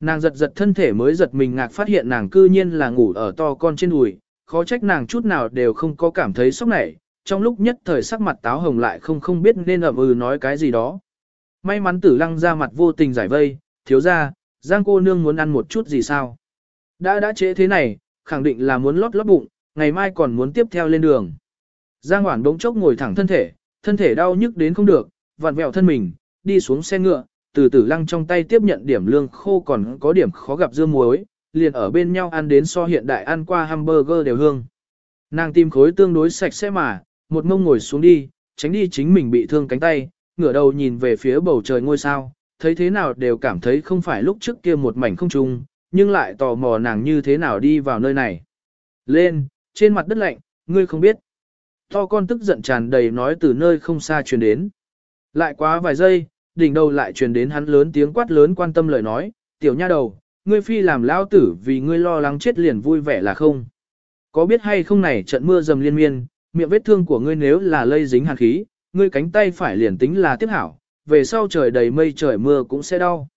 Nàng giật giật thân thể mới giật mình ngạc phát hiện nàng cư nhiên là ngủ ở to con trên đùi, khó trách nàng chút nào đều không có cảm thấy sốc nảy, trong lúc nhất thời sắc mặt táo hồng lại không không biết nên ậm ừ nói cái gì đó. May mắn tử lăng ra mặt vô tình giải vây, thiếu ra, Giang cô nương muốn ăn một chút gì sao? Đã đã chế thế này, khẳng định là muốn lót lót bụng, ngày mai còn muốn tiếp theo lên đường. Giang Hoản đống chốc ngồi thẳng thân thể, thân thể đau nhức đến không được, vặn vẹo thân mình, đi xuống xe ngựa, từ tử lăng trong tay tiếp nhận điểm lương khô còn có điểm khó gặp dưa muối, liền ở bên nhau ăn đến so hiện đại ăn qua hamburger đều hương. Nàng tìm khối tương đối sạch sẽ mà, một mông ngồi xuống đi, tránh đi chính mình bị thương cánh tay, ngửa đầu nhìn về phía bầu trời ngôi sao, thấy thế nào đều cảm thấy không phải lúc trước kia một mảnh không trung, nhưng lại tò mò nàng như thế nào đi vào nơi này. Lên, trên mặt đất lạnh, ngươi không biết. To con tức giận tràn đầy nói từ nơi không xa truyền đến. Lại quá vài giây, đỉnh đầu lại truyền đến hắn lớn tiếng quát lớn quan tâm lời nói, tiểu nha đầu, ngươi phi làm lao tử vì ngươi lo lắng chết liền vui vẻ là không. Có biết hay không này trận mưa dầm liên miên, miệng vết thương của ngươi nếu là lây dính hàn khí, ngươi cánh tay phải liền tính là tiếp hảo, về sau trời đầy mây trời mưa cũng sẽ đau.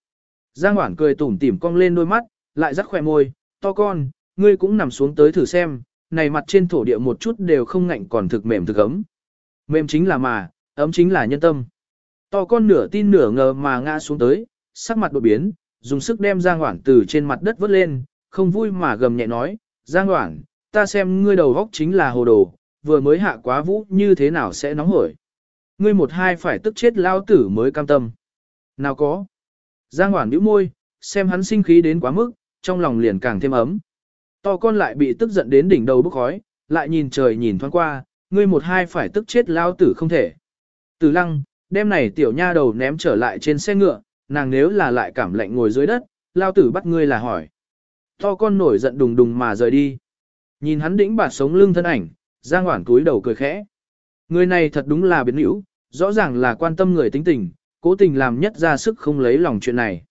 Giang Hoảng cười tủm tỉm cong lên đôi mắt, lại rắc khỏe môi, to con, ngươi cũng nằm xuống tới thử xem, này mặt trên thổ địa một chút đều không ngạnh còn thực mềm thực ấm. Mềm chính là mà, ấm chính là nhân tâm. To con nửa tin nửa ngờ mà ngã xuống tới, sắc mặt đột biến, dùng sức đem Giang Hoảng từ trên mặt đất vớt lên, không vui mà gầm nhẹ nói, Giang Hoảng, ta xem ngươi đầu góc chính là hồ đồ, vừa mới hạ quá vũ như thế nào sẽ nóng hổi. Ngươi một hai phải tức chết lao tử mới cam tâm. Nào có. Giang Hoảng bĩu môi, xem hắn sinh khí đến quá mức, trong lòng liền càng thêm ấm. To con lại bị tức giận đến đỉnh đầu bốc khói, lại nhìn trời nhìn thoáng qua, ngươi một hai phải tức chết lao tử không thể. Tử lăng, đêm này tiểu nha đầu ném trở lại trên xe ngựa, nàng nếu là lại cảm lạnh ngồi dưới đất, lao tử bắt ngươi là hỏi. To con nổi giận đùng đùng mà rời đi. Nhìn hắn đĩnh bạt sống lưng thân ảnh, Giang Hoản túi đầu cười khẽ. Người này thật đúng là biến hữu, rõ ràng là quan tâm người tính tình, cố tình làm nhất ra sức không lấy lòng chuyện này.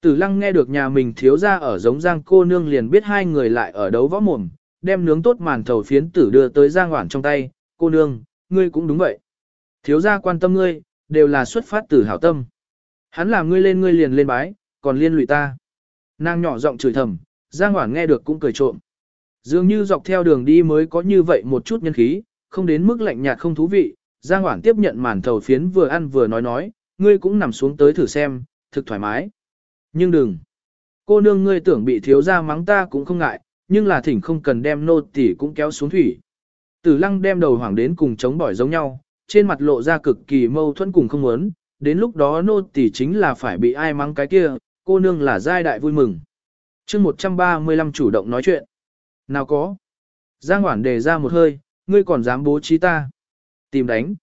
Tử lăng nghe được nhà mình thiếu ra ở giống Giang cô nương liền biết hai người lại ở đấu võ mồm, đem nướng tốt màn thầu phiến tử đưa tới Giang Hoản trong tay, cô nương, ngươi cũng đúng vậy. Thiếu ra quan tâm ngươi, đều là xuất phát từ hảo tâm. Hắn làm ngươi lên ngươi liền lên bái, còn liên lụy ta. Nàng nhỏ giọng chửi thầm, Giang Hoản nghe được cũng cười trộm. Dường như dọc theo đường đi mới có như vậy một chút nhân khí, không đến mức lạnh nhạt không thú vị. Giang Hoảng tiếp nhận màn thầu phiến vừa ăn vừa nói nói, ngươi cũng nằm xuống tới thử xem, thực thoải mái. Nhưng đừng. Cô nương ngươi tưởng bị thiếu ra mắng ta cũng không ngại, nhưng là thỉnh không cần đem nô tỉ cũng kéo xuống thủy. Tử lăng đem đầu hoảng đến cùng chống bỏi giống nhau, trên mặt lộ ra cực kỳ mâu thuẫn cùng không muốn, đến lúc đó nô tỉ chính là phải bị ai mắng cái kia, cô nương là giai đại vui mừng. chương 135 chủ động nói chuyện. Nào có. Giang Hoản đề ra một hơi, ngươi còn dám bố trí ta. Tìm đánh.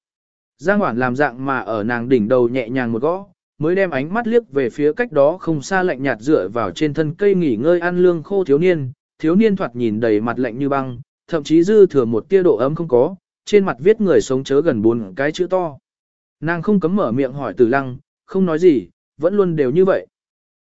Giang Hoản làm dạng mà ở nàng đỉnh đầu nhẹ nhàng một gõ, mới đem ánh mắt liếc về phía cách đó không xa lạnh nhạt dựa vào trên thân cây nghỉ ngơi ăn lương khô thiếu niên, thiếu niên thoạt nhìn đầy mặt lạnh như băng, thậm chí dư thừa một tia độ ấm không có, trên mặt viết người sống chớ gần bốn cái chữ to. Nàng không cấm mở miệng hỏi tử lăng, không nói gì, vẫn luôn đều như vậy.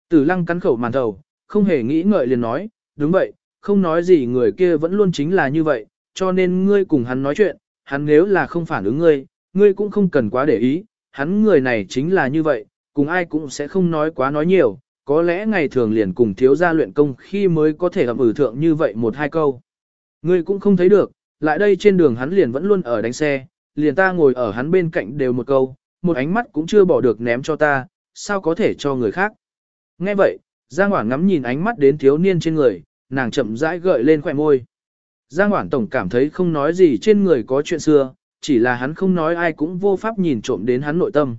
Tử lăng cắn khẩu màn đầu, không hề nghĩ ngợi liền nói, đúng vậy, không nói gì người kia vẫn luôn chính là như vậy, cho nên ngươi cùng hắn nói chuyện, hắn nếu là không phản ứng ngươi, ngươi cũng không cần quá để ý, hắn người này chính là như vậy, cùng ai cũng sẽ không nói quá nói nhiều, có lẽ ngày thường liền cùng thiếu gia luyện công khi mới có thể gặp ử thượng như vậy một hai câu. Ngươi cũng không thấy được, lại đây trên đường hắn liền vẫn luôn ở đánh xe, liền ta ngồi ở hắn bên cạnh đều một câu, một ánh mắt cũng chưa bỏ được ném cho ta, sao có thể cho người khác. Nghe vậy, Giang Hoảng ngắm nhìn ánh mắt đến thiếu niên trên người, nàng chậm rãi gợi lên khỏe môi. Giang Hoảng Tổng cảm thấy không nói gì trên người có chuyện xưa, chỉ là hắn không nói ai cũng vô pháp nhìn trộm đến hắn nội tâm.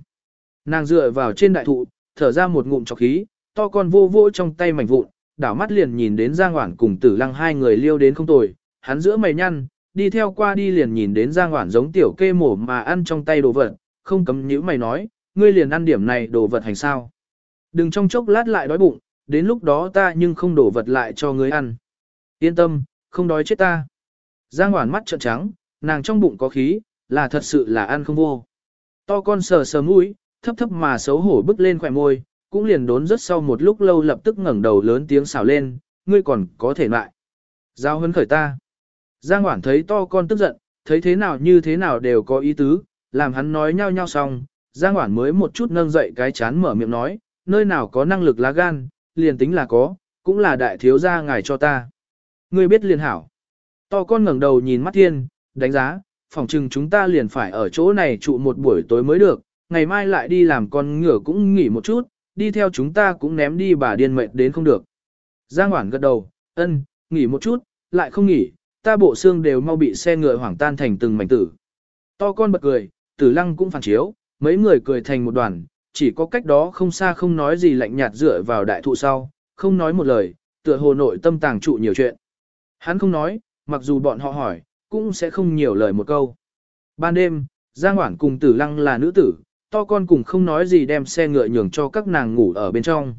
Nàng dựa vào trên đại thụ, thở ra một ngụm trọc khí, to con vô vô trong tay mảnh vụn, đảo mắt liền nhìn đến Giang Hoảng cùng tử lăng hai người liêu đến không tồi, hắn giữa mày nhăn, đi theo qua đi liền nhìn đến Giang Hoảng giống tiểu kê mổ mà ăn trong tay đồ vật, không cấm nhữ mày nói, ngươi liền ăn điểm này đồ vật hành sao. Đừng trong chốc lát lại đói bụng, đến lúc đó ta nhưng không đổ vật lại cho ngươi ăn. Yên tâm, không đói chết ta. Giang Hoản mắt trợn trắng, nàng trong bụng có khí, là thật sự là ăn không vô. To con sờ sờ mũi, thấp thấp mà xấu hổ bước lên khỏe môi, cũng liền đốn rất sau một lúc lâu lập tức ngẩng đầu lớn tiếng xào lên, ngươi còn có thể lại. Giao hấn khởi ta. Giang Hoản thấy to con tức giận, thấy thế nào như thế nào đều có ý tứ, làm hắn nói nhau nhau xong, Giang Hoản mới một chút nâng dậy cái chán mở miệng nói, nơi nào có năng lực lá gan, liền tính là có, cũng là đại thiếu gia ngài cho ta. Ngươi biết liền hảo. To con ngẩng đầu nhìn mắt thiên, đánh giá, phòng chừng chúng ta liền phải ở chỗ này trụ một buổi tối mới được, ngày mai lại đi làm con ngựa cũng nghỉ một chút, đi theo chúng ta cũng ném đi bà điên mệt đến không được. Giang Hoản gật đầu, ân, nghỉ một chút, lại không nghỉ, ta bộ xương đều mau bị xe ngựa hoảng tan thành từng mảnh tử. To con bật cười, tử lăng cũng phản chiếu, mấy người cười thành một đoàn, chỉ có cách đó không xa không nói gì lạnh nhạt dựa vào đại thụ sau, không nói một lời, tựa hồ nội tâm tàng trụ nhiều chuyện. Hắn không nói, mặc dù bọn họ hỏi, cũng sẽ không nhiều lời một câu. Ban đêm, Giang Hoảng cùng tử lăng là nữ tử, to con cùng không nói gì đem xe ngựa nhường cho các nàng ngủ ở bên trong.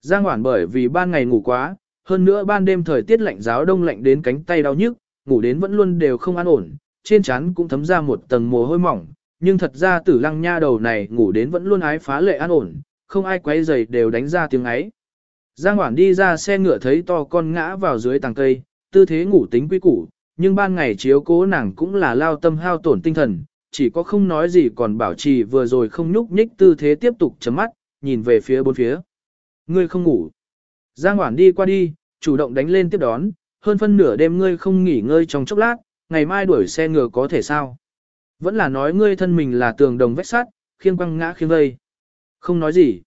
Giang Hoảng bởi vì ban ngày ngủ quá, hơn nữa ban đêm thời tiết lạnh giáo đông lạnh đến cánh tay đau nhức, ngủ đến vẫn luôn đều không an ổn, trên trán cũng thấm ra một tầng mồ hôi mỏng, nhưng thật ra tử lăng nha đầu này ngủ đến vẫn luôn ái phá lệ an ổn, không ai quấy giày đều đánh ra tiếng ấy. Giang Hoản đi ra xe ngựa thấy to con ngã vào dưới tàng cây, tư thế ngủ tính quy củ, nhưng ban ngày chiếu cố nàng cũng là lao tâm hao tổn tinh thần, chỉ có không nói gì còn bảo trì vừa rồi không nhúc nhích tư thế tiếp tục chấm mắt, nhìn về phía bốn phía. Ngươi không ngủ. Giang Hoản đi qua đi, chủ động đánh lên tiếp đón, hơn phân nửa đêm ngươi không nghỉ ngơi trong chốc lát, ngày mai đuổi xe ngựa có thể sao. Vẫn là nói ngươi thân mình là tường đồng vách sắt, khiêng quăng ngã khiêng vây. Không nói gì.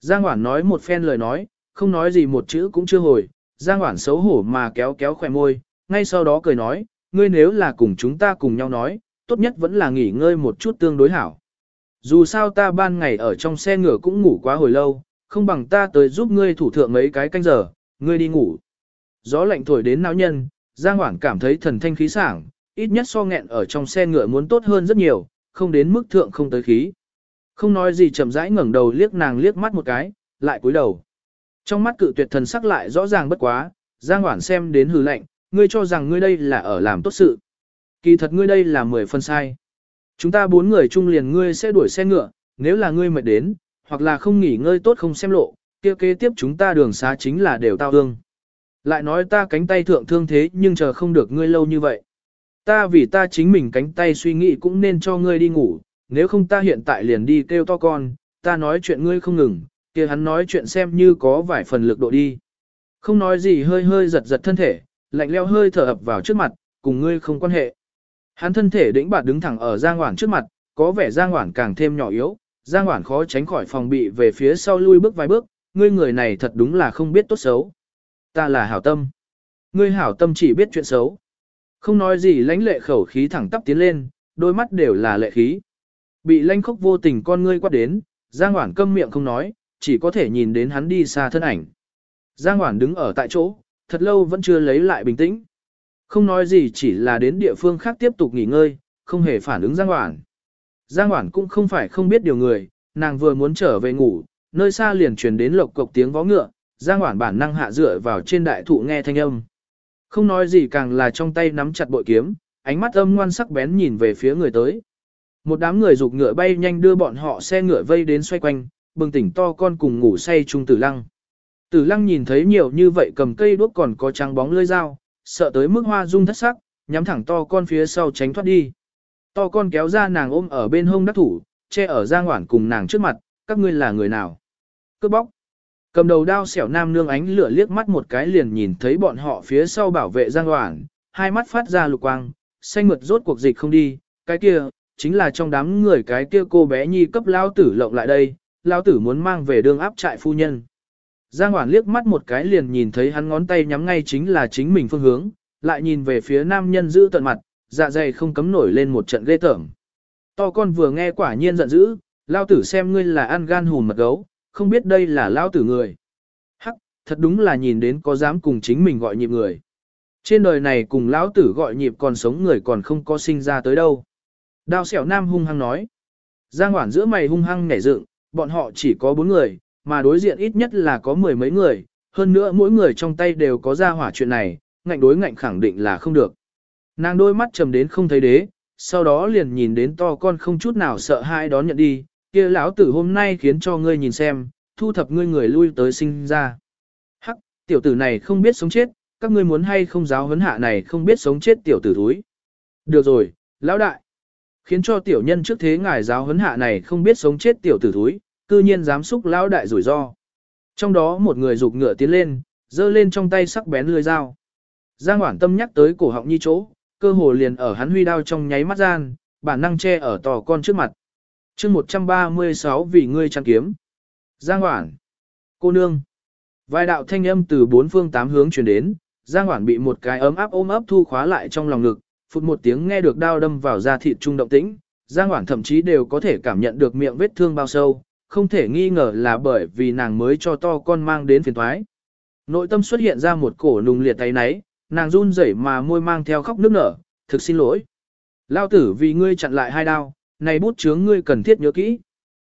Giang Hoản nói một phen lời nói, không nói gì một chữ cũng chưa hồi. Giang Hoản xấu hổ mà kéo kéo khỏe môi, ngay sau đó cười nói, ngươi nếu là cùng chúng ta cùng nhau nói, tốt nhất vẫn là nghỉ ngơi một chút tương đối hảo. Dù sao ta ban ngày ở trong xe ngựa cũng ngủ quá hồi lâu, không bằng ta tới giúp ngươi thủ thượng mấy cái canh giờ, ngươi đi ngủ. Gió lạnh thổi đến não nhân, Giang Hoảng cảm thấy thần thanh khí sảng, ít nhất so nghẹn ở trong xe ngựa muốn tốt hơn rất nhiều, không đến mức thượng không tới khí. Không nói gì chậm rãi ngẩng đầu liếc nàng liếc mắt một cái, lại cúi đầu. Trong mắt cự tuyệt thần sắc lại rõ ràng bất quá, Giang Hoản xem đến hừ lạnh, ngươi cho rằng ngươi đây là ở làm tốt sự. Kỳ thật ngươi đây là mười phân sai. Chúng ta bốn người chung liền ngươi sẽ đuổi xe ngựa, nếu là ngươi mệt đến, hoặc là không nghỉ ngơi tốt không xem lộ, kia kế tiếp chúng ta đường xá chính là đều tao hương. Lại nói ta cánh tay thượng thương thế nhưng chờ không được ngươi lâu như vậy. Ta vì ta chính mình cánh tay suy nghĩ cũng nên cho ngươi đi ngủ, nếu không ta hiện tại liền đi kêu to con, ta nói chuyện ngươi không ngừng, kia hắn nói chuyện xem như có vài phần lực độ đi. Không nói gì hơi hơi giật giật thân thể, lạnh leo hơi thở ập vào trước mặt, cùng ngươi không quan hệ. Hắn thân thể đĩnh bạt đứng thẳng ở Giang Hoảng trước mặt, có vẻ Giang Hoảng càng thêm nhỏ yếu, Giang Hoảng khó tránh khỏi phòng bị về phía sau lui bước vài bước, ngươi người này thật đúng là không biết tốt xấu. Ta là hảo tâm. Ngươi hảo tâm chỉ biết chuyện xấu. Không nói gì lãnh lệ khẩu khí thẳng tắp tiến lên, đôi mắt đều là lệ khí. Bị lãnh khốc vô tình con ngươi quát đến, Giang Hoản câm miệng không nói, chỉ có thể nhìn đến hắn đi xa thân ảnh. Giang Hoản đứng ở tại chỗ, thật lâu vẫn chưa lấy lại bình tĩnh. Không nói gì chỉ là đến địa phương khác tiếp tục nghỉ ngơi, không hề phản ứng Giang Hoản. Giang Hoản cũng không phải không biết điều người, nàng vừa muốn trở về ngủ, nơi xa liền truyền đến lộc cộc tiếng vó ngựa, Giang Hoản bản năng hạ dựa vào trên đại thụ nghe thanh âm. Không nói gì càng là trong tay nắm chặt bội kiếm, ánh mắt âm ngoan sắc bén nhìn về phía người tới. Một đám người dục ngựa bay nhanh đưa bọn họ xe ngựa vây đến xoay quanh, bừng tỉnh to con cùng ngủ say trung tử lăng. Tử lăng nhìn thấy nhiều như vậy cầm cây đuốc còn có trắng bóng lưỡi dao, sợ tới mức hoa dung thất sắc, nhắm thẳng to con phía sau tránh thoát đi. To con kéo ra nàng ôm ở bên hông đắc thủ, che ở giang hoảng cùng nàng trước mặt, các ngươi là người nào? Cướp bóc. Cầm đầu đao xẻo nam nương ánh lửa liếc mắt một cái liền nhìn thấy bọn họ phía sau bảo vệ giang hoảng, hai mắt phát ra lục quang, xanh mượt rốt cuộc dịch không đi, cái kia, chính là trong đám người cái kia cô bé nhi cấp lao tử lộng lại đây, lao tử muốn mang về đường áp trại phu nhân. Giang Hoản liếc mắt một cái liền nhìn thấy hắn ngón tay nhắm ngay chính là chính mình phương hướng, lại nhìn về phía nam nhân giữ tận mặt, dạ dày không cấm nổi lên một trận ghê tởm. To con vừa nghe quả nhiên giận dữ, lao tử xem ngươi là ăn gan hùn mật gấu, không biết đây là lao tử người. Hắc, thật đúng là nhìn đến có dám cùng chính mình gọi nhịp người. Trên đời này cùng lão tử gọi nhịp còn sống người còn không có sinh ra tới đâu. Đao xẻo nam hung hăng nói. Giang hoảng giữa mày hung hăng nhảy dựng, bọn họ chỉ có bốn người, mà đối diện ít nhất là có mười mấy người, hơn nữa mỗi người trong tay đều có ra hỏa chuyện này, ngạnh đối ngạnh khẳng định là không được. Nàng đôi mắt trầm đến không thấy đế, sau đó liền nhìn đến to con không chút nào sợ hãi đón nhận đi, kia lão tử hôm nay khiến cho ngươi nhìn xem, thu thập ngươi người lui tới sinh ra. Hắc, tiểu tử này không biết sống chết, các ngươi muốn hay không giáo huấn hạ này không biết sống chết tiểu tử thúi. Được rồi, lão đại. Khiến cho tiểu nhân trước thế ngài giáo huấn hạ này không biết sống chết tiểu tử thúi, cư nhiên dám xúc lão đại rủi ro. Trong đó một người rục ngựa tiến lên, giơ lên trong tay sắc bén lưỡi dao. Giang Hoản Tâm nhắc tới cổ họng nhi chỗ, cơ hồ liền ở hắn huy đao trong nháy mắt gian, bản năng che ở tò con trước mặt chương 136 vì ngươi trang kiếm. Giang Hoản. Cô nương. Vài đạo thanh âm từ bốn phương tám hướng truyền đến, Giang Hoản bị một cái ấm áp ôm ấp thu khóa lại trong lòng ngực, phụt một tiếng nghe được đao đâm vào da thịt trung động tĩnh, Giang Hoản thậm chí đều có thể cảm nhận được miệng vết thương bao sâu, không thể nghi ngờ là bởi vì nàng mới cho to con mang đến phiền thoái. Nội tâm xuất hiện ra một cổ nùng liệt tay náy, nàng run rẩy mà môi mang theo khóc nước nở, thực xin lỗi. Lao tử vì ngươi chặn lại hai đao, này bút chướng ngươi cần thiết nhớ kỹ.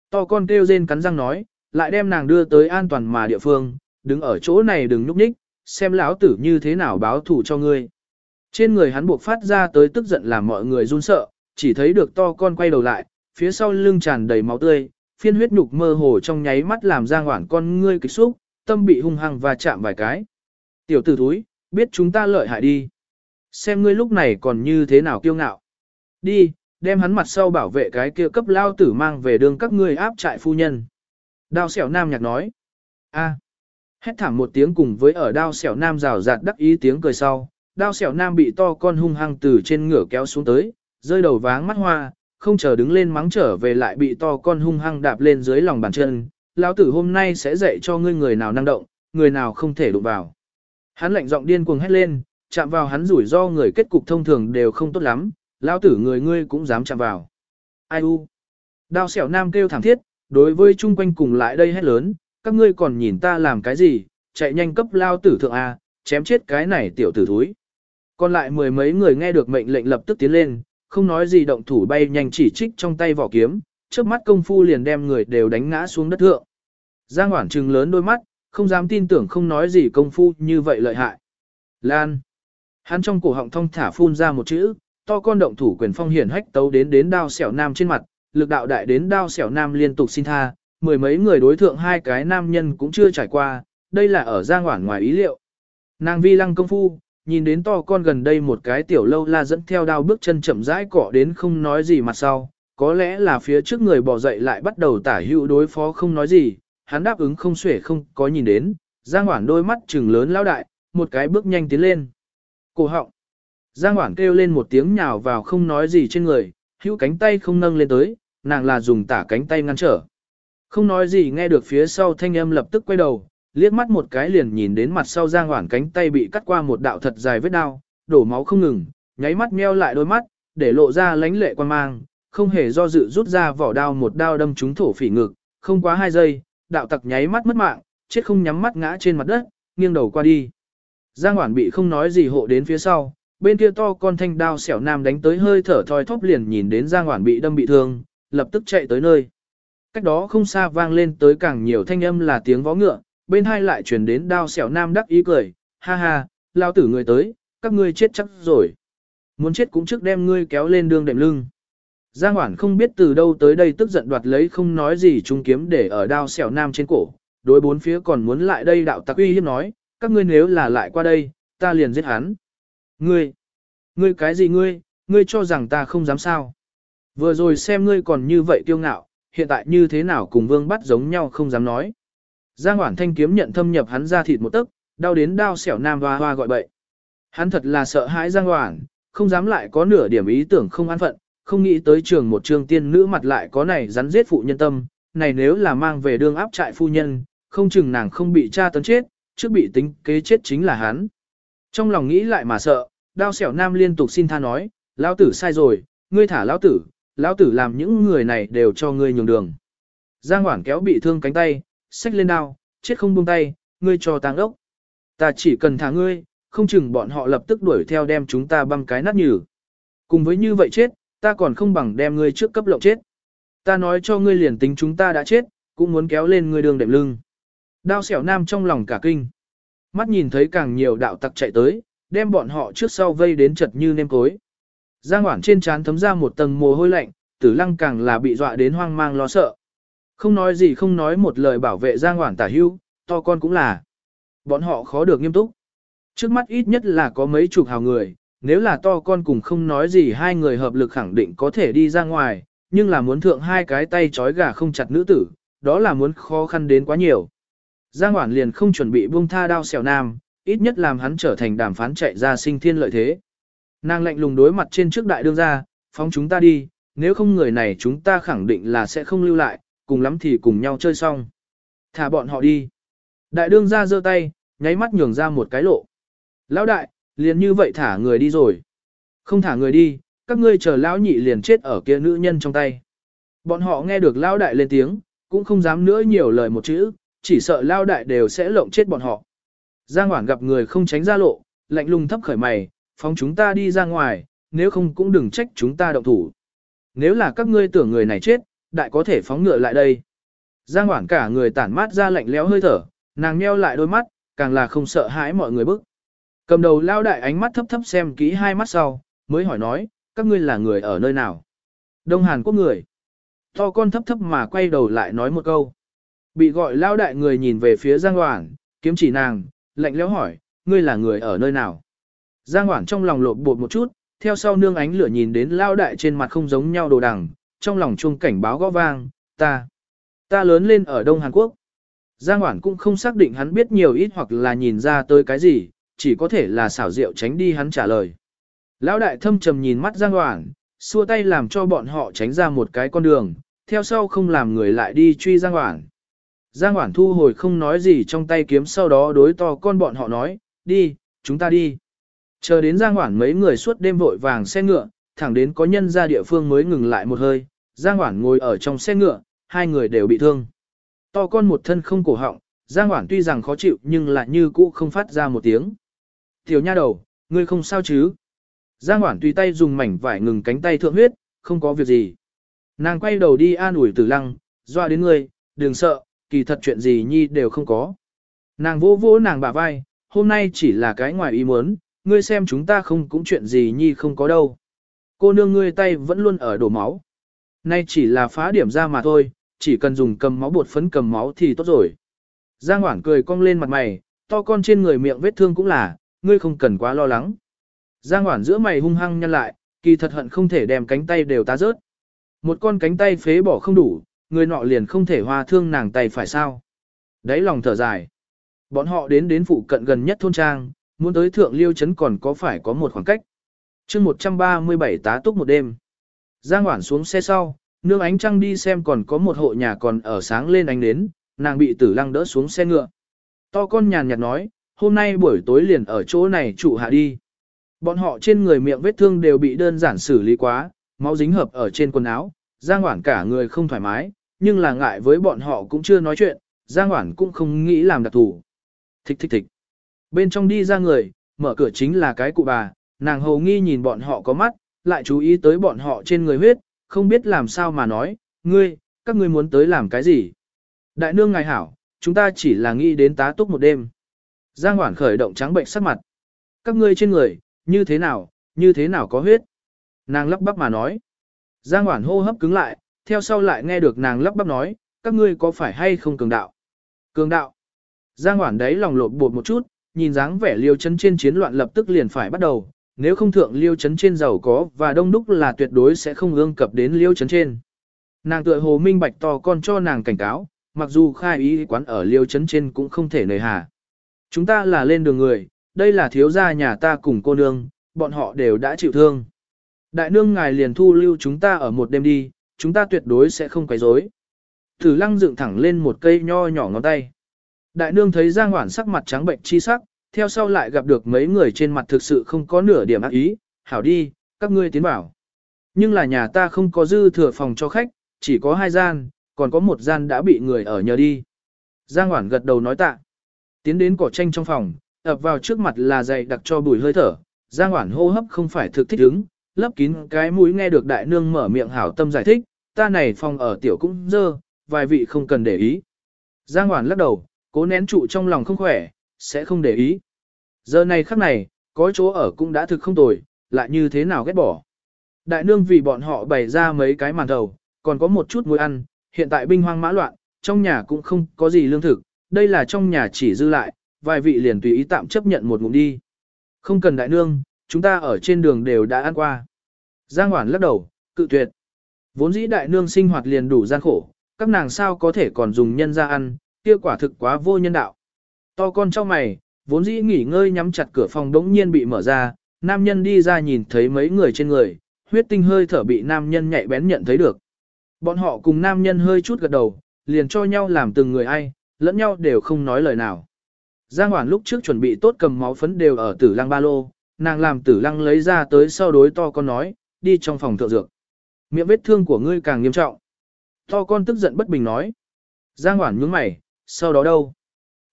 To con kêu rên cắn răng nói, lại đem nàng đưa tới an toàn mà địa phương, đứng ở chỗ này đừng nhúc nhích, xem lão tử như thế nào báo thủ cho ngươi. Trên người hắn buộc phát ra tới tức giận làm mọi người run sợ, chỉ thấy được to con quay đầu lại, phía sau lưng tràn đầy máu tươi, phiên huyết nhục mơ hồ trong nháy mắt làm ra ngoản con ngươi kịch xúc, tâm bị hung hăng và chạm vài cái. Tiểu tử thúi, biết chúng ta lợi hại đi. Xem ngươi lúc này còn như thế nào kiêu ngạo. Đi, đem hắn mặt sau bảo vệ cái kia cấp lao tử mang về đường các ngươi áp trại phu nhân. Đao xẻo nam nhạc nói. a Hét thảm một tiếng cùng với ở đao xẻo nam rào rạt đắc ý tiếng cười sau, đao xẻo nam bị to con hung hăng từ trên ngửa kéo xuống tới, rơi đầu váng mắt hoa, không chờ đứng lên mắng trở về lại bị to con hung hăng đạp lên dưới lòng bàn chân. Lão tử hôm nay sẽ dạy cho ngươi người nào năng động, người nào không thể đụng vào. Hắn lạnh giọng điên cuồng hét lên, chạm vào hắn rủi ro người kết cục thông thường đều không tốt lắm, lão tử người ngươi cũng dám chạm vào. Ai u? Đao xẻo nam kêu thảm thiết, đối với chung quanh cùng lại đây hét lớn, các ngươi còn nhìn ta làm cái gì, chạy nhanh cấp lao tử thượng A, chém chết cái này tiểu tử thúi. Còn lại mười mấy người nghe được mệnh lệnh lập tức tiến lên, không nói gì động thủ bay nhanh chỉ trích trong tay vỏ kiếm, trước mắt công phu liền đem người đều đánh ngã xuống đất thượng. Giang Hoản trừng lớn đôi mắt, không dám tin tưởng không nói gì công phu như vậy lợi hại. Lan. Hắn trong cổ họng thông thả phun ra một chữ, to con động thủ quyền phong hiển hách tấu đến đến đao xẻo nam trên mặt, lực đạo đại đến đao xẻo nam liên tục xin tha, mười mấy người đối thượng hai cái nam nhân cũng chưa trải qua, đây là ở Giang hoảng ngoài ý liệu. Nàng vi lăng công phu, nhìn đến to con gần đây một cái tiểu lâu la dẫn theo đao bước chân chậm rãi cọ đến không nói gì mặt sau, có lẽ là phía trước người bỏ dậy lại bắt đầu tả hữu đối phó không nói gì, hắn đáp ứng không xuể không có nhìn đến, Giang hoảng đôi mắt trừng lớn lao đại, một cái bước nhanh tiến lên. Cổ họng. Giang Hoản kêu lên một tiếng nhào vào không nói gì trên người, hữu cánh tay không nâng lên tới, nàng là dùng tả cánh tay ngăn trở. Không nói gì nghe được phía sau thanh âm lập tức quay đầu, liếc mắt một cái liền nhìn đến mặt sau Giang Hoản cánh tay bị cắt qua một đạo thật dài vết đao, đổ máu không ngừng, nháy mắt meo lại đôi mắt, để lộ ra lánh lệ quan mang, không hề do dự rút ra vỏ đao một đao đâm trúng thổ phỉ ngực, không quá hai giây, đạo tặc nháy mắt mất mạng, chết không nhắm mắt ngã trên mặt đất, nghiêng đầu qua đi. Giang Hoản bị không nói gì hộ đến phía sau, bên kia to con thanh đao xẻo nam đánh tới hơi thở thoi thóp liền nhìn đến Giang Hoản bị đâm bị thương, lập tức chạy tới nơi. Cách đó không xa vang lên tới càng nhiều thanh âm là tiếng vó ngựa, bên hai lại chuyển đến đao xẻo nam đắc ý cười, ha ha, lao tử người tới, các ngươi chết chắc rồi. Muốn chết cũng trước đem ngươi kéo lên đường đệm lưng. Giang Hoản không biết từ đâu tới đây tức giận đoạt lấy không nói gì trung kiếm để ở đao xẻo nam trên cổ, đối bốn phía còn muốn lại đây đạo tặc uy hiếp nói, các ngươi nếu là lại qua đây, ta liền giết hắn. Ngươi, ngươi cái gì ngươi, ngươi cho rằng ta không dám sao. Vừa rồi xem ngươi còn như vậy kiêu ngạo, hiện tại như thế nào cùng vương bắt giống nhau không dám nói. Giang Hoản thanh kiếm nhận thâm nhập hắn ra thịt một tấc, đau đến đau xẻo nam hoa hoa gọi bậy. Hắn thật là sợ hãi Giang Hoản, không dám lại có nửa điểm ý tưởng không an phận, không nghĩ tới trường một trường tiên nữ mặt lại có này rắn giết phụ nhân tâm, này nếu là mang về đương áp trại phu nhân, không chừng nàng không bị cha tấn chết, trước bị tính kế chết chính là hắn. Trong lòng nghĩ lại mà sợ, đao xẻo nam liên tục xin tha nói, lão tử sai rồi, ngươi thả lão tử, lão tử làm những người này đều cho ngươi nhường đường. Giang Hoảng kéo bị thương cánh tay, xách lên đao, chết không buông tay, ngươi cho tang ốc. Ta chỉ cần thả ngươi, không chừng bọn họ lập tức đuổi theo đem chúng ta băm cái nát nhừ. Cùng với như vậy chết, ta còn không bằng đem ngươi trước cấp lộng chết. Ta nói cho ngươi liền tính chúng ta đã chết, cũng muốn kéo lên ngươi đường đệm lưng. Đao xẻo nam trong lòng cả kinh. Mắt nhìn thấy càng nhiều đạo tặc chạy tới, đem bọn họ trước sau vây đến chật như nêm cối. Giang Hoảng trên trán thấm ra một tầng mồ hôi lạnh, tử lăng càng là bị dọa đến hoang mang lo sợ. Không nói gì không nói một lời bảo vệ Giang Hoảng tả hưu, to con cũng là. Bọn họ khó được nghiêm túc. Trước mắt ít nhất là có mấy chục hào người, nếu là to con cùng không nói gì hai người hợp lực khẳng định có thể đi ra ngoài, nhưng là muốn thượng hai cái tay trói gà không chặt nữ tử, đó là muốn khó khăn đến quá nhiều. Giang Hoản liền không chuẩn bị buông tha đao xẻo nam, ít nhất làm hắn trở thành đàm phán chạy ra sinh thiên lợi thế. Nàng lạnh lùng đối mặt trên trước đại đương gia, phóng chúng ta đi, nếu không người này chúng ta khẳng định là sẽ không lưu lại, cùng lắm thì cùng nhau chơi xong. Thả bọn họ đi. Đại đương gia giơ tay, nháy mắt nhường ra một cái lộ. Lão đại, liền như vậy thả người đi rồi. Không thả người đi, các ngươi chờ lão nhị liền chết ở kia nữ nhân trong tay. Bọn họ nghe được lão đại lên tiếng, cũng không dám nữa nhiều lời một chữ, chỉ sợ lão đại đều sẽ lộng chết bọn họ. Giang Hoảng gặp người không tránh ra lộ, lạnh lùng thấp khởi mày, phóng chúng ta đi ra ngoài, nếu không cũng đừng trách chúng ta động thủ. Nếu là các ngươi tưởng người này chết, đại có thể phóng ngựa lại đây. Giang Hoảng cả người tản mát ra lạnh lẽo hơi thở, nàng nheo lại đôi mắt, càng là không sợ hãi mọi người bức. Cầm đầu lao đại ánh mắt thấp thấp xem kỹ hai mắt sau, mới hỏi nói, các ngươi là người ở nơi nào? Đông Hàn Quốc người. To con thấp thấp mà quay đầu lại nói một câu. Bị gọi lao đại người nhìn về phía Giang Hoảng, kiếm chỉ nàng, lạnh lẽo hỏi, ngươi là người ở nơi nào? Giang Hoảng trong lòng lộp bột một chút, theo sau nương ánh lửa nhìn đến lao đại trên mặt không giống nhau đồ đằng, trong lòng chuông cảnh báo gõ vang, ta, ta lớn lên ở Đông Hàn Quốc. Giang Hoảng cũng không xác định hắn biết nhiều ít hoặc là nhìn ra tới cái gì, chỉ có thể là xảo diệu tránh đi hắn trả lời. Lão đại thâm trầm nhìn mắt Giang Hoảng, xua tay làm cho bọn họ tránh ra một cái con đường, theo sau không làm người lại đi truy Giang Hoảng. Giang Hoản thu hồi không nói gì trong tay kiếm sau đó đối to con bọn họ nói, đi, chúng ta đi. Chờ đến Giang Hoản mấy người suốt đêm vội vàng xe ngựa, thẳng đến có nhân ra địa phương mới ngừng lại một hơi, Giang Hoản ngồi ở trong xe ngựa, hai người đều bị thương. To con một thân không cổ họng, Giang Hoản tuy rằng khó chịu nhưng lại như cũ không phát ra một tiếng. Tiểu nha đầu, ngươi không sao chứ? Giang Hoản tùy tay dùng mảnh vải ngừng cánh tay thượng huyết, không có việc gì. Nàng quay đầu đi an ủi tử lăng, doa đến ngươi, đừng sợ, kỳ thật chuyện gì nhi đều không có. Nàng vô vô nàng bả vai, hôm nay chỉ là cái ngoài ý muốn, ngươi xem chúng ta không cũng chuyện gì nhi không có đâu. Cô nương ngươi tay vẫn luôn ở đổ máu. Nay chỉ là phá điểm ra mà thôi, chỉ cần dùng cầm máu bột phấn cầm máu thì tốt rồi. Giang Hoảng cười cong lên mặt mày, to con trên người miệng vết thương cũng là, ngươi không cần quá lo lắng. Giang Hoảng giữa mày hung hăng nhăn lại, kỳ thật hận không thể đem cánh tay đều tá rớt. Một con cánh tay phế bỏ không đủ, người nọ liền không thể hoa thương nàng tay phải sao. Đấy lòng thở dài. Bọn họ đến đến phụ cận gần nhất thôn trang, muốn tới thượng liêu chấn còn có phải có một khoảng cách. chương 137 tá túc một đêm. Giang Hoản xuống xe sau, nương ánh trăng đi xem còn có một hộ nhà còn ở sáng lên ánh đến, nàng bị tử lăng đỡ xuống xe ngựa. To con nhàn nhạt nói, hôm nay buổi tối liền ở chỗ này trụ hạ đi. Bọn họ trên người miệng vết thương đều bị đơn giản xử lý quá, máu dính hợp ở trên quần áo, Giang Hoản cả người không thoải mái, nhưng là ngại với bọn họ cũng chưa nói chuyện, Giang Hoản cũng không nghĩ làm đặc thủ. Thích thích thích. Bên trong đi ra người, mở cửa chính là cái cụ bà, nàng hầu nghi nhìn bọn họ có mắt, lại chú ý tới bọn họ trên người huyết, không biết làm sao mà nói, ngươi, các ngươi muốn tới làm cái gì. Đại nương ngài hảo, chúng ta chỉ là nghĩ đến tá túc một đêm. Giang Hoản khởi động trắng bệnh sắc mặt. Các ngươi trên người, như thế nào, như thế nào có huyết. Nàng lắp bắp mà nói. Giang Hoản hô hấp cứng lại, theo sau lại nghe được nàng lắp bắp nói, các ngươi có phải hay không cường đạo? Cường đạo. Giang Hoản đấy lòng lột bột một chút, nhìn dáng vẻ liêu chấn trên chiến loạn lập tức liền phải bắt đầu, nếu không thượng liêu chấn trên giàu có và đông đúc là tuyệt đối sẽ không ương cập đến liêu chấn trên. Nàng tựa hồ minh bạch to con cho nàng cảnh cáo, mặc dù khai ý quán ở liêu chấn trên cũng không thể nời hà. Chúng ta là lên đường người, đây là thiếu gia nhà ta cùng cô nương, bọn họ đều đã chịu thương. Đại nương ngài liền thu lưu chúng ta ở một đêm đi, chúng ta tuyệt đối sẽ không quấy rối. Tử lăng dựng thẳng lên một cây nho nhỏ ngón tay. Đại nương thấy Giang Hoản sắc mặt trắng bệnh chi sắc, theo sau lại gặp được mấy người trên mặt thực sự không có nửa điểm ác ý, hảo đi, các ngươi tiến bảo. Nhưng là nhà ta không có dư thừa phòng cho khách, chỉ có hai gian, còn có một gian đã bị người ở nhờ đi. Giang Hoản gật đầu nói tạ. Tiến đến cỏ tranh trong phòng, ập vào trước mặt là dày đặc cho bùi hơi thở, Giang Hoản hô hấp không phải thực thích ứng, lấp kín cái mũi nghe được đại nương mở miệng hảo tâm giải thích, ta này phòng ở tiểu cũng dơ, vài vị không cần để ý. Giang Hoản lắc đầu, cố nén trụ trong lòng không khỏe, sẽ không để ý. Giờ này khắc này, có chỗ ở cũng đã thực không tồi, lại như thế nào ghét bỏ. Đại nương vì bọn họ bày ra mấy cái màn đầu, còn có một chút muối ăn, hiện tại binh hoang mã loạn, trong nhà cũng không có gì lương thực, đây là trong nhà chỉ dư lại, vài vị liền tùy ý tạm chấp nhận một ngụm đi. Không cần đại nương, chúng ta ở trên đường đều đã ăn qua. Giang Hoản lắc đầu, cự tuyệt. Vốn dĩ đại nương sinh hoạt liền đủ gian khổ, các nàng sao có thể còn dùng nhân ra ăn, kia quả thực quá vô nhân đạo. To con trong mày, vốn dĩ nghỉ ngơi nhắm chặt cửa phòng đống nhiên bị mở ra, nam nhân đi ra nhìn thấy mấy người trên người, huyết tinh hơi thở bị nam nhân nhạy bén nhận thấy được. Bọn họ cùng nam nhân hơi chút gật đầu, liền cho nhau làm từng người ai, lẫn nhau đều không nói lời nào. Giang Hoản lúc trước chuẩn bị tốt cầm máu phấn đều ở tử lăng ba lô, nàng làm tử lăng lấy ra tới sau đối to con nói, đi trong phòng thượng dược. Miệng vết thương của ngươi càng nghiêm trọng. To con tức giận bất bình nói. Giang Hoản nhướng mày, sau đó đâu?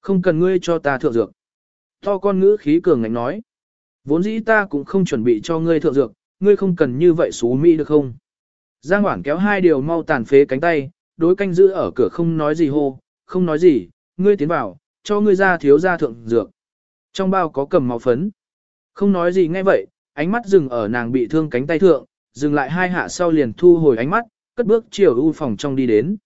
Không cần ngươi cho ta thượng dược. To con ngữ khí cường ngạnh nói. Vốn dĩ ta cũng không chuẩn bị cho ngươi thượng dược, ngươi không cần như vậy xú mỹ được không? Giang Hoản kéo hai điều mau tàn phế cánh tay, đối canh giữ ở cửa không nói gì hô, không nói gì, ngươi tiến vào, cho ngươi ra thiếu ra thượng dược. Trong bao có cầm máu phấn. Không nói gì ngay vậy, ánh mắt dừng ở nàng bị thương cánh tay thượng, dừng lại hai hạ sau liền thu hồi ánh mắt, cất bước chiều u phòng trong đi đến.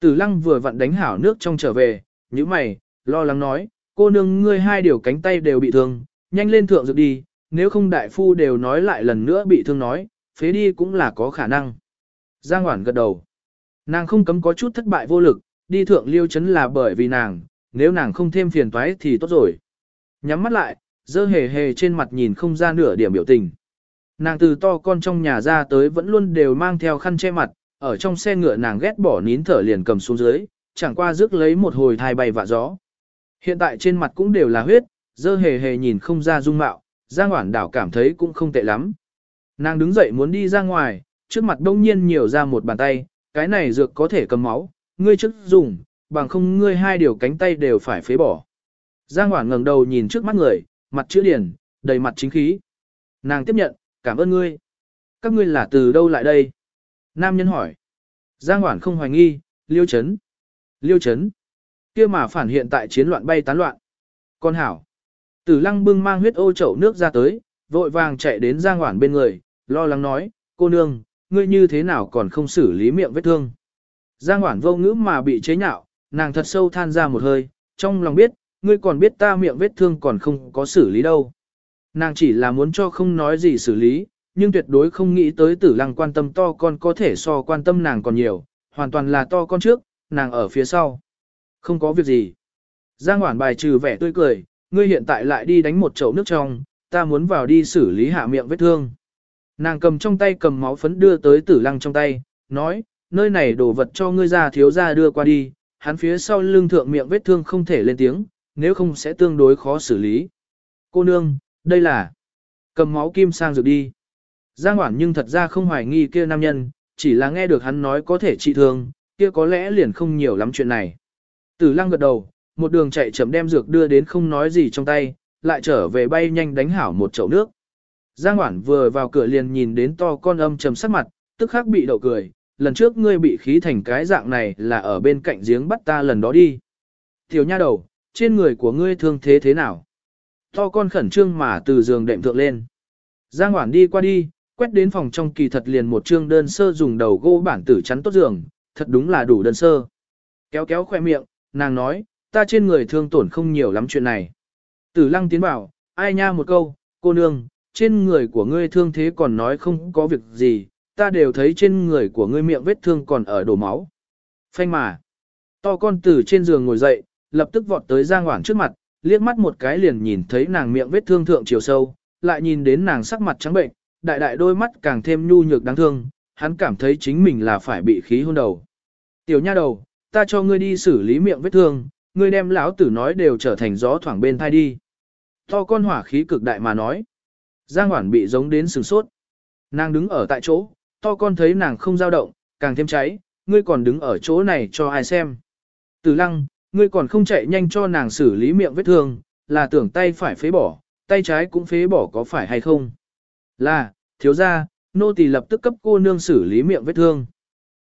Tử lăng vừa vặn đánh hảo nước trong trở về, như mày, lo lắng nói, cô nương ngươi hai điều cánh tay đều bị thương, nhanh lên thượng dược đi, nếu không đại phu đều nói lại lần nữa bị thương nói, phế đi cũng là có khả năng. Giang Hoản gật đầu. Nàng không cấm có chút thất bại vô lực, đi thượng liêu chấn là bởi vì nàng, nếu nàng không thêm phiền toái thì tốt rồi. Nhắm mắt lại, dơ hề hề trên mặt nhìn không ra nửa điểm biểu tình. Nàng từ to con trong nhà ra tới vẫn luôn đều mang theo khăn che mặt, ở trong xe ngựa nàng ghét bỏ nín thở liền cầm xuống dưới, chẳng qua rước lấy một hồi thai bay vạ gió. Hiện tại trên mặt cũng đều là huyết, dơ hề hề nhìn không ra dung mạo, Giang Hoản đảo cảm thấy cũng không tệ lắm. Nàng đứng dậy muốn đi ra ngoài, trước mặt đông nhiên nhiều ra một bàn tay, cái này dược có thể cầm máu, ngươi trước dùng, bằng không ngươi hai điều cánh tay đều phải phế bỏ. Giang Hoản ngẩng đầu nhìn trước mắt người, mặt chữ điển, đầy mặt chính khí. Nàng tiếp nhận, cảm ơn ngươi. Các ngươi là từ đâu lại đây? Nam nhân hỏi. Giang Hoản không hoài nghi, liêu chấn. Liêu chấn. kia mà phản hiện tại chiến loạn bay tán loạn. Con hảo. Tử lăng bưng mang huyết ô chậu nước ra tới, vội vàng chạy đến Giang Hoản bên người, lo lắng nói, cô nương, ngươi như thế nào còn không xử lý miệng vết thương. Giang Hoản vô ngữ mà bị chế nhạo, nàng thật sâu than ra một hơi, trong lòng biết, ngươi còn biết ta miệng vết thương còn không có xử lý đâu. Nàng chỉ là muốn cho không nói gì xử lý, nhưng tuyệt đối không nghĩ tới tử lăng quan tâm to con có thể so quan tâm nàng còn nhiều, hoàn toàn là to con trước, nàng ở phía sau. Không có việc gì. Giang Hoản bài trừ vẻ tươi cười, ngươi hiện tại lại đi đánh một chậu nước trong, ta muốn vào đi xử lý hạ miệng vết thương. Nàng cầm trong tay cầm máu phấn đưa tới tử lăng trong tay, nói, nơi này đổ vật cho ngươi ra thiếu ra đưa qua đi, hắn phía sau lưng thượng miệng vết thương không thể lên tiếng, nếu không sẽ tương đối khó xử lý. Cô nương, đây là... Cầm máu kim sang dược đi. Giang Hoản nhưng thật ra không hoài nghi kia nam nhân, chỉ là nghe được hắn nói có thể trị thương, kia có lẽ liền không nhiều lắm chuyện này. Tử lăng gật đầu, một đường chạy chậm đem dược đưa đến không nói gì trong tay, lại trở về bay nhanh đánh hảo một chậu nước. Giang Hoản vừa vào cửa liền nhìn đến to con âm trầm sắc mặt, tức khắc bị đậu cười, lần trước ngươi bị khí thành cái dạng này là ở bên cạnh giếng bắt ta lần đó đi. Tiểu nha đầu, trên người của ngươi thương thế thế nào? To con khẩn trương mà từ giường đệm thượng lên. Giang Hoản đi qua đi, quét đến phòng trong kỳ thật liền một chương đơn sơ dùng đầu gỗ bản tử chắn tốt giường, thật đúng là đủ đơn sơ. Kéo kéo khoe miệng, nàng nói, ta trên người thương tổn không nhiều lắm chuyện này. Tử lăng tiến bảo, ai nha một câu, cô nương, trên người của ngươi thương thế còn nói không có việc gì, ta đều thấy trên người của ngươi miệng vết thương còn ở đổ máu. Phanh mà. To con tử trên giường ngồi dậy, lập tức vọt tới Giang Hoản trước mặt, liếc mắt một cái liền nhìn thấy nàng miệng vết thương thượng chiều sâu, lại nhìn đến nàng sắc mặt trắng bệnh, đại đại đôi mắt càng thêm nhu nhược đáng thương, hắn cảm thấy chính mình là phải bị khí hôn đầu. Tiểu nha đầu, ta cho ngươi đi xử lý miệng vết thương, ngươi đem lão tử nói đều trở thành gió thoảng bên thai đi. To con hỏa khí cực đại mà nói. Giang Hoản bị giống đến sừng sốt. Nàng đứng ở tại chỗ, to con thấy nàng không dao động, càng thêm cháy, ngươi còn đứng ở chỗ này cho ai xem. Tử lăng, ngươi còn không chạy nhanh cho nàng xử lý miệng vết thương, là tưởng tay phải phế bỏ, tay trái cũng phế bỏ có phải hay không. Là, thiếu ra, nô tỳ lập tức cấp cô nương xử lý miệng vết thương.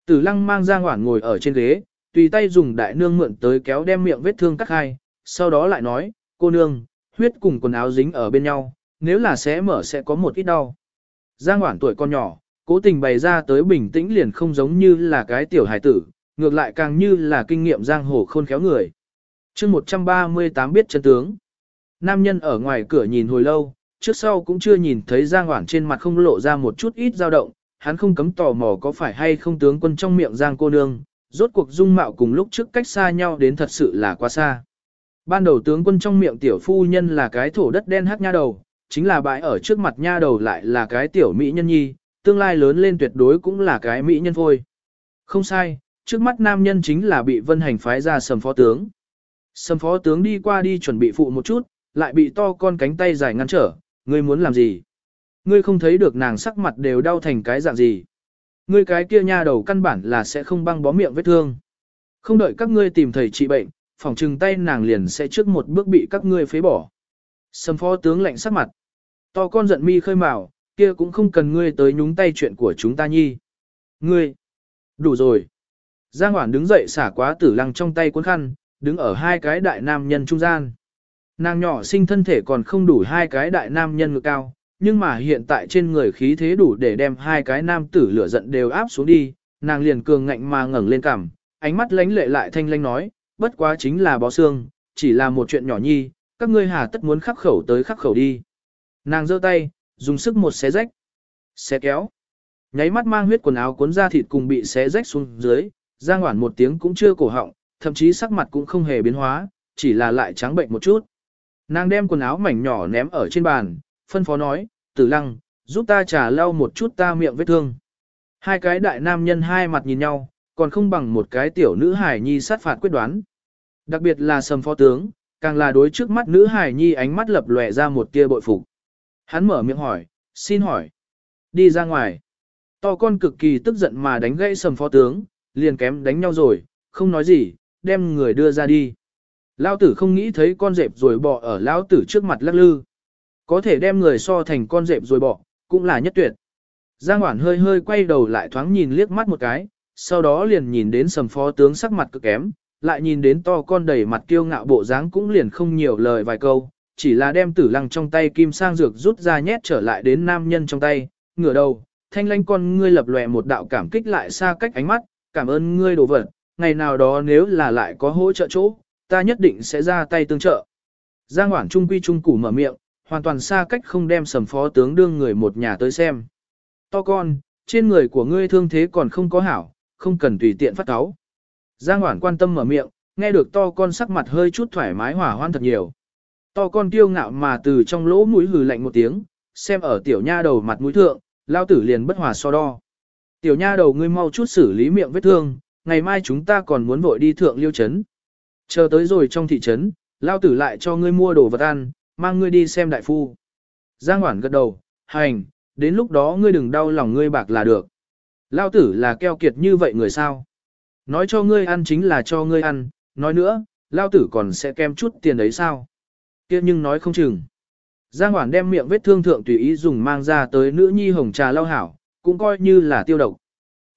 Tử lăng mang Giang ngoản ngồi ở trên ghế, tùy tay dùng đại nương mượn tới kéo đem miệng vết thương cắt hai, sau đó lại nói, cô nương, huyết cùng quần áo dính ở bên nhau, nếu là sẽ mở sẽ có một ít đau. Giang Hoản tuổi con nhỏ, cố tình bày ra tới bình tĩnh liền không giống như là cái tiểu hải tử, ngược lại càng như là kinh nghiệm giang hồ khôn khéo người. chương 138 biết chân tướng. Nam nhân ở ngoài cửa nhìn hồi lâu, trước sau cũng chưa nhìn thấy Giang Hoảng trên mặt không lộ ra một chút ít dao động, hắn không cấm tò mò có phải hay không tướng quân trong miệng Giang cô nương, rốt cuộc dung mạo cùng lúc trước cách xa nhau đến thật sự là quá xa. Ban đầu tướng quân trong miệng tiểu phu nhân là cái thổ đất đen hắc nha đầu, chính là bãi ở trước mặt nha đầu lại là cái tiểu mỹ nhân nhi, tương lai lớn lên tuyệt đối cũng là cái mỹ nhân thôi. Không sai, trước mắt nam nhân chính là bị vân hành phái ra sầm phó tướng. Sầm phó tướng đi qua đi chuẩn bị phụ một chút, lại bị to con cánh tay dài ngăn trở, ngươi muốn làm gì? Ngươi không thấy được nàng sắc mặt đều đau thành cái dạng gì. Ngươi cái kia nha đầu căn bản là sẽ không băng bó miệng vết thương. Không đợi các ngươi tìm thầy trị bệnh, phòng trừng tay nàng liền sẽ trước một bước bị các ngươi phế bỏ. Sầm phó tướng lạnh sắc mặt. To con giận mi khơi mào, kia cũng không cần ngươi tới nhúng tay chuyện của chúng ta nhi. Ngươi, đủ rồi. Giang Hoản đứng dậy xả quá tử lăng trong tay cuốn khăn, đứng ở hai cái đại nam nhân trung gian. Nàng nhỏ sinh thân thể còn không đủ hai cái đại nam nhân ngực cao, nhưng mà hiện tại trên người khí thế đủ để đem hai cái nam tử lửa giận đều áp xuống đi, nàng liền cường ngạnh mà ngẩng lên cằm, ánh mắt lánh lệ lại thanh lanh nói, bất quá chính là bó xương, chỉ là một chuyện nhỏ nhi, các ngươi hà tất muốn khắc khẩu tới khắc khẩu đi. Nàng giơ tay, dùng sức một xé rách, xé kéo, nháy mắt mang huyết quần áo cuốn ra thịt cùng bị xé rách xuống dưới, giang hoản một tiếng cũng chưa cổ họng, thậm chí sắc mặt cũng không hề biến hóa, chỉ là lại trắng bệnh một chút. Nàng đem quần áo mảnh nhỏ ném ở trên bàn, phân phó nói, tử lăng, giúp ta trả lau một chút ta miệng vết thương. Hai cái đại nam nhân hai mặt nhìn nhau, còn không bằng một cái tiểu nữ hải nhi sát phạt quyết đoán. Đặc biệt là sầm phó tướng, càng là đối trước mắt nữ hải nhi ánh mắt lập lòe ra một tia bội phục. Hắn mở miệng hỏi, xin hỏi. Đi ra ngoài. To con cực kỳ tức giận mà đánh gãy sầm phó tướng, liền kém đánh nhau rồi, không nói gì, đem người đưa ra đi. Lão tử không nghĩ thấy con dẹp rồi bỏ ở lão tử trước mặt lắc lư. Có thể đem người so thành con dẹp rồi bỏ, cũng là nhất tuyệt. Giang Hoản hơi hơi quay đầu lại thoáng nhìn liếc mắt một cái, sau đó liền nhìn đến sầm phó tướng sắc mặt cực kém, lại nhìn đến to con đầy mặt kiêu ngạo bộ dáng cũng liền không nhiều lời vài câu, chỉ là đem tử lăng trong tay kim sang dược rút ra nhét trở lại đến nam nhân trong tay, ngửa đầu, thanh lanh con ngươi lập lòe một đạo cảm kích lại xa cách ánh mắt, cảm ơn ngươi đồ vật, ngày nào đó nếu là lại có hỗ trợ chỗ, ta nhất định sẽ ra tay tương trợ. Giang Hoảng Trung Quy Trung Củ mở miệng, hoàn toàn xa cách không đem sầm phó tướng đương người một nhà tới xem. To con, trên người của ngươi thương thế còn không có hảo, không cần tùy tiện phát cáo. Giang Hoảng quan tâm mở miệng, nghe được to con sắc mặt hơi chút thoải mái hỏa hoan thật nhiều. To con tiêu ngạo mà từ trong lỗ mũi hừ lạnh một tiếng, xem ở tiểu nha đầu mặt mũi thượng, lao tử liền bất hòa so đo. Tiểu nha đầu ngươi mau chút xử lý miệng vết thương, ngày mai chúng ta còn muốn vội đi thượng liêu chấn. Chờ tới rồi trong thị trấn, lao tử lại cho ngươi mua đồ vật ăn, mang ngươi đi xem đại phu. Giang Hoản gật đầu, hành, đến lúc đó ngươi đừng đau lòng ngươi bạc là được. Lao tử là keo kiệt như vậy người sao? Nói cho ngươi ăn chính là cho ngươi ăn, nói nữa, Lao tử còn sẽ kem chút tiền đấy sao? kia nhưng nói không chừng. Giang Hoản đem miệng vết thương thượng tùy ý dùng mang ra tới nữ nhi hồng trà lao hảo, cũng coi như là tiêu độc.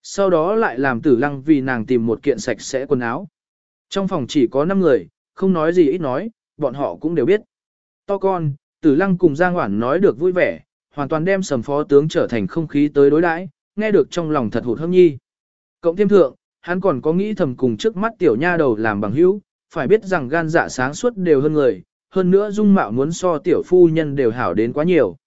Sau đó lại làm tử lăng vì nàng tìm một kiện sạch sẽ quần áo. Trong phòng chỉ có 5 người, không nói gì ít nói, bọn họ cũng đều biết. To con, tử lăng cùng Giang Hoản nói được vui vẻ, hoàn toàn đem sầm phó tướng trở thành không khí tới đối đãi, nghe được trong lòng thật hụt hâm nhi. Cộng thêm thượng, hắn còn có nghĩ thầm cùng trước mắt tiểu nha đầu làm bằng hữu, phải biết rằng gan dạ sáng suốt đều hơn người, hơn nữa dung mạo muốn so tiểu phu nhân đều hảo đến quá nhiều.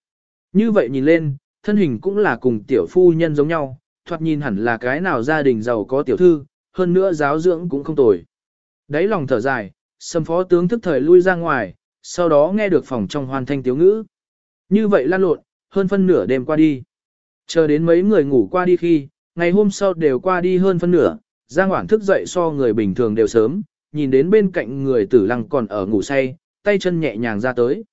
Như vậy nhìn lên, thân hình cũng là cùng tiểu phu nhân giống nhau, thoạt nhìn hẳn là cái nào gia đình giàu có tiểu thư, hơn nữa giáo dưỡng cũng không tồi. Đấy lòng thở dài, sâm phó tướng thức thời lui ra ngoài, sau đó nghe được phòng trong hoàn thanh tiếu ngữ. Như vậy lan lộn, hơn phân nửa đêm qua đi. Chờ đến mấy người ngủ qua đi khi, ngày hôm sau đều qua đi hơn phân nửa, Giang Hoảng thức dậy so người bình thường đều sớm, nhìn đến bên cạnh người tử lăng còn ở ngủ say, tay chân nhẹ nhàng ra tới.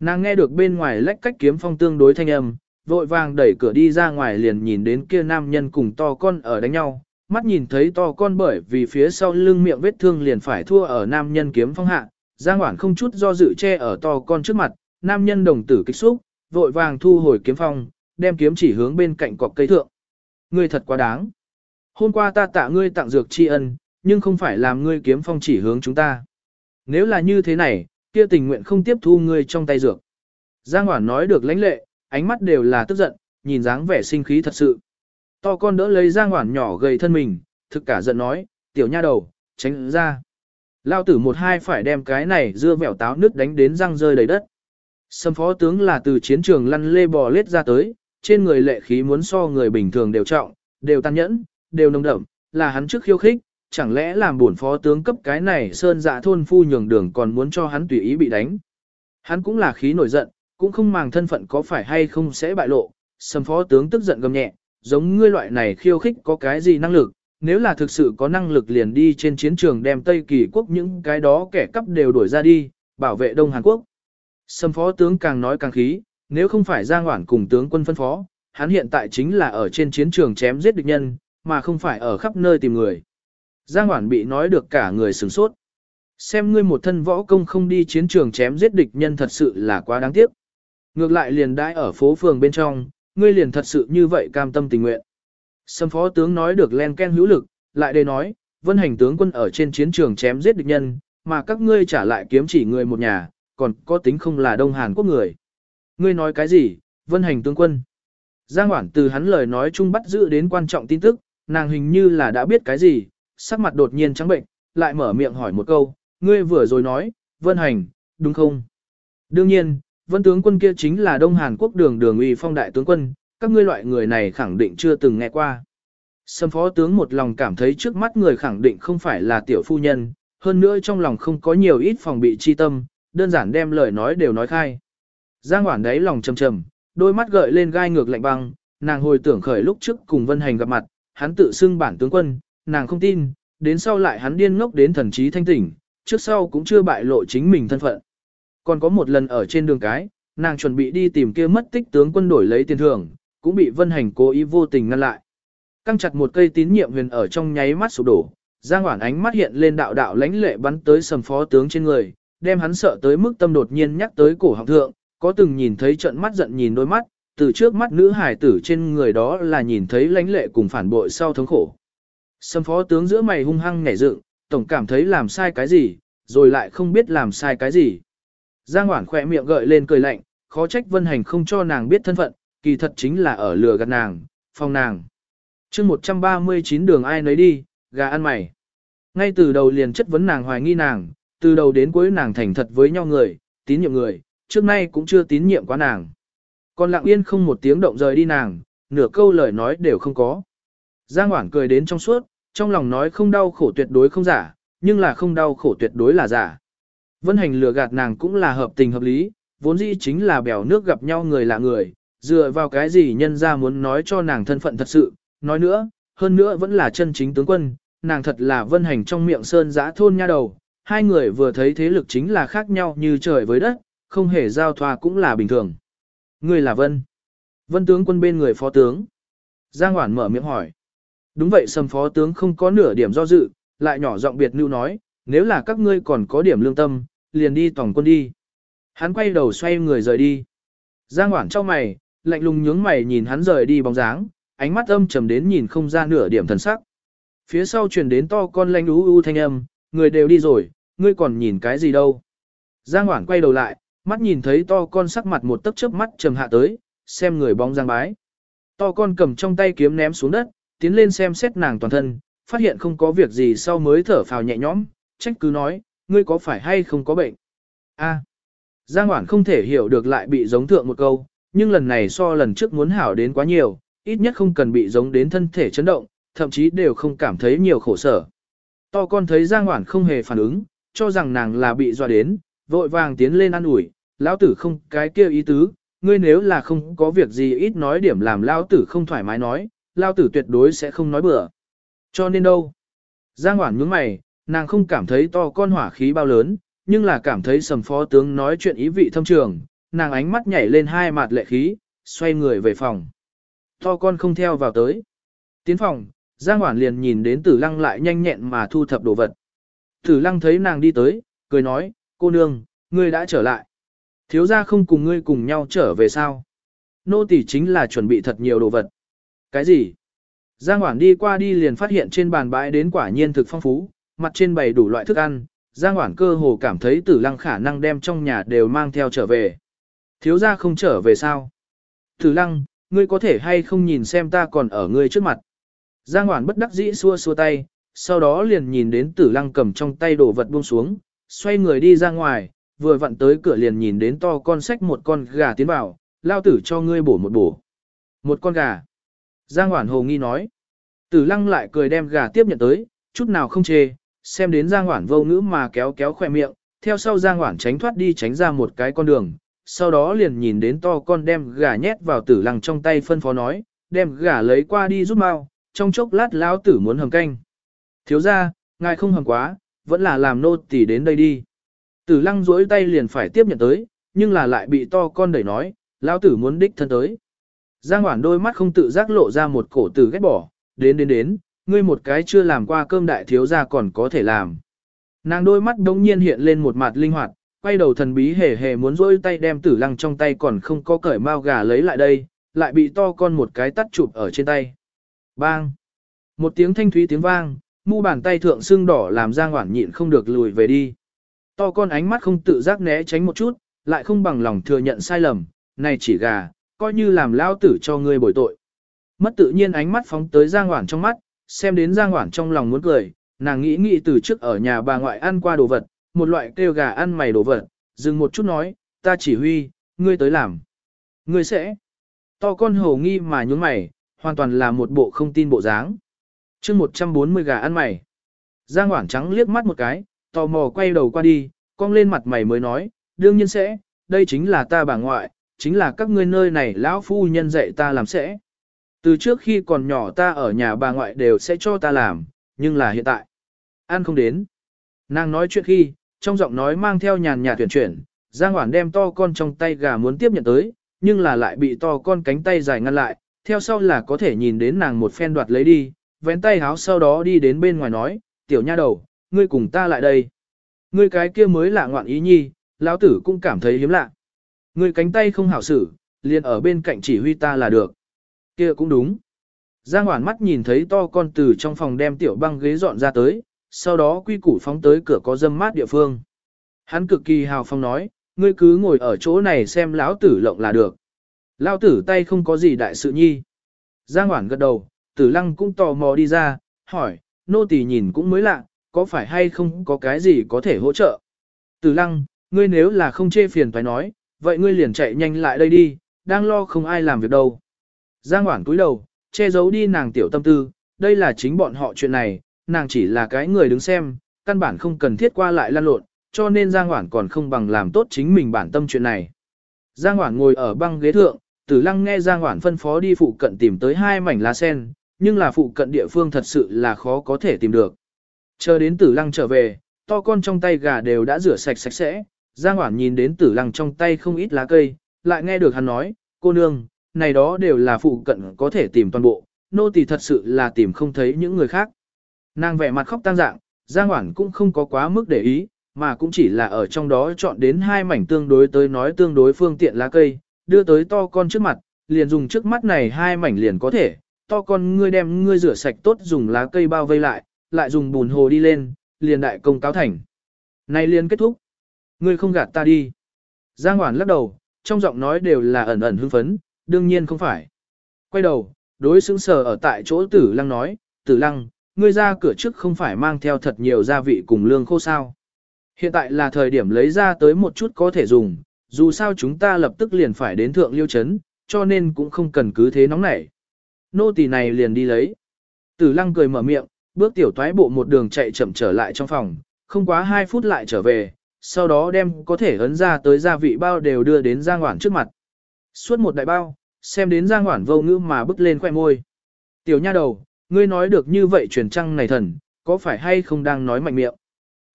Nàng nghe được bên ngoài lách cách kiếm phong tương đối thanh âm, vội vàng đẩy cửa đi ra ngoài liền nhìn đến kia nam nhân cùng to con ở đánh nhau, mắt nhìn thấy to con bởi vì phía sau lưng miệng vết thương liền phải thua ở nam nhân kiếm phong hạ, Giang Hoản không chút do dự che ở to con trước mặt, nam nhân đồng tử kích xúc, vội vàng thu hồi kiếm phong, đem kiếm chỉ hướng bên cạnh cọc cây thượng. Ngươi thật quá đáng. Hôm qua ta tạ ngươi tặng dược tri ân, nhưng không phải làm ngươi kiếm phong chỉ hướng chúng ta. Nếu là như thế này, kia tình nguyện không tiếp thu ngươi trong tay dược. Giang Hoản nói được lãnh lệ, ánh mắt đều là tức giận, nhìn dáng vẻ sinh khí thật sự. To con đỡ lấy Giang Hoản nhỏ gầy thân mình, thực cả giận nói, tiểu nha đầu, tránh ra. Lao tử một hai phải đem cái này dưa vẻo táo nước đánh đến răng rơi đầy đất. Sâm phó tướng là từ chiến trường lăn lê bò lết ra tới, trên người lệ khí muốn so người bình thường đều trọng, đều tàn nhẫn, đều nồng đậm, là hắn trước khiêu khích, chẳng lẽ làm bổn phó tướng cấp cái này sơn dạ thôn phu nhường đường còn muốn cho hắn tùy ý bị đánh. Hắn cũng là khí nổi giận, cũng không màng thân phận có phải hay không sẽ bại lộ, sâm phó tướng tức giận gầm nhẹ, giống ngươi loại này khiêu khích có cái gì năng lực, nếu là thực sự có năng lực liền đi trên chiến trường đem Tây Kỳ quốc những cái đó kẻ cắp đều đuổi ra đi, bảo vệ Đông Hàn Quốc. Sâm phó tướng càng nói càng khí, nếu không phải Giang Hoản cùng tướng quân phân phó, hắn hiện tại chính là ở trên chiến trường chém giết địch nhân, mà không phải ở khắp nơi tìm người. Giang Hoản bị nói được cả người sửng sốt. Xem ngươi một thân võ công không đi chiến trường chém giết địch nhân thật sự là quá đáng tiếc. Ngược lại liền đãi ở phố phường bên trong, ngươi liền thật sự như vậy cam tâm tình nguyện. Sâm phó tướng nói được len ken hữu lực, lại đề nói, vân hành tướng quân ở trên chiến trường chém giết địch nhân, mà các ngươi trả lại kiếm chỉ người một nhà, còn có tính không là Đông Hàn Quốc người. Ngươi nói cái gì, vân hành tướng quân? Giang Hoản từ hắn lời nói chung bắt giữ đến quan trọng tin tức, nàng hình như là đã biết cái gì, sắc mặt đột nhiên trắng bệnh, lại mở miệng hỏi một câu, ngươi vừa rồi nói, vân hành, đúng không? Đương nhiên, vân tướng quân kia chính là Đông Hàn Quốc đường đường uy phong đại tướng quân, các ngươi loại người này khẳng định chưa từng nghe qua. Sâm phó tướng một lòng cảm thấy trước mắt người khẳng định không phải là tiểu phu nhân, hơn nữa trong lòng không có nhiều ít phòng bị chi tâm, đơn giản đem lời nói đều nói khai. Giang Hoản đấy lòng trầm trầm, đôi mắt gợi lên gai ngược lạnh băng, nàng hồi tưởng khởi lúc trước cùng Vân Hành gặp mặt, hắn tự xưng bản tướng quân, nàng không tin, đến sau lại hắn điên ngốc đến thần trí thanh tỉnh, trước sau cũng chưa bại lộ chính mình thân phận. Còn có một lần ở trên đường cái, nàng chuẩn bị đi tìm kia mất tích tướng quân đổi lấy tiền thưởng, cũng bị Vân Hành cố ý vô tình ngăn lại. Căng chặt một cây tín nhiệm huyền ở trong nháy mắt sụp đổ, Giang Hoản ánh mắt hiện lên đạo đạo lãnh lệ bắn tới sầm phó tướng trên người, đem hắn sợ tới mức tâm đột nhiên nhắc tới cổ họng thượng, có từng nhìn thấy trận mắt giận nhìn đôi mắt, từ trước mắt nữ hải tử trên người đó là nhìn thấy lãnh lệ cùng phản bội sau thống khổ. Sâm phó tướng giữa mày hung hăng nhảy dựng, tổng cảm thấy làm sai cái gì, rồi lại không biết làm sai cái gì. Giang Hoản khỏe miệng gợi lên cười lạnh, khó trách Vân Hành không cho nàng biết thân phận, kỳ thật chính là ở lừa gạt nàng, phong nàng. chương 139 đường ai nấy đi, gà ăn mày. Ngay từ đầu liền chất vấn nàng hoài nghi nàng, từ đầu đến cuối nàng thành thật với nhau người, tín nhiệm người, trước nay cũng chưa tín nhiệm quá nàng. Còn lặng yên không một tiếng động rời đi nàng, nửa câu lời nói đều không có. Giang Hoảng cười đến trong suốt, trong lòng nói không đau khổ tuyệt đối không giả, nhưng là không đau khổ tuyệt đối là giả. Vân hành lừa gạt nàng cũng là hợp tình hợp lý, vốn dĩ chính là bèo nước gặp nhau người lạ người, dựa vào cái gì nhân ra muốn nói cho nàng thân phận thật sự, nói nữa, hơn nữa vẫn là chân chính tướng quân, nàng thật là vân hành trong miệng sơn giã thôn nha đầu, hai người vừa thấy thế lực chính là khác nhau như trời với đất, không hề giao thoa cũng là bình thường. Ngươi là Vân. Vân tướng quân bên người phó tướng. Giang Hoản mở miệng hỏi. Đúng vậy sầm phó tướng không có nửa điểm do dự, lại nhỏ giọng biệt lưu nói, nếu là các ngươi còn có điểm lương tâm, liền đi tổng quân đi. Hắn quay đầu xoay người rời đi. Giang Hoảng cho mày, lạnh lùng nhướng mày nhìn hắn rời đi bóng dáng, ánh mắt âm trầm đến nhìn không ra nửa điểm thần sắc. Phía sau truyền đến to con lanh ú u thanh âm, người đều đi rồi, ngươi còn nhìn cái gì đâu. Giang Hoảng quay đầu lại, mắt nhìn thấy to con sắc mặt một tấc chớp mắt trầm hạ tới, xem người bóng giang bái. To con cầm trong tay kiếm ném xuống đất, tiến lên xem xét nàng toàn thân, phát hiện không có việc gì sau mới thở phào nhẹ nhõm, trách cứ nói, ngươi có phải hay không có bệnh? A. Giang Hoản không thể hiểu được lại bị giống thượng một câu, nhưng lần này so lần trước muốn hảo đến quá nhiều, ít nhất không cần bị giống đến thân thể chấn động, thậm chí đều không cảm thấy nhiều khổ sở. To con thấy Giang Hoản không hề phản ứng, cho rằng nàng là bị dọa đến, vội vàng tiến lên ăn ủi, lão tử không cái kia ý tứ, ngươi nếu là không có việc gì ít nói điểm làm lão tử không thoải mái nói, lão tử tuyệt đối sẽ không nói bừa. Cho nên đâu? Giang Hoản nhướng mày, nàng không cảm thấy to con hỏa khí bao lớn, nhưng là cảm thấy sầm phó tướng nói chuyện ý vị thâm trường, nàng ánh mắt nhảy lên hai mặt lệ khí, xoay người về phòng. To con không theo vào tới. Tiến phòng, Giang Hoản liền nhìn đến tử lăng lại nhanh nhẹn mà thu thập đồ vật. Tử lăng thấy nàng đi tới, cười nói, cô nương, ngươi đã trở lại. Thiếu gia không cùng ngươi cùng nhau trở về sao? Nô tỳ chính là chuẩn bị thật nhiều đồ vật. Cái gì? Giang Hoản đi qua đi liền phát hiện trên bàn bãi đến quả nhiên thực phong phú, mặt trên bày đủ loại thức ăn. Giang Hoản cơ hồ cảm thấy tử lăng khả năng đem trong nhà đều mang theo trở về. Thiếu gia không trở về sao? Tử lăng, ngươi có thể hay không nhìn xem ta còn ở ngươi trước mặt. Giang Hoản bất đắc dĩ xua xua tay, sau đó liền nhìn đến tử lăng cầm trong tay đồ vật buông xuống, xoay người đi ra ngoài, vừa vặn tới cửa liền nhìn đến to con sách một con gà tiến vào, lao tử cho ngươi bổ một bổ. Một con gà. Giang Hoản hồ nghi nói. Tử lăng lại cười đem gà tiếp nhận tới, chút nào không chê, xem đến Giang Hoản vô ngữ mà kéo kéo khỏe miệng, theo sau Giang Hoản tránh thoát đi tránh ra một cái con đường, sau đó liền nhìn đến to con đem gà nhét vào tử lăng trong tay phân phó nói, đem gà lấy qua đi giúp mau, trong chốc lát lão tử muốn hầm canh. Thiếu ra, ngài không hầm quá, vẫn là làm nô tỳ đến đây đi. Tử lăng duỗi tay liền phải tiếp nhận tới, nhưng là lại bị to con đẩy nói, lão tử muốn đích thân tới. Giang Hoản đôi mắt không tự giác lộ ra một cổ tử ghét bỏ, đến đến đến, ngươi một cái chưa làm qua cơm đại thiếu gia còn có thể làm. Nàng đôi mắt đống nhiên hiện lên một mặt linh hoạt, quay đầu thần bí hề hề muốn rôi tay đem tử lăng trong tay còn không có cởi mau gà lấy lại đây, lại bị to con một cái tắt chụp ở trên tay. Bang! Một tiếng thanh thúy tiếng vang, mu bàn tay thượng xương đỏ làm Giang Hoản nhịn không được lùi về đi. To con ánh mắt không tự giác né tránh một chút, lại không bằng lòng thừa nhận sai lầm, này chỉ gà, coi như làm lao tử cho ngươi bồi tội. Mất tự nhiên ánh mắt phóng tới Giang Hoản trong mắt, xem đến Giang Hoản trong lòng muốn cười, nàng nghĩ nghĩ từ trước ở nhà bà ngoại ăn qua đồ vật, một loại kêu gà ăn mày đồ vật, dừng một chút nói, ta chỉ huy, ngươi tới làm. Ngươi sẽ. To con hổ nghi mà nhún mày, hoàn toàn là một bộ không tin bộ dáng. chương 140 gà ăn mày. Giang Hoảng trắng liếc mắt một cái, tò mò quay đầu qua đi, cong lên mặt mày mới nói, đương nhiên sẽ, đây chính là ta bà ngoại, chính là các ngươi nơi này lão phu nhân dạy ta làm sẽ. Từ trước khi còn nhỏ ta ở nhà bà ngoại đều sẽ cho ta làm, nhưng là hiện tại, ăn không đến. Nàng nói chuyện khi, trong giọng nói mang theo nhàn nhạt tuyển chuyển, Giang Hoản đem to con trong tay gà muốn tiếp nhận tới, nhưng là lại bị to con cánh tay dài ngăn lại, theo sau là có thể nhìn đến nàng một phen đoạt lấy đi, vén tay háo sau đó đi đến bên ngoài nói, tiểu nha đầu, ngươi cùng ta lại đây. Ngươi cái kia mới lạ ngoạn ý nhi, lão tử cũng cảm thấy hiếm lạ. Ngươi cánh tay không hảo xử, liền ở bên cạnh chỉ huy ta là được. Kia cũng đúng. Giang Hoản mắt nhìn thấy to con từ trong phòng đem tiểu băng ghế dọn ra tới, sau đó quy củ phóng tới cửa có dâm mát địa phương. Hắn cực kỳ hào phong nói, ngươi cứ ngồi ở chỗ này xem lão tử lộng là được. Lão tử tay không có gì đại sự nhi. Giang Hoản gật đầu, tử lăng cũng tò mò đi ra, hỏi, nô tỳ nhìn cũng mới lạ, có phải hay không có cái gì có thể hỗ trợ. Tử lăng, ngươi nếu là không chê phiền phải nói, vậy ngươi liền chạy nhanh lại đây đi, đang lo không ai làm việc đâu. Giang Hoảng cúi đầu, che giấu đi nàng tiểu tâm tư, đây là chính bọn họ chuyện này, nàng chỉ là cái người đứng xem, căn bản không cần thiết qua lại lan lộn, cho nên Giang Hoảng còn không bằng làm tốt chính mình bản tâm chuyện này. Giang Hoảng ngồi ở băng ghế thượng, Tử Lăng nghe Giang Hoảng phân phó đi phụ cận tìm tới hai mảnh lá sen, nhưng là phụ cận địa phương thật sự là khó có thể tìm được. Chờ đến Tử Lăng trở về, to con trong tay gà đều đã rửa sạch sạch sẽ, Giang Hoảng nhìn đến Tử Lăng trong tay không ít lá cây, lại nghe được hắn nói, cô nương, này đó đều là phụ cận có thể tìm toàn bộ, nô tỳ thật sự là tìm không thấy những người khác. Nàng vẻ mặt khóc tăng dạng, Giang Hoản cũng không có quá mức để ý, mà cũng chỉ là ở trong đó chọn đến hai mảnh tương đối tới nói tương đối phương tiện lá cây, đưa tới to con trước mặt, liền dùng trước mắt này hai mảnh liền có thể, to con ngươi đem ngươi rửa sạch tốt dùng lá cây bao vây lại, lại dùng bùn hồ đi lên, liền đại công cáo thành. Này liền kết thúc. Ngươi không gạt ta đi. Giang Hoản lắc đầu, trong giọng nói đều là ẩn ẩn hưng phấn, đương nhiên không phải. Quay đầu, đối xứng sờ ở tại chỗ tử lăng nói, tử lăng, ngươi ra cửa trước không phải mang theo thật nhiều gia vị cùng lương khô sao. Hiện tại là thời điểm lấy ra tới một chút có thể dùng, dù sao chúng ta lập tức liền phải đến thượng liêu chấn, cho nên cũng không cần cứ thế nóng nảy. Nô tỳ này liền đi lấy. Tử lăng cười mở miệng, bước tiểu toái bộ một đường chạy chậm trở lại trong phòng, không quá 2 phút lại trở về, sau đó đem có thể ấn ra tới gia vị bao đều đưa đến Giang Hoản trước mặt. Suốt một đại bao, xem đến Giang Hoản vô ngữ mà bứt lên khoẻ môi. Tiểu nha đầu, ngươi nói được như vậy truyền trăng này thần, có phải hay không đang nói mạnh miệng?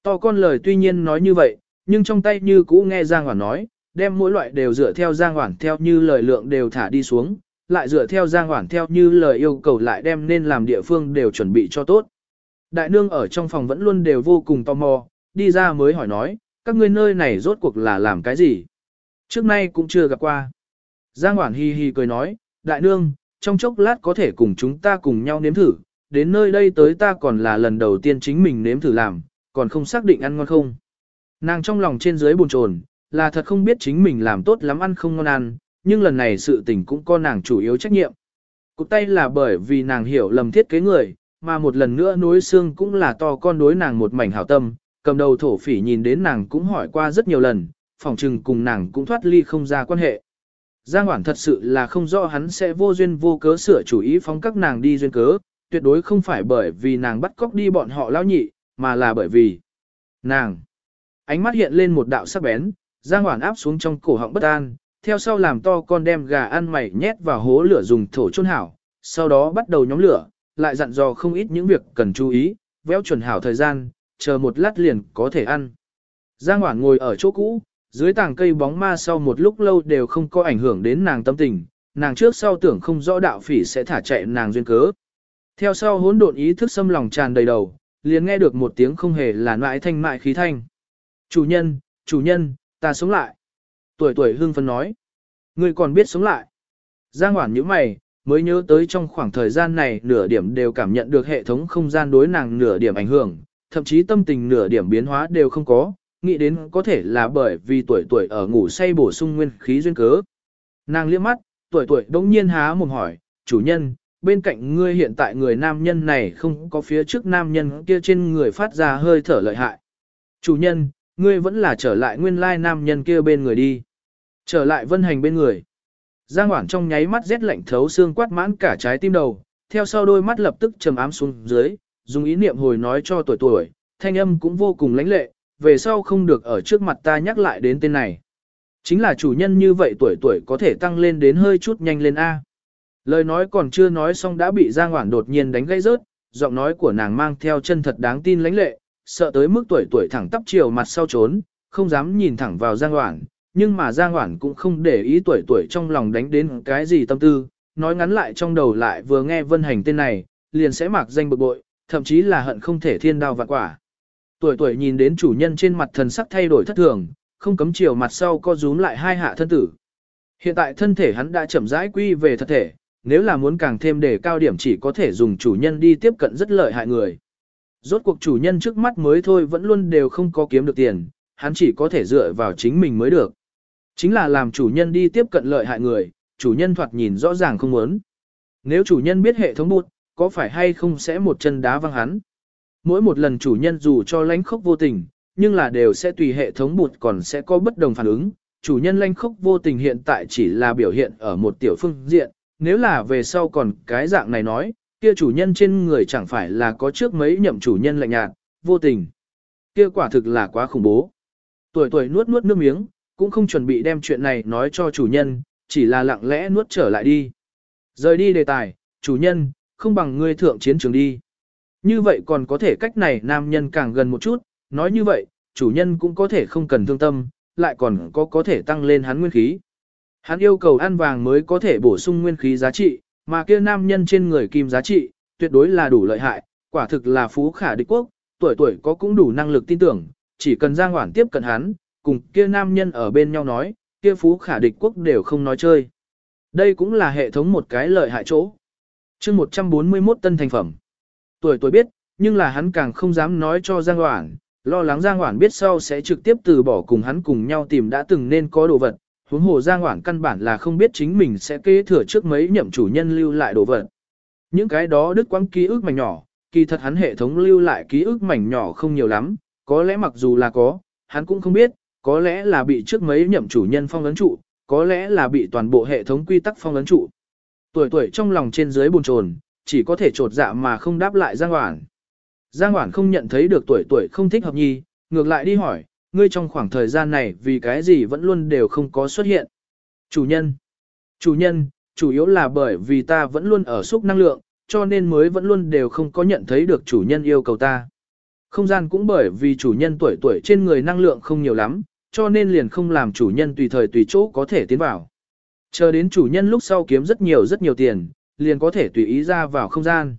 To con lời tuy nhiên nói như vậy, nhưng trong tay như cũ nghe Giang Hoản nói, đem mỗi loại đều dựa theo Giang Hoản theo như lời lượng đều thả đi xuống, lại dựa theo Giang Hoản theo như lời yêu cầu lại đem nên làm địa phương đều chuẩn bị cho tốt. Đại nương ở trong phòng vẫn luôn đều vô cùng tò mò, đi ra mới hỏi nói, các ngươi nơi này rốt cuộc là làm cái gì? Trước nay cũng chưa gặp qua. Giang Hoản hi hi cười nói, đại nương, trong chốc lát có thể cùng chúng ta cùng nhau nếm thử, đến nơi đây tới ta còn là lần đầu tiên chính mình nếm thử làm, còn không xác định ăn ngon không. Nàng trong lòng trên dưới buồn chồn, là thật không biết chính mình làm tốt lắm ăn không ngon ăn, nhưng lần này sự tình cũng có nàng chủ yếu trách nhiệm. Cục tay là bởi vì nàng hiểu lầm thiết kế người, mà một lần nữa nối xương cũng là to con đối nàng một mảnh hảo tâm, cầm đầu thổ phỉ nhìn đến nàng cũng hỏi qua rất nhiều lần, phòng trừng cùng nàng cũng thoát ly không ra quan hệ. Giang Hoản thật sự là không rõ hắn sẽ vô duyên vô cớ sửa chủ ý phóng các nàng đi duyên cớ, tuyệt đối không phải bởi vì nàng bắt cóc đi bọn họ lao nhị, mà là bởi vì nàng. Ánh mắt hiện lên một đạo sắc bén, Giang Hoản áp xuống trong cổ họng bất an, theo sau làm to con đem gà ăn mày nhét vào hố lửa dùng thổ chôn hảo, sau đó bắt đầu nhóm lửa, lại dặn dò không ít những việc cần chú ý, véo chuẩn hảo thời gian, chờ một lát liền có thể ăn. Giang Hoản ngồi ở chỗ cũ, dưới tàng cây bóng ma sau một lúc lâu đều không có ảnh hưởng đến nàng tâm tình, nàng trước sau tưởng không rõ đạo phỉ sẽ thả chạy nàng duyên cớ. Theo sau hỗn độn ý thức xâm lòng tràn đầy đầu, liền nghe được một tiếng không hề là mãi thanh mại khí thanh. Chủ nhân, chủ nhân, ta sống lại. Tuổi tuổi hương phân nói. Ngươi còn biết sống lại. Giang hoảng như mày, mới nhớ tới trong khoảng thời gian này nửa điểm đều cảm nhận được hệ thống không gian đối nàng nửa điểm ảnh hưởng, thậm chí tâm tình nửa điểm biến hóa đều không có, nghĩ đến có thể là bởi vì tuổi tuổi ở ngủ say bổ sung nguyên khí duyên cớ. Nàng liếc mắt, tuổi tuổi đống nhiên há mồm hỏi, chủ nhân, bên cạnh ngươi hiện tại người nam nhân này không có phía trước nam nhân kia trên người phát ra hơi thở lợi hại. Chủ nhân, ngươi vẫn là trở lại nguyên lai nam nhân kia bên người đi. Trở lại vân hành bên người. Giang Hoảng trong nháy mắt rét lạnh thấu xương quát mãn cả trái tim đầu, theo sau đôi mắt lập tức trầm ám xuống dưới, dùng ý niệm hồi nói cho tuổi tuổi, thanh âm cũng vô cùng lãnh lệ, về sau không được ở trước mặt ta nhắc lại đến tên này. Chính là chủ nhân như vậy tuổi tuổi có thể tăng lên đến hơi chút nhanh lên A. Lời nói còn chưa nói xong đã bị Giang Hoảng đột nhiên đánh gãy rớt, giọng nói của nàng mang theo chân thật đáng tin lãnh lệ, sợ tới mức tuổi tuổi thẳng tắp chiều mặt sau trốn, không dám nhìn thẳng vào Giang Hoảng, nhưng mà Giang Hoảng cũng không để ý tuổi tuổi trong lòng đánh đến cái gì tâm tư, nói ngắn lại trong đầu lại vừa nghe vân hành tên này, liền sẽ mặc danh bực bội, thậm chí là hận không thể thiên đao vạn quả. Tuổi tuổi nhìn đến chủ nhân trên mặt thần sắc thay đổi thất thường, không cấm chiều mặt sau co rúm lại hai hạ thân tử. Hiện tại thân thể hắn đã chậm rãi quy về thật thể, nếu là muốn càng thêm để cao điểm chỉ có thể dùng chủ nhân đi tiếp cận rất lợi hại người. Rốt cuộc chủ nhân trước mắt mới thôi vẫn luôn đều không có kiếm được tiền, hắn chỉ có thể dựa vào chính mình mới được. Chính là làm chủ nhân đi tiếp cận lợi hại người, chủ nhân thoạt nhìn rõ ràng không muốn. Nếu chủ nhân biết hệ thống bụt, có phải hay không sẽ một chân đá văng hắn. Mỗi một lần chủ nhân dù cho lánh khốc vô tình, nhưng là đều sẽ tùy hệ thống bụt còn sẽ có bất đồng phản ứng. Chủ nhân lanh khốc vô tình hiện tại chỉ là biểu hiện ở một tiểu phương diện, nếu là về sau còn cái dạng này nói, kia chủ nhân trên người chẳng phải là có trước mấy nhậm chủ nhân lạnh nhạt, vô tình. Kia quả thực là quá khủng bố. Tuổi tuổi nuốt nuốt nước miếng, cũng không chuẩn bị đem chuyện này nói cho chủ nhân, chỉ là lặng lẽ nuốt trở lại đi. Rời đi đề tài, chủ nhân, không bằng ngươi thượng chiến trường đi. Như vậy còn có thể cách này nam nhân càng gần một chút, nói như vậy, chủ nhân cũng có thể không cần thương tâm, lại còn có có thể tăng lên hắn nguyên khí. Hắn yêu cầu ăn vàng mới có thể bổ sung nguyên khí giá trị, mà kia nam nhân trên người kim giá trị, tuyệt đối là đủ lợi hại, quả thực là phú khả địch quốc, tuổi tuổi có cũng đủ năng lực tin tưởng, chỉ cần Giang Hoản tiếp cận hắn, cùng kia nam nhân ở bên nhau nói, kia phú khả địch quốc đều không nói chơi. Đây cũng là hệ thống một cái lợi hại chỗ. chương 141 tân thành phẩm. Tuổi tuổi biết, nhưng là hắn càng không dám nói cho Giang Hoảng, lo lắng Giang Hoảng biết sau sẽ trực tiếp từ bỏ cùng hắn cùng nhau tìm đã từng nên có đồ vật. Huống hồ Giang Hoảng căn bản là không biết chính mình sẽ kế thừa trước mấy nhậm chủ nhân lưu lại đồ vật. Những cái đó đứt quãng ký ức mảnh nhỏ, kỳ thật hắn hệ thống lưu lại ký ức mảnh nhỏ không nhiều lắm, có lẽ mặc dù là có, hắn cũng không biết, có lẽ là bị trước mấy nhậm chủ nhân phong ấn trụ, có lẽ là bị toàn bộ hệ thống quy tắc phong ấn trụ. Tuổi tuổi trong lòng trên dưới buồn chồn, chỉ có thể trột dạ mà không đáp lại Giang Hoản. Giang Hoản không nhận thấy được tuổi tuổi không thích hợp nhi, ngược lại đi hỏi, ngươi trong khoảng thời gian này vì cái gì vẫn luôn đều không có xuất hiện. Chủ nhân. Chủ nhân, chủ yếu là bởi vì ta vẫn luôn ở xúc năng lượng, cho nên mới vẫn luôn đều không có nhận thấy được chủ nhân yêu cầu ta. Không gian cũng bởi vì chủ nhân tuổi tuổi trên người năng lượng không nhiều lắm, cho nên liền không làm chủ nhân tùy thời tùy chỗ có thể tiến vào. Chờ đến chủ nhân lúc sau kiếm rất nhiều rất nhiều tiền, liền có thể tùy ý ra vào không gian.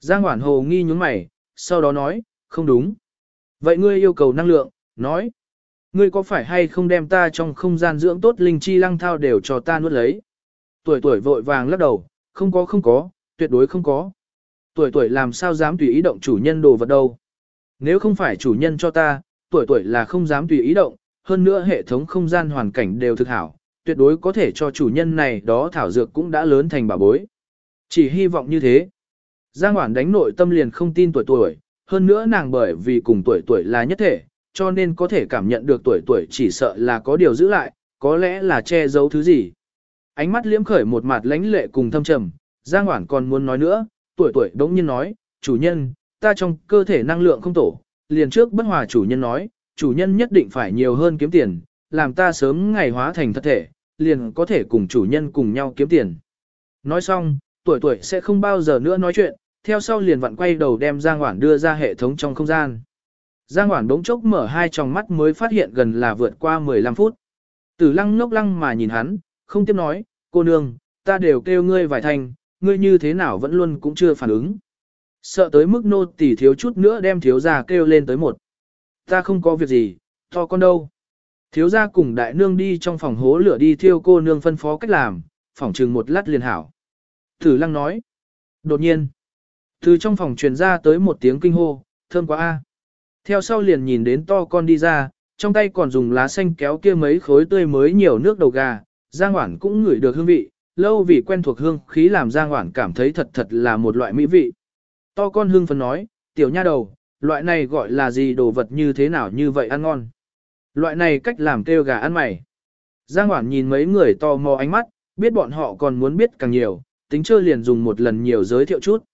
Giang Hoản Hồ nghi nhúng mày, sau đó nói, không đúng. Vậy ngươi yêu cầu năng lượng, nói. Ngươi có phải hay không đem ta trong không gian dưỡng tốt linh chi lăng thao đều cho ta nuốt lấy? Tuổi tuổi vội vàng lắc đầu, không có không có, tuyệt đối không có. Tuổi tuổi làm sao dám tùy ý động chủ nhân đồ vật đâu. Nếu không phải chủ nhân cho ta, tuổi tuổi là không dám tùy ý động, hơn nữa hệ thống không gian hoàn cảnh đều thực hảo, tuyệt đối có thể cho chủ nhân này đó thảo dược cũng đã lớn thành bà bối. Chỉ hy vọng như thế. Giang Hoản đánh nội tâm liền không tin tuổi tuổi, hơn nữa nàng bởi vì cùng tuổi tuổi là nhất thể, cho nên có thể cảm nhận được tuổi tuổi chỉ sợ là có điều giữ lại, có lẽ là che giấu thứ gì. Ánh mắt liếm khởi một mặt lãnh lệ cùng thâm trầm, Giang Hoản còn muốn nói nữa, tuổi tuổi đống nhiên nói, chủ nhân, ta trong cơ thể năng lượng không tổ, liền trước bất hòa chủ nhân nói, chủ nhân nhất định phải nhiều hơn kiếm tiền, làm ta sớm ngày hóa thành thật thể, liền có thể cùng chủ nhân cùng nhau kiếm tiền. Nói xong, tuổi tuổi sẽ không bao giờ nữa nói chuyện, theo sau liền vặn quay đầu đem Giang Hoản đưa ra hệ thống trong không gian. Giang Hoản đống chốc mở hai tròng mắt mới phát hiện gần là vượt qua 15 phút. Tử lăng ngốc lăng mà nhìn hắn, không tiếp nói, cô nương, ta đều kêu ngươi vài thành, ngươi như thế nào vẫn luôn cũng chưa phản ứng. Sợ tới mức nô tỳ thiếu chút nữa đem thiếu gia kêu lên tới một. Ta không có việc gì, to con đâu. Thiếu gia cùng đại nương đi trong phòng hố lửa đi thiêu cô nương phân phó cách làm, phòng trừng một lát liền hảo. Tử lăng nói. Đột nhiên, từ trong phòng truyền ra tới một tiếng kinh hô, thơm quá a. Theo sau liền nhìn đến to con đi ra, trong tay còn dùng lá xanh kéo kia mấy khối tươi mới nhiều nước đầu gà, Giang Hoản cũng ngửi được hương vị, lâu vì quen thuộc hương khí làm Giang Hoản cảm thấy thật thật là một loại mỹ vị. To con hương phấn nói, tiểu nha đầu, loại này gọi là gì đồ vật như thế nào như vậy ăn ngon. Loại này cách làm kêu gà ăn mày. Giang Hoản nhìn mấy người to mò ánh mắt, biết bọn họ còn muốn biết càng nhiều, tính chơi liền dùng một lần nhiều giới thiệu chút.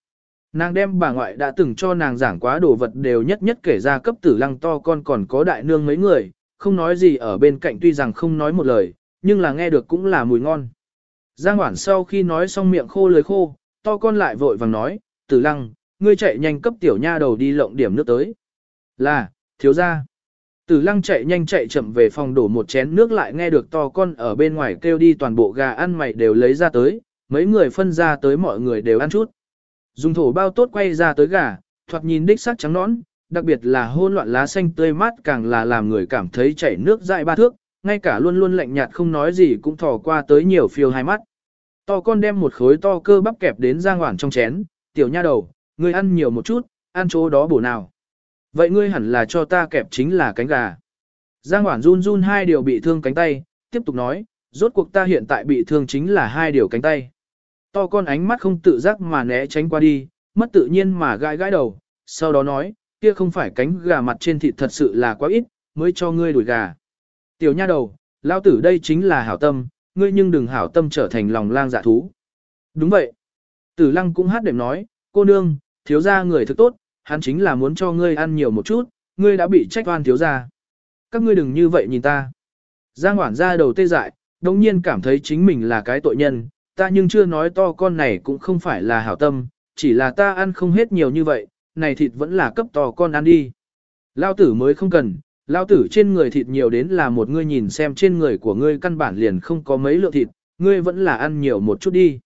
Nàng đem bà ngoại đã từng cho nàng giảng quá đồ vật đều nhất nhất kể ra cấp tử lăng to con còn có đại nương mấy người, không nói gì ở bên cạnh tuy rằng không nói một lời, nhưng là nghe được cũng là mùi ngon. Giang Hoản sau khi nói xong miệng khô lưới khô, to con lại vội vàng nói, tử lăng, ngươi chạy nhanh cấp tiểu nha đầu đi lộng điểm nước tới. Là, thiếu ra. Tử lăng chạy nhanh chạy chậm về phòng đổ một chén nước lại nghe được to con ở bên ngoài kêu đi toàn bộ gà ăn mày đều lấy ra tới, mấy người phân ra tới mọi người đều ăn chút. Dùng thổ bao tốt quay ra tới gà, thoạt nhìn đích sắc trắng nõn, đặc biệt là hôn loạn lá xanh tươi mát càng là làm người cảm thấy chảy nước dại ba thước, ngay cả luôn luôn lạnh nhạt không nói gì cũng thò qua tới nhiều phiêu hai mắt. To con đem một khối to cơ bắp kẹp đến giang hoảng trong chén, tiểu nha đầu, ngươi ăn nhiều một chút, ăn chỗ đó bổ nào. Vậy ngươi hẳn là cho ta kẹp chính là cánh gà. Giang hoảng run run hai điều bị thương cánh tay, tiếp tục nói, rốt cuộc ta hiện tại bị thương chính là hai điều cánh tay. To con ánh mắt không tự giác mà né tránh qua đi, mất tự nhiên mà gãi gãi đầu, sau đó nói, kia không phải cánh gà mặt trên thịt thật sự là quá ít, mới cho ngươi đuổi gà. Tiểu nha đầu, lao tử đây chính là hảo tâm, ngươi nhưng đừng hảo tâm trở thành lòng lang dạ thú. Đúng vậy. Tử lăng cũng hát đệm nói, cô nương, thiếu gia người thực tốt, hắn chính là muốn cho ngươi ăn nhiều một chút, ngươi đã bị trách oan thiếu gia. Các ngươi đừng như vậy nhìn ta. Giang hoảng ra đầu tê dại, đồng nhiên cảm thấy chính mình là cái tội nhân, ta nhưng chưa nói to con này cũng không phải là hảo tâm, chỉ là ta ăn không hết nhiều như vậy, này thịt vẫn là cấp to con ăn đi. Lao tử mới không cần, Lao tử trên người thịt nhiều đến là một ngươi nhìn xem trên người của ngươi căn bản liền không có mấy lượng thịt, ngươi vẫn là ăn nhiều một chút đi.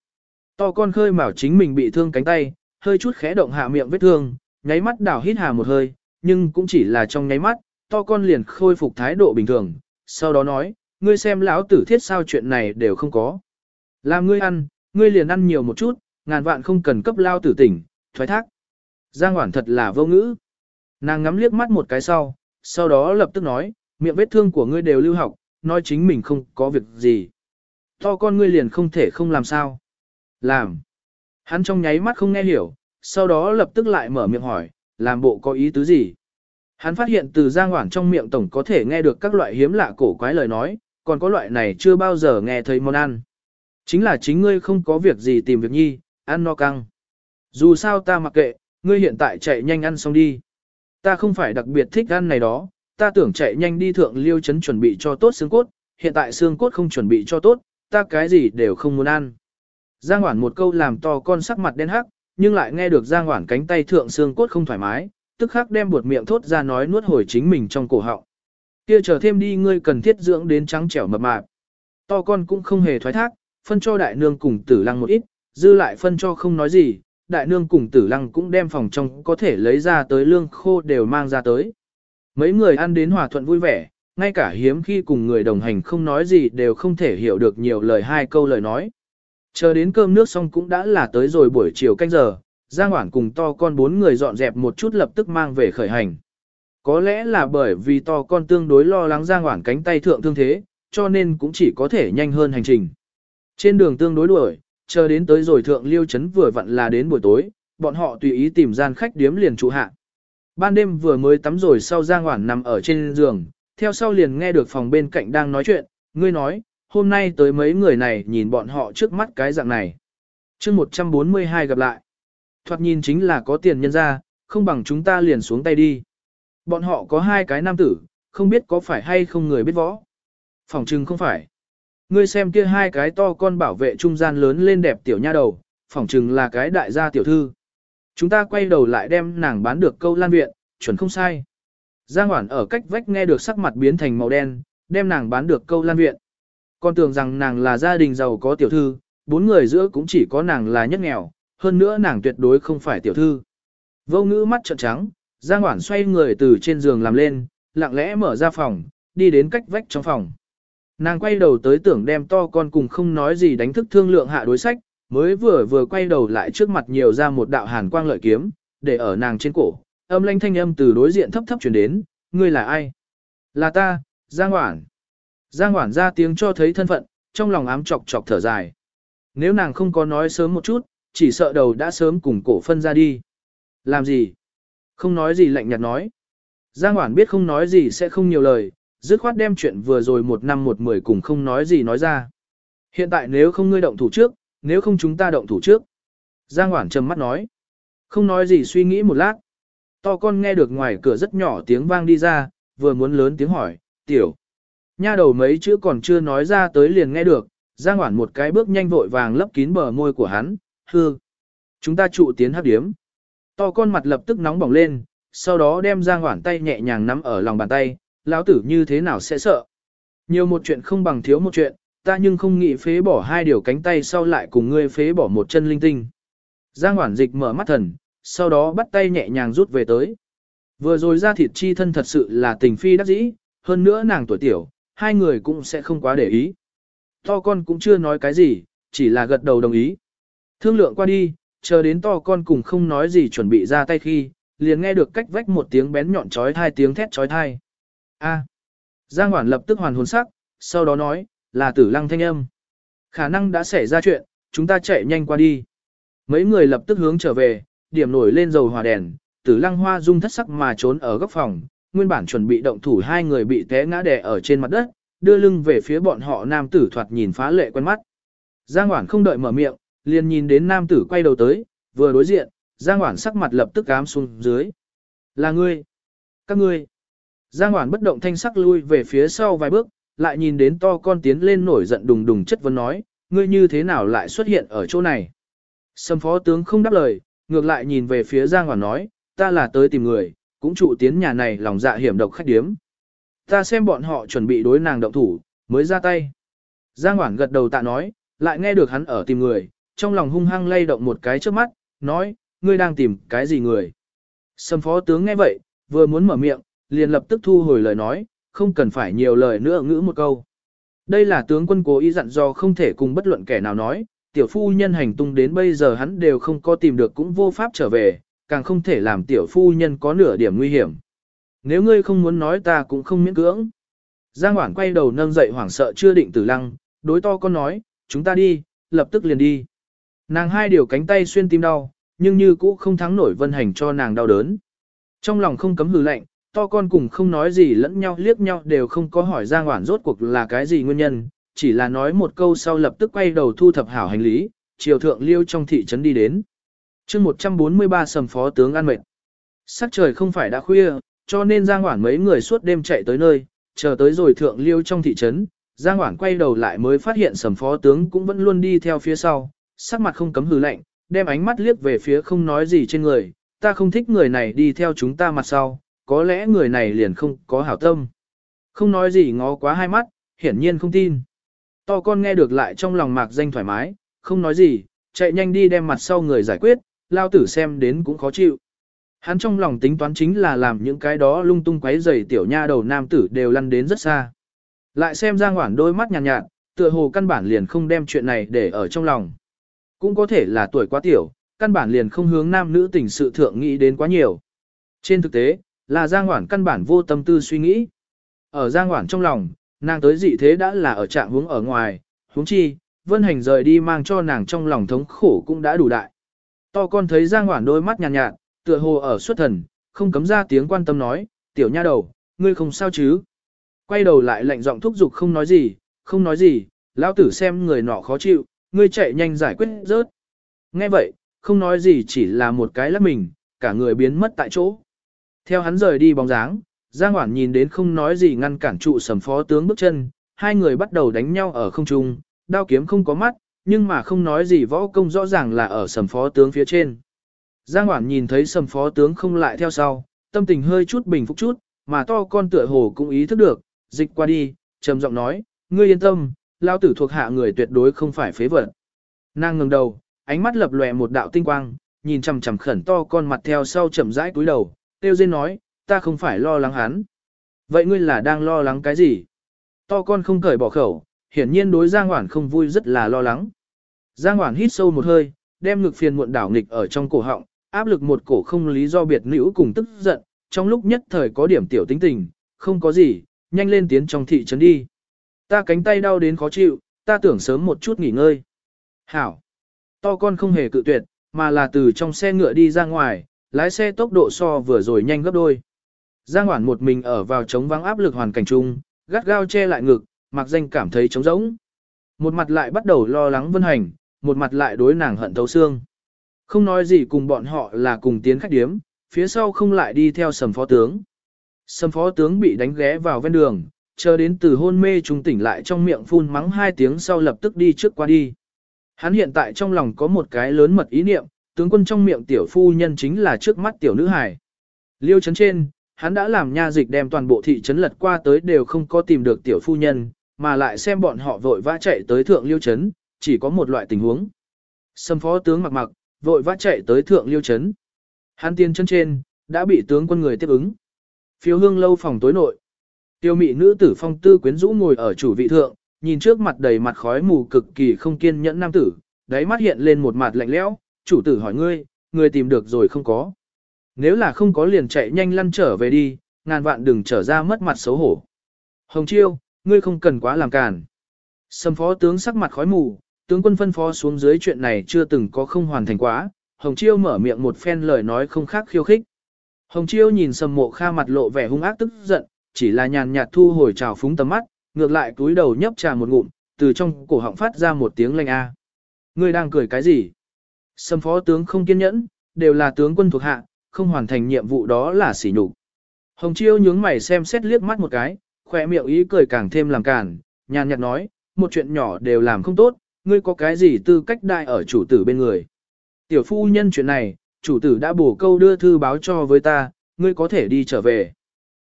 To con khơi mào chính mình bị thương cánh tay, hơi chút khẽ động hạ miệng vết thương, nháy mắt đảo hít hà một hơi, nhưng cũng chỉ là trong nháy mắt, to con liền khôi phục thái độ bình thường, sau đó nói, ngươi xem lão tử thiết sao chuyện này đều không có. Làm ngươi ăn, ngươi liền ăn nhiều một chút, ngàn vạn không cần cấp lao tử tỉnh, thoái thác. Giang Hoản thật là vô ngữ. Nàng ngắm liếc mắt một cái sau, sau đó lập tức nói, miệng vết thương của ngươi đều lưu học, nói chính mình không có việc gì. To con ngươi liền không thể không làm sao. Làm. Hắn trong nháy mắt không nghe hiểu, sau đó lập tức lại mở miệng hỏi, làm bộ có ý tứ gì. Hắn phát hiện từ Giang Hoản trong miệng tổng có thể nghe được các loại hiếm lạ cổ quái lời nói, còn có loại này chưa bao giờ nghe thấy món ăn. Chính là chính ngươi không có việc gì tìm việc nhi, ăn no căng. Dù sao ta mặc kệ, ngươi hiện tại chạy nhanh ăn xong đi. Ta không phải đặc biệt thích ăn này đó, ta tưởng chạy nhanh đi thượng liêu chấn chuẩn bị cho tốt xương cốt, hiện tại xương cốt không chuẩn bị cho tốt, ta cái gì đều không muốn ăn. Giang Hoản một câu làm to con sắc mặt đen hắc, nhưng lại nghe được Giang Hoản cánh tay thượng xương cốt không thoải mái, tức khắc đem buột miệng thốt ra nói nuốt hồi chính mình trong cổ họng. Kia chờ thêm đi ngươi cần thiết dưỡng đến trắng trẻo mập mạp. To con cũng không hề thoái thác, phân cho đại nương cùng tử lăng một ít, dư lại phân cho không nói gì, đại nương cùng tử lăng cũng đem phòng trong có thể lấy ra tới lương khô đều mang ra tới. Mấy người ăn đến hòa thuận vui vẻ, ngay cả hiếm khi cùng người đồng hành không nói gì đều không thể hiểu được nhiều lời hai câu lời nói. Chờ đến cơm nước xong cũng đã là tới rồi buổi chiều canh giờ, Giang Hoảng cùng to con bốn người dọn dẹp một chút lập tức mang về khởi hành. Có lẽ là bởi vì to con tương đối lo lắng Giang Hoảng cánh tay thượng thương thế, cho nên cũng chỉ có thể nhanh hơn hành trình. Trên đường tương đối đuổi, chờ đến tới rồi thượng liêu chấn vừa vặn là đến buổi tối, bọn họ tùy ý tìm gian khách điếm liền trụ hạ. Ban đêm vừa mới tắm rồi sau Giang Hoảng nằm ở trên giường, theo sau liền nghe được phòng bên cạnh đang nói chuyện, ngươi nói, hôm nay tới mấy người này nhìn bọn họ trước mắt cái dạng này. chương 142 gặp lại. Thoạt nhìn chính là có tiền nhân ra, không bằng chúng ta liền xuống tay đi. Bọn họ có hai cái nam tử, không biết có phải hay không người biết võ. Phòng trừng không phải. Ngươi xem kia hai cái to con bảo vệ trung gian lớn lên đẹp tiểu nha đầu, phỏng chừng là cái đại gia tiểu thư. Chúng ta quay đầu lại đem nàng bán được câu lan viện, chuẩn không sai. Giang Hoản ở cách vách nghe được sắc mặt biến thành màu đen, đem nàng bán được câu lan viện. Con tưởng rằng nàng là gia đình giàu có tiểu thư, bốn người giữa cũng chỉ có nàng là nhất nghèo, hơn nữa nàng tuyệt đối không phải tiểu thư. Vô ngữ mắt trợn trắng, Giang Hoản xoay người từ trên giường làm lên, lặng lẽ mở ra phòng, đi đến cách vách trong phòng. Nàng quay đầu tới tưởng đem to con cùng không nói gì đánh thức thương lượng hạ đối sách, mới vừa vừa quay đầu lại trước mặt nhiều ra một đạo hàn quang lợi kiếm, để ở nàng trên cổ, âm lanh thanh âm từ đối diện thấp thấp chuyển đến, ngươi là ai? Là ta, Giang Hoản. Giang Hoản ra tiếng cho thấy thân phận, trong lòng ám chọc chọc thở dài. Nếu nàng không có nói sớm một chút, chỉ sợ đầu đã sớm cùng cổ phân ra đi. Làm gì? Không nói gì lạnh nhạt nói. Giang Hoản biết không nói gì sẽ không nhiều lời, dứt khoát đem chuyện vừa rồi một năm một mười cùng không nói gì nói ra. Hiện tại nếu không ngươi động thủ trước, nếu không chúng ta động thủ trước. Giang Hoảng trầm mắt nói. Không nói gì suy nghĩ một lát. To con nghe được ngoài cửa rất nhỏ tiếng vang đi ra, vừa muốn lớn tiếng hỏi, tiểu. Nha đầu mấy chữ còn chưa nói ra tới liền nghe được, Giang Hoảng một cái bước nhanh vội vàng lấp kín bờ môi của hắn, hư. Chúng ta trụ tiến hấp điếm. To con mặt lập tức nóng bỏng lên, sau đó đem Giang Hoảng tay nhẹ nhàng nắm ở lòng bàn tay, lão tử như thế nào sẽ sợ. Nhiều một chuyện không bằng thiếu một chuyện, ta nhưng không nghĩ phế bỏ hai điều cánh tay sau lại cùng ngươi phế bỏ một chân linh tinh. Giang Hoản Dịch mở mắt thần, sau đó bắt tay nhẹ nhàng rút về tới. Vừa rồi ra thịt chi thân thật sự là tình phi đắc dĩ, hơn nữa nàng tuổi tiểu, hai người cũng sẽ không quá để ý. To con cũng chưa nói cái gì, chỉ là gật đầu đồng ý. Thương lượng qua đi, chờ đến to con cùng không nói gì chuẩn bị ra tay khi, liền nghe được cách vách một tiếng bén nhọn chói thai tiếng thét chói thai. A. Giang Hoản lập tức hoàn hồn sắc, sau đó nói, là tử lăng thanh âm. Khả năng đã xảy ra chuyện, chúng ta chạy nhanh qua đi. Mấy người lập tức hướng trở về, điểm nổi lên dầu hỏa đèn, tử lăng hoa dung thất sắc mà trốn ở góc phòng, nguyên bản chuẩn bị động thủ hai người bị té ngã đè ở trên mặt đất, đưa lưng về phía bọn họ nam tử thoạt nhìn phá lệ quen mắt. Giang Hoản không đợi mở miệng, liền nhìn đến nam tử quay đầu tới, vừa đối diện, Giang Hoản sắc mặt lập tức cám xuống dưới. Là ngươi. Các ngươi. Giang Hoản bất động thanh sắc lui về phía sau vài bước, lại nhìn đến to con tiến lên nổi giận đùng đùng chất vấn nói, ngươi như thế nào lại xuất hiện ở chỗ này. Sâm phó tướng không đáp lời, ngược lại nhìn về phía Giang Hoản nói, ta là tới tìm người, cũng trụ tiến nhà này lòng dạ hiểm độc khách điếm. Ta xem bọn họ chuẩn bị đối nàng động thủ, mới ra tay. Giang Hoản gật đầu tạ nói, lại nghe được hắn ở tìm người, trong lòng hung hăng lay động một cái trước mắt, nói, ngươi đang tìm cái gì người. Sâm phó tướng nghe vậy, vừa muốn mở miệng, liền lập tức thu hồi lời nói, không cần phải nhiều lời nữa ngữ một câu. Đây là tướng quân cố ý dặn do không thể cùng bất luận kẻ nào nói, tiểu phu nhân hành tung đến bây giờ hắn đều không có tìm được cũng vô pháp trở về, càng không thể làm tiểu phu nhân có nửa điểm nguy hiểm. Nếu ngươi không muốn nói ta cũng không miễn cưỡng. Giang Hoảng quay đầu nâng dậy hoảng sợ chưa định tử lăng, đối to con nói, chúng ta đi, lập tức liền đi. Nàng hai điều cánh tay xuyên tim đau, nhưng như cũ không thắng nổi vân hành cho nàng đau đớn. Trong lòng không cấm hừ lạnh, to con cùng không nói gì lẫn nhau liếc nhau đều không có hỏi Giang Hoảng rốt cuộc là cái gì nguyên nhân, chỉ là nói một câu sau lập tức quay đầu thu thập hảo hành lý, chiều thượng liêu trong thị trấn đi đến. chương 143 sầm phó tướng ăn mệt. Sắc trời không phải đã khuya, cho nên Giang Hoản mấy người suốt đêm chạy tới nơi, chờ tới rồi thượng liêu trong thị trấn, Giang Hoản quay đầu lại mới phát hiện sầm phó tướng cũng vẫn luôn đi theo phía sau, sắc mặt không cấm hừ lạnh, đem ánh mắt liếc về phía không nói gì trên người, ta không thích người này đi theo chúng ta mặt sau, có lẽ người này liền không có hảo tâm. Không nói gì ngó quá hai mắt, hiển nhiên không tin. To con nghe được lại trong lòng mạc danh thoải mái, không nói gì, chạy nhanh đi đem mặt sau người giải quyết, lao tử xem đến cũng khó chịu. Hắn trong lòng tính toán chính là làm những cái đó lung tung quấy rầy tiểu nha đầu nam tử đều lăn đến rất xa. Lại xem Giang Hoản đôi mắt nhàn nhạt, nhạt, tựa hồ căn bản liền không đem chuyện này để ở trong lòng. Cũng có thể là tuổi quá tiểu, căn bản liền không hướng nam nữ tình sự thượng nghĩ đến quá nhiều. Trên thực tế, là Giang Hoản căn bản vô tâm tư suy nghĩ. Ở Giang Hoản trong lòng, nàng tới dị thế đã là ở trạng hướng ở ngoài, huống chi, Vân Hành rời đi mang cho nàng trong lòng thống khổ cũng đã đủ đại. To con thấy Giang Hoản đôi mắt nhàn nhạt, nhạt, tựa hồ ở xuất thần, không cấm ra tiếng quan tâm nói, tiểu nha đầu, ngươi không sao chứ. Quay đầu lại lạnh giọng thúc giục không nói gì, không nói gì, lão tử xem người nọ khó chịu, ngươi chạy nhanh giải quyết rớt. Nghe vậy, không nói gì chỉ là một cái lắc mình, cả người biến mất tại chỗ. Theo hắn rời đi bóng dáng, Giang Hoản nhìn đến không nói gì ngăn cản trụ sầm phó tướng bước chân, hai người bắt đầu đánh nhau ở không trung, đao kiếm không có mắt, nhưng mà không nói gì võ công rõ ràng là ở sầm phó tướng phía trên. Giang Hoản nhìn thấy sầm phó tướng không lại theo sau, tâm tình hơi chút bình phục chút, mà to con tựa hồ cũng ý thức được, dịch qua đi, trầm giọng nói, ngươi yên tâm, lao tử thuộc hạ người tuyệt đối không phải phế vật. Nàng ngừng đầu, ánh mắt lập lòe một đạo tinh quang, nhìn chằm chằm khẩn to con mặt theo sau chậm rãi cúi đầu, tiêu dên nói, ta không phải lo lắng hắn. Vậy ngươi là đang lo lắng cái gì? To con không cởi bỏ khẩu, hiển nhiên đối Giang Hoản không vui rất là lo lắng. Giang Hoản hít sâu một hơi, đem ngực phiền muộn đảo nghịch ở trong cổ họng, áp lực một cổ không lý do biệt nữ cùng tức giận, trong lúc nhất thời có điểm tiểu tính tình, không có gì, nhanh lên tiến trong thị trấn đi. Ta cánh tay đau đến khó chịu, ta tưởng sớm một chút nghỉ ngơi. Hảo. To con không hề cự tuyệt, mà là từ trong xe ngựa đi ra ngoài, lái xe tốc độ so vừa rồi nhanh gấp đôi. Giang Hoản một mình ở vào chống vắng áp lực hoàn cảnh chung, gắt gao che lại ngực, mặc danh cảm thấy trống rỗng. Một mặt lại bắt đầu lo lắng vân hành, một mặt lại đối nàng hận thấu xương. Không nói gì cùng bọn họ là cùng tiến khách điếm, phía sau không lại đi theo sầm phó tướng. Sầm phó tướng bị đánh ghé vào ven đường, chờ đến từ hôn mê trung tỉnh lại trong miệng phun mắng hai tiếng sau lập tức đi trước qua đi. Hắn hiện tại trong lòng có một cái lớn mật ý niệm, tướng quân trong miệng tiểu phu nhân chính là trước mắt tiểu nữ hài Liêu chấn trên, hắn đã làm nha dịch đem toàn bộ thị trấn lật qua tới đều không có tìm được tiểu phu nhân, mà lại xem bọn họ vội vã chạy tới thượng liêu chấn, chỉ có một loại tình huống. Sâm phó tướng mặc mặc, vội vã chạy tới thượng liêu chấn. Hắn tiên chân trên, đã bị tướng quân người tiếp ứng. Phiếu hương lâu phòng tối nội. Tiêu mị nữ tử phong tư quyến rũ ngồi ở chủ vị thượng, nhìn trước mặt đầy mặt khói mù cực kỳ không kiên nhẫn nam tử, đáy mắt hiện lên một mặt lạnh lẽo, chủ tử hỏi ngươi, ngươi tìm được rồi không có. Nếu là không có liền chạy nhanh lăn trở về đi, ngàn vạn đừng trở ra mất mặt xấu hổ. Hồng Chiêu, ngươi không cần quá làm càn. Sâm phó tướng sắc mặt khói mù, tướng quân phân phó xuống dưới chuyện này chưa từng có không hoàn thành quá. Hồng Chiêu mở miệng một phen lời nói không khác khiêu khích. Hồng Chiêu nhìn sầm mộ kha mặt lộ vẻ hung ác tức giận, chỉ là nhàn nhạt thu hồi trào phúng tầm mắt, ngược lại túi đầu nhấp trà một ngụm, từ trong cổ họng phát ra một tiếng lanh a. Ngươi đang cười cái gì? Sâm phó tướng không kiên nhẫn, đều là tướng quân thuộc hạ, không hoàn thành nhiệm vụ đó là sỉ nhục. Hồng Chiêu nhướng mày xem xét liếc mắt một cái, khỏe miệng ý cười càng thêm làm cản, nhàn nhạt nói, một chuyện nhỏ đều làm không tốt, ngươi có cái gì tư cách đại ở chủ tử bên người. Tiểu phu nhân chuyện này, chủ tử đã bổ câu đưa thư báo cho với ta, ngươi có thể đi trở về.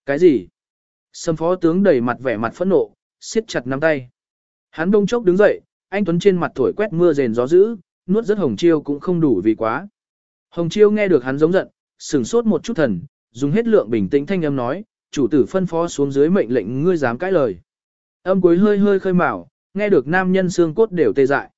Cái gì? Sâm phó tướng đầy mặt vẻ mặt phẫn nộ, siết chặt nắm tay. Hắn đông chốc đứng dậy, anh Tuấn trên mặt thổi quét mưa rền gió dữ, nuốt rất hồng chiêu cũng không đủ vì quá. Hồng chiêu nghe được hắn giống giận, sửng sốt một chút thần, dùng hết lượng bình tĩnh thanh âm nói, chủ tử phân phó xuống dưới mệnh lệnh ngươi dám cãi lời. Âm cuối hơi hơi khơi mào, nghe được nam nhân xương cốt đều tê dại.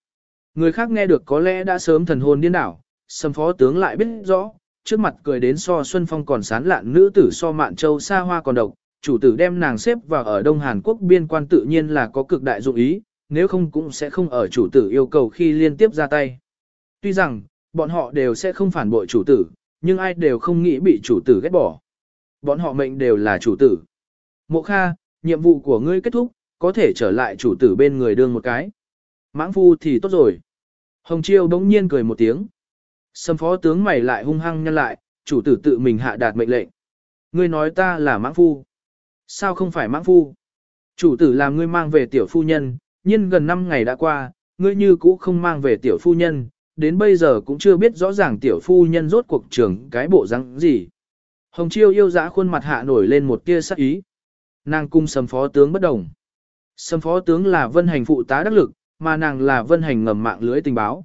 Người khác nghe được có lẽ đã sớm thần hồn điên đảo, sâm phó tướng lại biết rõ, trước mặt cười đến so Xuân Phong còn sán lạn nữ tử so mạn châu xa hoa còn độc, chủ tử đem nàng xếp vào ở Đông Hàn Quốc biên quan tự nhiên là có cực đại dụng ý, nếu không cũng sẽ không ở chủ tử yêu cầu khi liên tiếp ra tay. Tuy rằng, bọn họ đều sẽ không phản bội chủ tử, nhưng ai đều không nghĩ bị chủ tử ghét bỏ. Bọn họ mệnh đều là chủ tử. Mộ Kha, nhiệm vụ của ngươi kết thúc, có thể trở lại chủ tử bên người đương một cái. Mãng phu thì tốt rồi. Hồng Chiêu bỗng nhiên cười một tiếng. Sâm phó tướng mày lại hung hăng nhân lại, chủ tử tự mình hạ đạt mệnh lệnh. Ngươi nói ta là mãng phu. Sao không phải mãng phu? Chủ tử làm ngươi mang về tiểu phu nhân, nhưng gần 5 ngày đã qua, ngươi như cũ không mang về tiểu phu nhân, đến bây giờ cũng chưa biết rõ ràng tiểu phu nhân rốt cuộc trưởng cái bộ răng gì. Hồng Chiêu yêu dã khuôn mặt hạ nổi lên một tia sắc ý. Nàng cung sầm phó tướng bất đồng. Sầm phó tướng là vân hành phụ tá đắc lực, mà nàng là vân hành ngầm mạng lưới tình báo.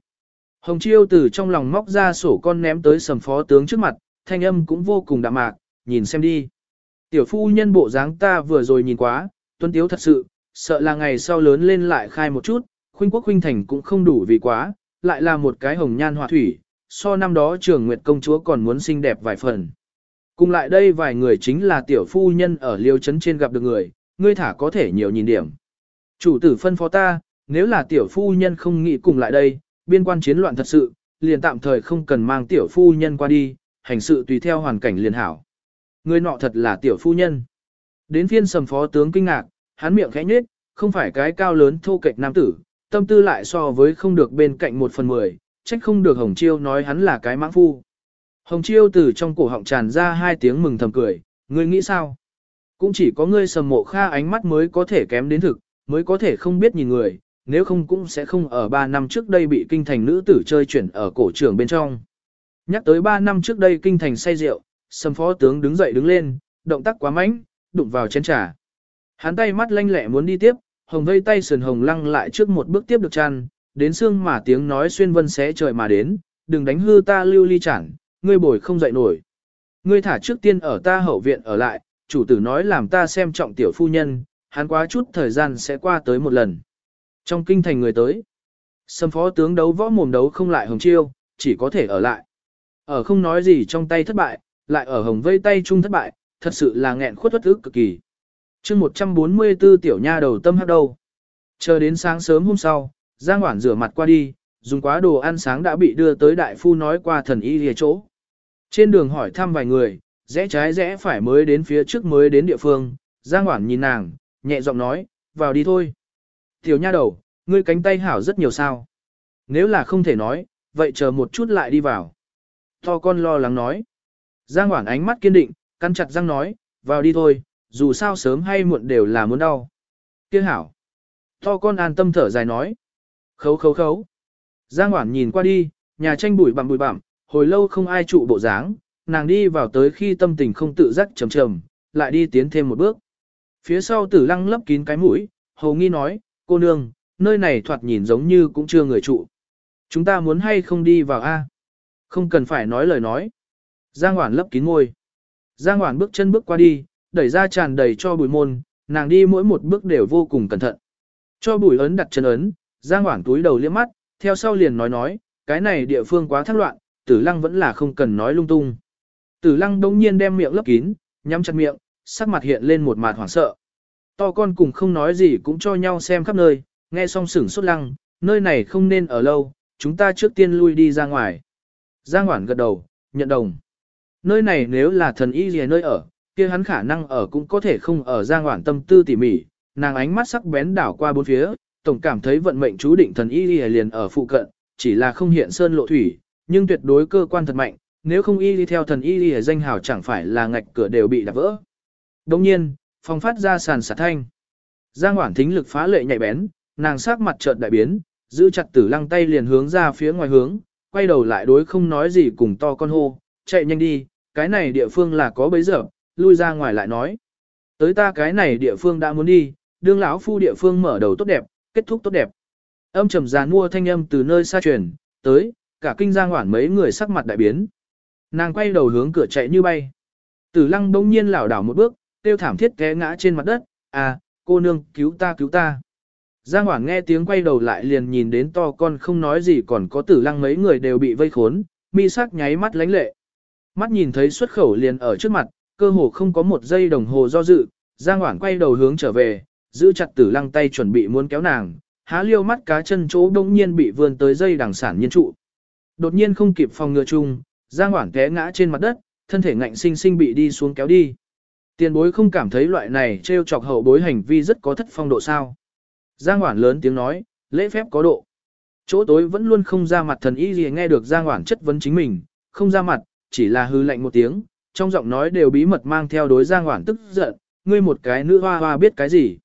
Hồng Chiêu từ trong lòng móc ra sổ con ném tới sầm phó tướng trước mặt, thanh âm cũng vô cùng đạm mạc, nhìn xem đi. Tiểu phu nhân bộ dáng ta vừa rồi nhìn quá, tuân tiếu thật sự, sợ là ngày sau lớn lên lại khai một chút, khuynh quốc khuynh thành cũng không đủ vì quá, lại là một cái hồng nhan họa thủy, so năm đó trường nguyệt công chúa còn muốn xinh đẹp vài phần. Cùng lại đây vài người chính là tiểu phu nhân ở liêu trấn trên gặp được người, ngươi thả có thể nhiều nhìn điểm. Chủ tử phân phó ta, nếu là tiểu phu nhân không nghĩ cùng lại đây, biên quan chiến loạn thật sự, liền tạm thời không cần mang tiểu phu nhân qua đi, hành sự tùy theo hoàn cảnh liền hảo. Người nọ thật là tiểu phu nhân. Đến phiên sầm phó tướng kinh ngạc, hắn miệng khẽ nhếch, không phải cái cao lớn thô kệch nam tử, tâm tư lại so với không được bên cạnh một phần mười, trách không được Hồng Chiêu nói hắn là cái mãng phu. Hồng Chiêu từ trong cổ họng tràn ra hai tiếng mừng thầm cười, ngươi nghĩ sao? Cũng chỉ có ngươi sầm mộ kha ánh mắt mới có thể kém đến thực, mới có thể không biết nhìn người, nếu không cũng sẽ không ở 3 năm trước đây bị kinh thành nữ tử chơi chuyển ở cổ trường bên trong. Nhắc tới 3 năm trước đây kinh thành say rượu, sầm phó tướng đứng dậy đứng lên, động tác quá mạnh, đụng vào chén trà. Hắn tay mắt lanh lẹ muốn đi tiếp, hồng vây tay sườn hồng lăng lại trước một bước tiếp được chăn, đến xương mà tiếng nói xuyên vân xé trời mà đến, đừng đánh hư ta lưu ly chản, ngươi bồi không dậy nổi. Ngươi thả trước tiên ở ta hậu viện ở lại, chủ tử nói làm ta xem trọng tiểu phu nhân, hắn quá chút thời gian sẽ qua tới một lần. Trong kinh thành người tới, sâm phó tướng đấu võ mồm đấu không lại hồng chiêu, chỉ có thể ở lại. Ở không nói gì trong tay thất bại, lại ở hồng vây tay chung thất bại, thật sự là nghẹn khuất thất ức cực kỳ chương 144 tiểu nha đầu tâm hắc đâu. Chờ đến sáng sớm hôm sau, Giang Hoản rửa mặt qua đi, dùng quá đồ ăn sáng đã bị đưa tới đại phu nói qua thần y lìa chỗ. Trên đường hỏi thăm vài người, rẽ trái rẽ phải mới đến phía trước mới đến địa phương, Giang Hoản nhìn nàng, nhẹ giọng nói, vào đi thôi. Tiểu nha đầu, ngươi cánh tay hảo rất nhiều sao. Nếu là không thể nói, vậy chờ một chút lại đi vào. To con lo lắng nói. Giang Hoản ánh mắt kiên định, căn chặt răng nói, vào đi thôi, dù sao sớm hay muộn đều là muốn đau. Kia hảo. To con an tâm thở dài nói. Khấu khấu khấu. Giang Hoản nhìn qua đi, nhà tranh bụi bặm bụi bặm, hồi lâu không ai trụ bộ dáng, nàng đi vào tới khi tâm tình không tự giác trầm trầm, lại đi tiến thêm một bước. Phía sau tử lăng lấp kín cái mũi, hầu nghi nói, cô nương, nơi này thoạt nhìn giống như cũng chưa người trụ. Chúng ta muốn hay không đi vào A? Không cần phải nói lời nói. Giang Hoản lấp kín môi. Giang Hoản bước chân bước qua đi, đẩy ra tràn đầy cho bùi môn, nàng đi mỗi một bước đều vô cùng cẩn thận. Cho bùi ấn đặt chân ấn, Giang Hoảng túi đầu liếc mắt, theo sau liền nói nói, cái này địa phương quá thác loạn, tử lăng vẫn là không cần nói lung tung. Tử lăng đông nhiên đem miệng lấp kín, nhắm chặt miệng, sắc mặt hiện lên một mặt hoảng sợ. To con cùng không nói gì cũng cho nhau xem khắp nơi, nghe xong sửng sốt lăng, nơi này không nên ở lâu, chúng ta trước tiên lui đi ra ngoài. Giang Hoảng gật đầu, nhận đồng. Nơi này nếu là thần y gì nơi ở, kia hắn khả năng ở cũng có thể không ở Giang Hoản tâm tư tỉ mỉ, nàng ánh mắt sắc bén đảo qua bốn phía, tổng cảm thấy vận mệnh chú định thần y liền ở phụ cận, chỉ là không hiện sơn lộ thủy, nhưng tuyệt đối cơ quan thật mạnh, nếu không y đi theo thần y đi danh hào chẳng phải là ngạch cửa đều bị đạp vỡ. Đồng nhiên, phong phát ra sàn sạt thanh. Giang Hoản thính lực phá lệ nhạy bén, nàng sắc mặt chợt đại biến, giữ chặt tử lăng tay liền hướng ra phía ngoài hướng, quay đầu lại đối không nói gì cùng to con hô, chạy nhanh đi, cái này địa phương là có bấy giờ, lui ra ngoài lại nói. Tới ta cái này địa phương đã muốn đi, đương lão phu địa phương mở đầu tốt đẹp, kết thúc tốt đẹp. Âm trầm giàn mua thanh âm từ nơi xa truyền, tới, cả kinh giang hoảng mấy người sắc mặt đại biến. Nàng quay đầu hướng cửa chạy như bay. Tử lăng đông nhiên lảo đảo một bước, tiêu thảm thiết té ngã trên mặt đất, à, cô nương, cứu ta cứu ta. Giang Hoảng nghe tiếng quay đầu lại liền nhìn đến to con không nói gì còn có tử lăng mấy người đều bị vây khốn, mi sắc nháy mắt lánh lệ. Mắt nhìn thấy xuất khẩu liền ở trước mặt, cơ hồ không có một giây đồng hồ do dự, Giang Hoảng quay đầu hướng trở về, giữ chặt tử lăng tay chuẩn bị muốn kéo nàng, há liêu mắt cá chân chỗ đông nhiên bị vươn tới dây đằng sản nhiên trụ. Đột nhiên không kịp phòng ngừa chung, Giang Hoảng té ngã trên mặt đất, thân thể ngạnh sinh sinh bị đi xuống kéo đi. Tiền bối không cảm thấy loại này trêu chọc hậu bối hành vi rất có thất phong độ sao. Giang Hoảng lớn tiếng nói, lễ phép có độ. Chỗ tối vẫn luôn không ra mặt thần y gì nghe được Giang Hoảng chất vấn chính mình, không ra mặt, chỉ là hư lạnh một tiếng, trong giọng nói đều bí mật mang theo đối Giang Hoảng tức giận, ngươi một cái nữ hoa hoa biết cái gì.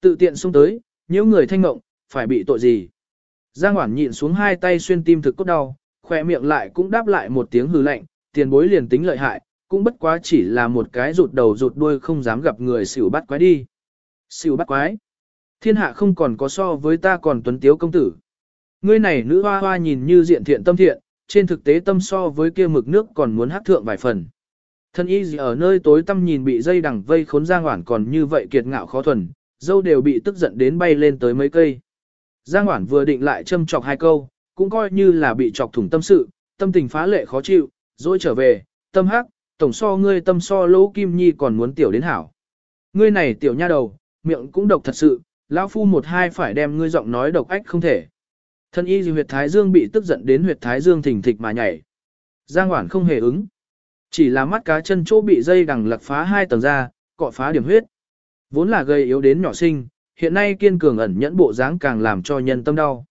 Tự tiện xông tới, nếu người thanh ngộng, phải bị tội gì. Giang Hoảng nhịn xuống hai tay xuyên tim thực cốt đau, khỏe miệng lại cũng đáp lại một tiếng hư lạnh, tiền bối liền tính lợi hại, cũng bất quá chỉ là một cái rụt đầu rụt đuôi không dám gặp người xỉu bắt quái đi. Xỉu bắt quái. Thiên hạ không còn có so với ta còn tuấn tiếu công tử. Ngươi này nữ hoa hoa nhìn như diện thiện tâm thiện, trên thực tế tâm so với kia mực nước còn muốn hát thượng vài phần. Thân y gì ở nơi tối tăm nhìn bị dây đằng vây khốn Giang Hoản còn như vậy kiệt ngạo khó thuần, dâu đều bị tức giận đến bay lên tới mấy cây. Giang Hoản vừa định lại châm chọc hai câu, cũng coi như là bị chọc thủng tâm sự, tâm tình phá lệ khó chịu, rồi trở về, tâm hắc, tổng so ngươi tâm so lỗ kim nhi còn muốn tiểu đến hảo. Ngươi này tiểu nha đầu, miệng cũng độc thật sự, lão phu một hai phải đem ngươi giọng nói độc ách không thể. Thân y gì huyệt thái dương bị tức giận đến huyệt thái dương thình thịch mà nhảy. Giang Hoản không hề ứng. Chỉ là mắt cá chân chỗ bị dây đằng lật phá hai tầng ra, cọ phá điểm huyết. Vốn là gây yếu đến nhỏ sinh, hiện nay kiên cường ẩn nhẫn bộ dáng càng làm cho nhân tâm đau.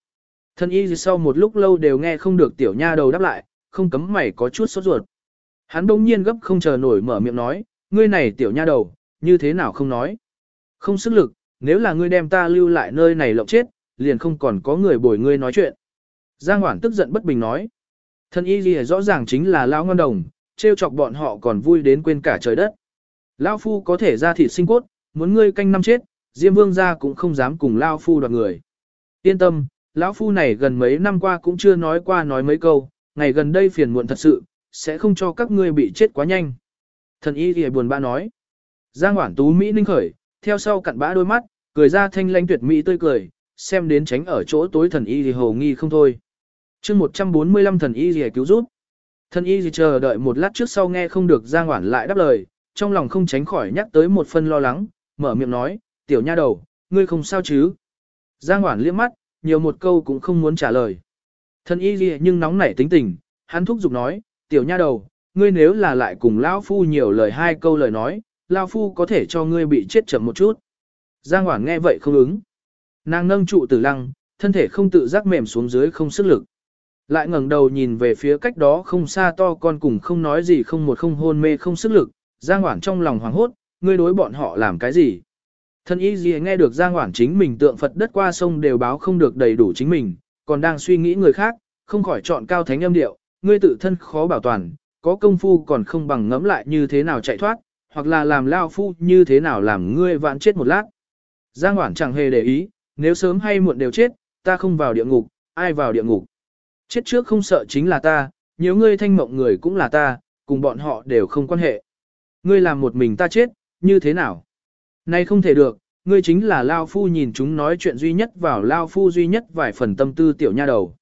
Thân y sau một lúc lâu đều nghe không được tiểu nha đầu đáp lại, không cấm mày có chút sốt ruột. Hắn bỗng nhiên gấp không chờ nổi mở miệng nói, ngươi này tiểu nha đầu, như thế nào không nói. Không sức lực, nếu là ngươi đem ta lưu lại nơi này lộng chết, liền không còn có người bồi ngươi nói chuyện. Giang Hoảng tức giận bất bình nói. Thân y gì rõ ràng chính là lao ngon đồng, trêu chọc bọn họ còn vui đến quên cả trời đất. Lao phu có thể ra thịt sinh cốt, muốn ngươi canh năm chết, Diêm Vương gia cũng không dám cùng Lao phu đoạt người. Yên tâm, lão phu này gần mấy năm qua cũng chưa nói qua nói mấy câu, ngày gần đây phiền muộn thật sự, sẽ không cho các ngươi bị chết quá nhanh. Thần y thì buồn bã nói. Giang Hoản Tú Mỹ ninh khởi, theo sau cặn bã đôi mắt, cười ra thanh lãnh tuyệt mỹ tươi cười, xem đến tránh ở chỗ tối thần y thì hồ nghi không thôi. chương 145 thần y thì cứu giúp. Thân y gì chờ đợi một lát trước sau nghe không được Giang Hoản lại đáp lời, trong lòng không tránh khỏi nhắc tới một phân lo lắng, mở miệng nói, tiểu nha đầu, ngươi không sao chứ. Giang Hoản liếc mắt, nhiều một câu cũng không muốn trả lời. Thân y gì nhưng nóng nảy tính tình, hắn thúc giục nói, tiểu nha đầu, ngươi nếu là lại cùng Lao Phu nhiều lời hai câu lời nói, Lao Phu có thể cho ngươi bị chết chậm một chút. Giang Hoản nghe vậy không ứng. Nàng nâng trụ tử lăng, thân thể không tự giác mềm xuống dưới không sức lực. Lại ngẩng đầu nhìn về phía cách đó không xa to con cùng không nói gì không một không hôn mê không sức lực, Giang Hoảng trong lòng hoảng hốt, ngươi đối bọn họ làm cái gì? Thân y gì nghe được Giang Hoảng chính mình tượng Phật đất qua sông đều báo không được đầy đủ chính mình, còn đang suy nghĩ người khác, không khỏi chọn cao thánh âm điệu, ngươi tự thân khó bảo toàn, có công phu còn không bằng ngẫm lại như thế nào chạy thoát, hoặc là làm lao phu như thế nào làm ngươi vạn chết một lát. Giang Hoảng chẳng hề để ý, nếu sớm hay muộn đều chết, ta không vào địa ngục, ai vào địa ngục. Chết trước không sợ chính là ta, nếu ngươi thanh mộng người cũng là ta, cùng bọn họ đều không quan hệ. Ngươi làm một mình ta chết, như thế nào? nay không thể được, ngươi chính là Lao Phu nhìn chúng nói chuyện duy nhất vào Lao Phu duy nhất vài phần tâm tư tiểu nha đầu.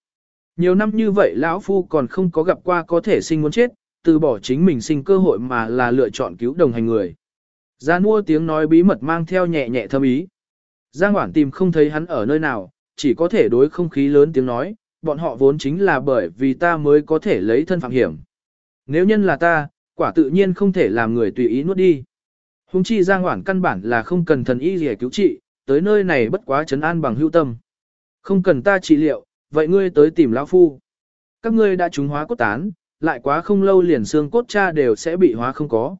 Nhiều năm như vậy lão Phu còn không có gặp qua có thể sinh muốn chết, từ bỏ chính mình sinh cơ hội mà là lựa chọn cứu đồng hành người. Gia mua tiếng nói bí mật mang theo nhẹ nhẹ thâm ý. Giang Hoảng tìm không thấy hắn ở nơi nào, chỉ có thể đối không khí lớn tiếng nói, bọn họ vốn chính là bởi vì ta mới có thể lấy thân phạm hiểm. Nếu nhân là ta, quả tự nhiên không thể làm người tùy ý nuốt đi. Hùng chi Giang Hoảng căn bản là không cần thần y gì cứu trị, tới nơi này bất quá chấn an bằng hưu tâm. Không cần ta trị liệu, vậy ngươi tới tìm lão phu. Các ngươi đã trúng hóa cốt tán, lại quá không lâu liền xương cốt cha đều sẽ bị hóa không có.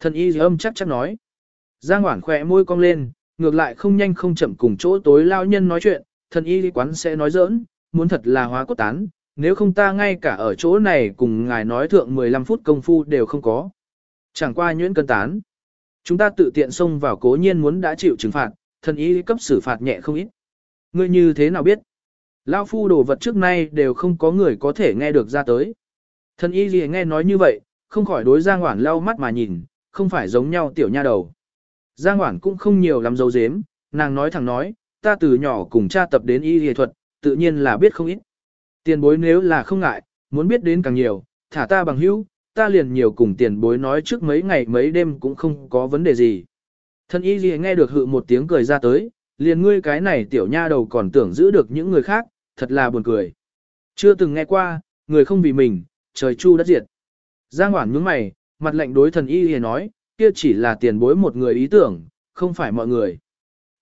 Thần y âm chắc chắc nói. Giang Hoảng khỏe môi cong lên, ngược lại không nhanh không chậm cùng chỗ tối lao nhân nói chuyện, thần y quán sẽ nói giỡn, muốn thật là hóa cốt tán, nếu không ta ngay cả ở chỗ này cùng ngài nói thượng 15 phút công phu đều không có. Chẳng qua nhuyễn cân tán. Chúng ta tự tiện xông vào cố nhiên muốn đã chịu trừng phạt, thần y cấp xử phạt nhẹ không ít. Ngươi như thế nào biết? Lao phu đồ vật trước nay đều không có người có thể nghe được ra tới. Thần y gì nghe nói như vậy, không khỏi đối Giang Hoản lau mắt mà nhìn, không phải giống nhau tiểu nha đầu. Giang Hoản cũng không nhiều lắm dấu dếm, nàng nói thẳng nói, ta từ nhỏ cùng cha tập đến y y thuật, tự nhiên là biết không ít. Tiền bối nếu là không ngại, muốn biết đến càng nhiều, thả ta bằng hữu, ta liền nhiều cùng tiền bối nói trước mấy ngày mấy đêm cũng không có vấn đề gì. Thân y gì nghe được hự một tiếng cười ra tới, liền ngươi cái này tiểu nha đầu còn tưởng giữ được những người khác, thật là buồn cười. Chưa từng nghe qua, người không vì mình, trời chu đất diệt. Giang Hoản nhướng mày, mặt lạnh đối thần y gì nói, kia chỉ là tiền bối một người ý tưởng, không phải mọi người.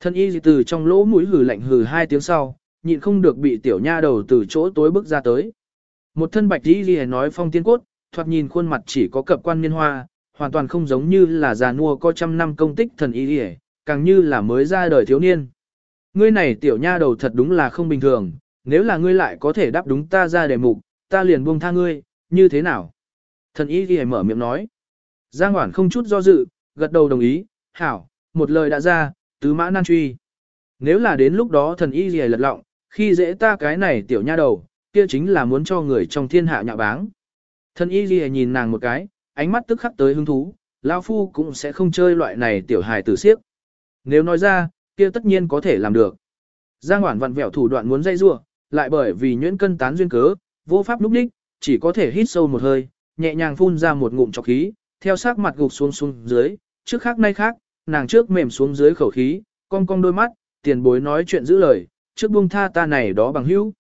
Thần y gì từ trong lỗ mũi hừ lạnh hừ hai tiếng sau, nhịn không được bị tiểu nha đầu từ chỗ tối bước ra tới. Một thân bạch đi ghi nói phong tiên cốt, thoạt nhìn khuôn mặt chỉ có cập quan niên hoa, hoàn toàn không giống như là già nua có trăm năm công tích thần y ghi càng như là mới ra đời thiếu niên. Ngươi này tiểu nha đầu thật đúng là không bình thường, nếu là ngươi lại có thể đáp đúng ta ra đề mục, ta liền buông tha ngươi, như thế nào? Thần y ghi mở miệng nói. Giang Hoản không chút do dự, gật đầu đồng ý, hảo, một lời đã ra, tứ mã nan truy. Nếu là đến lúc đó thần y ghi lật lọng, khi dễ ta cái này tiểu nha đầu, kia chính là muốn cho người trong thiên hạ nhạ báng. Thân y gì nhìn nàng một cái, ánh mắt tức khắc tới hứng thú, lão phu cũng sẽ không chơi loại này tiểu hài tử siếp. Nếu nói ra, kia tất nhiên có thể làm được. Giang Hoản vặn vẹo thủ đoạn muốn dây rua, lại bởi vì nhuyễn cân tán duyên cớ, vô pháp lúc đích, chỉ có thể hít sâu một hơi, nhẹ nhàng phun ra một ngụm trọc khí, theo sát mặt gục xuống xuống dưới, trước khác nay khác, nàng trước mềm xuống dưới khẩu khí, cong cong đôi mắt, tiền bối nói chuyện giữ lời, trước buông tha ta này đó bằng hữu.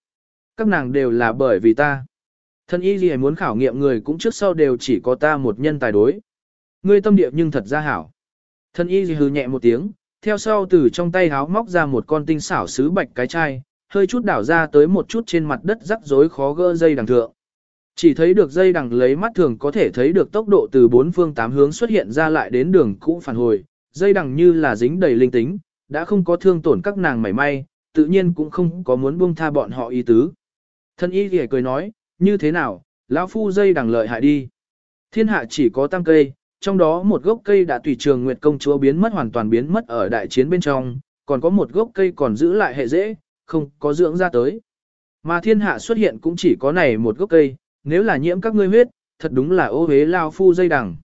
Các nàng đều là bởi vì ta. Thân y gì muốn khảo nghiệm người cũng trước sau đều chỉ có ta một nhân tài đối. Ngươi tâm địa nhưng thật ra hảo. Thân y gì hừ nhẹ một tiếng, theo sau từ trong tay háo móc ra một con tinh xảo sứ bạch cái chai, hơi chút đảo ra tới một chút trên mặt đất rắc rối khó gỡ dây đằng thượng. Chỉ thấy được dây đằng lấy mắt thường có thể thấy được tốc độ từ bốn phương tám hướng xuất hiện ra lại đến đường cũ phản hồi, dây đằng như là dính đầy linh tính, đã không có thương tổn các nàng mảy may, tự nhiên cũng không có muốn buông tha bọn họ ý tứ. Thân y thì cười nói, như thế nào, lão phu dây đằng lợi hại đi. Thiên hạ chỉ có tăng cây, trong đó một gốc cây đã tùy trường Nguyệt công chúa biến mất hoàn toàn biến mất ở đại chiến bên trong, còn có một gốc cây còn giữ lại hệ dễ, không có dưỡng ra tới. Mà thiên hạ xuất hiện cũng chỉ có này một gốc cây, nếu là nhiễm các ngươi huyết, thật đúng là ô hế lao phu dây đằng.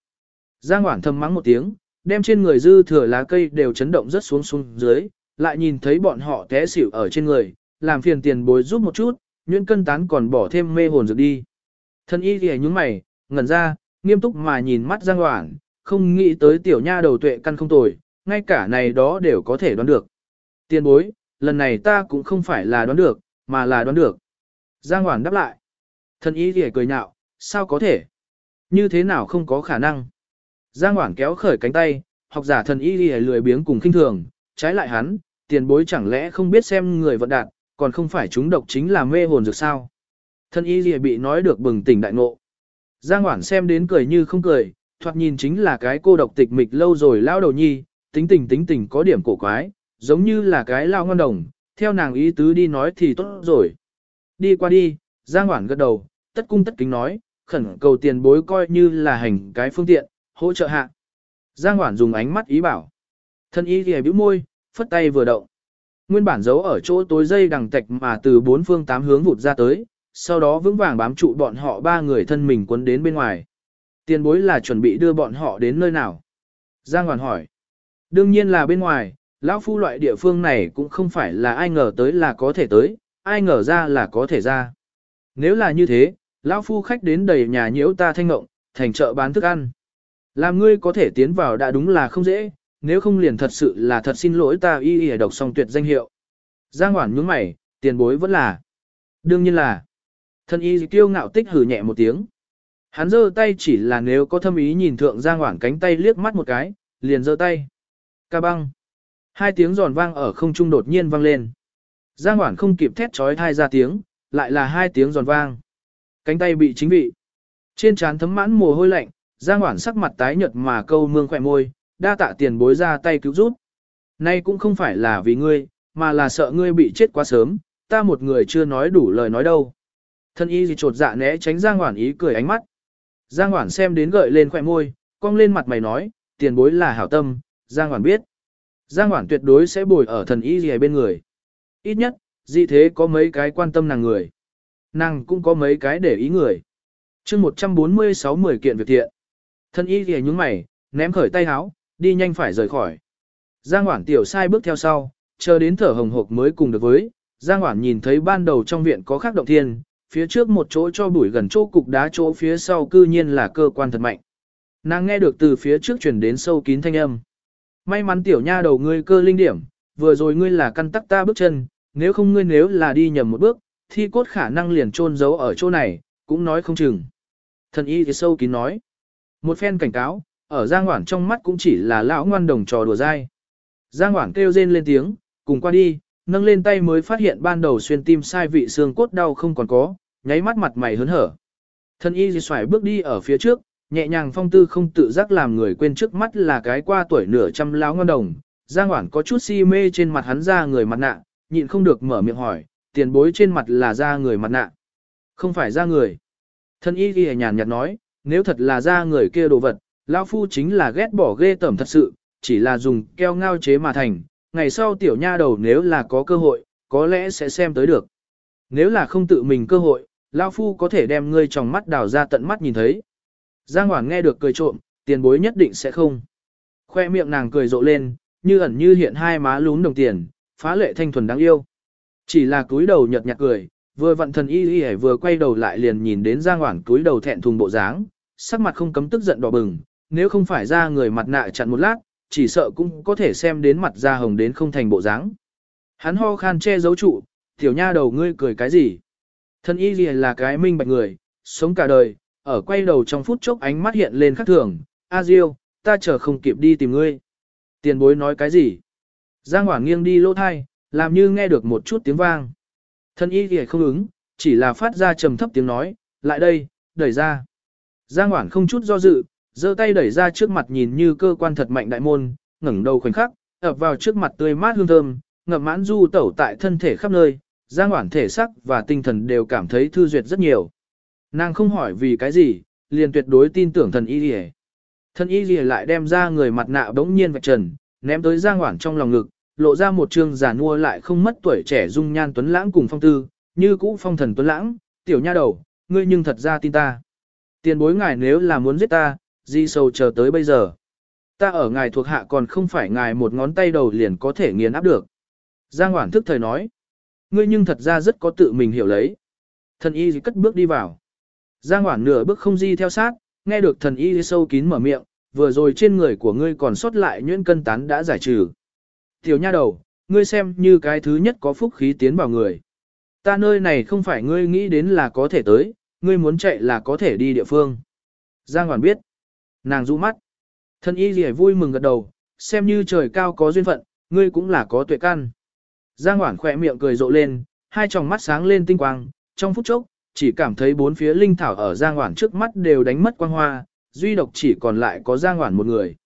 Giang Hoảng thầm mắng một tiếng, đem trên người dư thừa lá cây đều chấn động rất xuống xuống dưới, lại nhìn thấy bọn họ té xỉu ở trên người, làm phiền tiền bối giúp một chút, nhuyễn cân tán còn bỏ thêm mê hồn dược đi. Thân y thì nhúng mày, ngẩn ra, nghiêm túc mà nhìn mắt Giang Hoảng, không nghĩ tới tiểu nha đầu tuệ căn không tồi, ngay cả này đó đều có thể đoán được. Tiền bối, lần này ta cũng không phải là đoán được, mà là đoán được. Giang Hoảng đáp lại. Thân y thì cười nhạo, sao có thể? Như thế nào không có khả năng? Giang Hoảng kéo khởi cánh tay, học giả thần y thì lười biếng cùng kinh thường, trái lại hắn, tiền bối chẳng lẽ không biết xem người vận đạt, còn không phải chúng độc chính là mê hồn dược sao? Thân y thì bị nói được bừng tỉnh đại ngộ. Giang Hoản xem đến cười như không cười, thoạt nhìn chính là cái cô độc tịch mịch lâu rồi lao đầu nhi, tính tình tính tình có điểm cổ quái, giống như là cái lao ngon đồng, theo nàng ý tứ đi nói thì tốt rồi. Đi qua đi, Giang Hoản gật đầu, tất cung tất kính nói, khẩn cầu tiền bối coi như là hành cái phương tiện, hỗ trợ hạ. Giang Hoản dùng ánh mắt ý bảo. Thân y thì bĩu môi, phất tay vừa động. Nguyên bản giấu ở chỗ tối dây đằng tạch mà từ bốn phương tám hướng vụt ra tới, sau đó vững vàng bám trụ bọn họ ba người thân mình quấn đến bên ngoài. Tiền bối là chuẩn bị đưa bọn họ đến nơi nào? Giang Hoàn hỏi. Đương nhiên là bên ngoài, lão phu loại địa phương này cũng không phải là ai ngờ tới là có thể tới, ai ngờ ra là có thể ra. Nếu là như thế, lão phu khách đến đầy nhà nhiễu ta thanh ngộng, thành chợ bán thức ăn. Làm ngươi có thể tiến vào đã đúng là không dễ, nếu không liền thật sự là thật xin lỗi ta y y độc song tuyệt danh hiệu. Giang Hoản nhướng mày, tiền bối vẫn là. Đương nhiên là. Thân y kiêu ngạo tích hử nhẹ một tiếng. Hắn giơ tay chỉ là nếu có thâm ý nhìn thượng Giang Hoản cánh tay liếc mắt một cái, liền giơ tay. Ca băng. Hai tiếng giòn vang ở không trung đột nhiên vang lên. Giang Hoản không kịp thét trói thai ra tiếng, lại là hai tiếng giòn vang. Cánh tay bị chính vị. Trên trán thấm mãn mồ hôi lạnh, Giang Hoản sắc mặt tái nhợt mà câu mương khỏe môi, đa tạ tiền bối ra tay cứu giúp. Nay cũng không phải là vì ngươi, mà là sợ ngươi bị chết quá sớm, ta một người chưa nói đủ lời nói đâu. Thân y gì trột dạ né tránh Giang Hoản ý cười ánh mắt. Giang Hoản xem đến gợi lên khỏe môi, cong lên mặt mày nói, tiền bối là hảo tâm, Giang Hoản biết. Giang Hoản tuyệt đối sẽ bồi ở thần y gì bên người. Ít nhất, dị thế có mấy cái quan tâm nàng người. Nàng cũng có mấy cái để ý người. chương 146 10 kiện việc thiện. Thần y gì nhúng mày, ném khởi tay háo, đi nhanh phải rời khỏi. Giang Hoản tiểu sai bước theo sau, chờ đến thở hồng hộc mới cùng được với. Giang Hoản nhìn thấy ban đầu trong viện có khác động thiên, phía trước một chỗ cho bụi gần chỗ cục đá chỗ phía sau cư nhiên là cơ quan thật mạnh. Nàng nghe được từ phía trước truyền đến sâu kín thanh âm. May mắn tiểu nha đầu ngươi cơ linh điểm, vừa rồi ngươi là căn tắc ta bước chân, nếu không ngươi nếu là đi nhầm một bước, thi cốt khả năng liền trôn giấu ở chỗ này, cũng nói không chừng. Thần y thì sâu kín nói. Một phen cảnh cáo, ở Giang Hoản trong mắt cũng chỉ là lão ngoan đồng trò đùa dai. Giang Hoản kêu rên lên tiếng, cùng qua đi, nâng lên tay mới phát hiện ban đầu xuyên tim sai vị xương cốt đau không còn có, nháy mắt mặt mày hớn hở. Thân y dì xoài bước đi ở phía trước, nhẹ nhàng phong tư không tự giác làm người quên trước mắt là cái qua tuổi nửa trăm lão ngoan đồng. Giang Hoản có chút si mê trên mặt hắn ra người mặt nạ, nhịn không được mở miệng hỏi, tiền bối trên mặt là da người mặt nạ. Không phải da người. Thân y ghi nhàn nhạt nói, nếu thật là da người kia đồ vật, lão phu chính là ghét bỏ ghê tởm thật sự, chỉ là dùng keo ngao chế mà thành, ngày sau tiểu nha đầu nếu là có cơ hội, có lẽ sẽ xem tới được. Nếu là không tự mình cơ hội, lão phu có thể đem ngươi trong mắt đào ra tận mắt nhìn thấy. Giang Hoảng nghe được cười trộm, tiền bối nhất định sẽ không. Khoe miệng nàng cười rộ lên, như ẩn như hiện hai má lún đồng tiền, phá lệ thanh thuần đáng yêu. Chỉ là cúi đầu nhợt nhạt cười, vừa vận thần y y vừa quay đầu lại liền nhìn đến Giang Hoảng cúi đầu thẹn thùng bộ dáng, sắc mặt không cấm tức giận đỏ bừng, nếu không phải ra người mặt nạ chặn một lát, chỉ sợ cũng có thể xem đến mặt da hồng đến không thành bộ dáng. Hắn ho khan che giấu trụ, tiểu nha đầu ngươi cười cái gì? Thân y gì là cái minh bạch người, sống cả đời, ở quay đầu trong phút chốc ánh mắt hiện lên khắc thường, A Diêu, ta chờ không kịp đi tìm ngươi. Tiền bối nói cái gì? Giang Hoảng nghiêng đi lỗ thai, làm như nghe được một chút tiếng vang. Thân y gì không ứng, chỉ là phát ra trầm thấp tiếng nói, lại đây, đẩy ra. Giang Hoảng không chút do dự, giơ tay đẩy ra trước mặt nhìn như cơ quan thật mạnh đại môn, ngẩng đầu khoảnh khắc, ập vào trước mặt tươi mát hương thơm, ngậm mãn du tẩu tại thân thể khắp nơi, Giang Hoản thể sắc và tinh thần đều cảm thấy thư duyệt rất nhiều. Nàng không hỏi vì cái gì, liền tuyệt đối tin tưởng thần y lìa. Thần y lìa lại đem ra người mặt nạ bỗng nhiên vạch trần, ném tới Giang Hoản trong lòng ngực, lộ ra một trương giả nua lại không mất tuổi trẻ dung nhan tuấn lãng cùng phong tư, như cũ phong thần tuấn lãng, tiểu nha đầu, ngươi nhưng thật ra tin ta. Tiền bối ngài nếu là muốn giết ta, di sâu chờ tới bây giờ. Ta ở ngài thuộc hạ còn không phải ngài một ngón tay đầu liền có thể nghiền áp được. Giang Hoản thức thời nói. Ngươi nhưng thật ra rất có tự mình hiểu lấy. Thần y cất bước đi vào. Giang Hoản nửa bước không di theo sát, nghe được thần y sâu kín mở miệng, vừa rồi trên người của ngươi còn sót lại nhuyễn cân tán đã giải trừ. Tiểu nha đầu, ngươi xem như cái thứ nhất có phúc khí tiến vào người. Ta nơi này không phải ngươi nghĩ đến là có thể tới, ngươi muốn chạy là có thể đi địa phương. Giang Hoản biết. Nàng rũ mắt. Thân y gì vui mừng gật đầu, xem như trời cao có duyên phận, ngươi cũng là có tuệ căn. Giang Hoản khỏe miệng cười rộ lên, hai tròng mắt sáng lên tinh quang, trong phút chốc, chỉ cảm thấy bốn phía linh thảo ở Giang Hoản trước mắt đều đánh mất quang hoa, duy độc chỉ còn lại có Giang Hoản một người.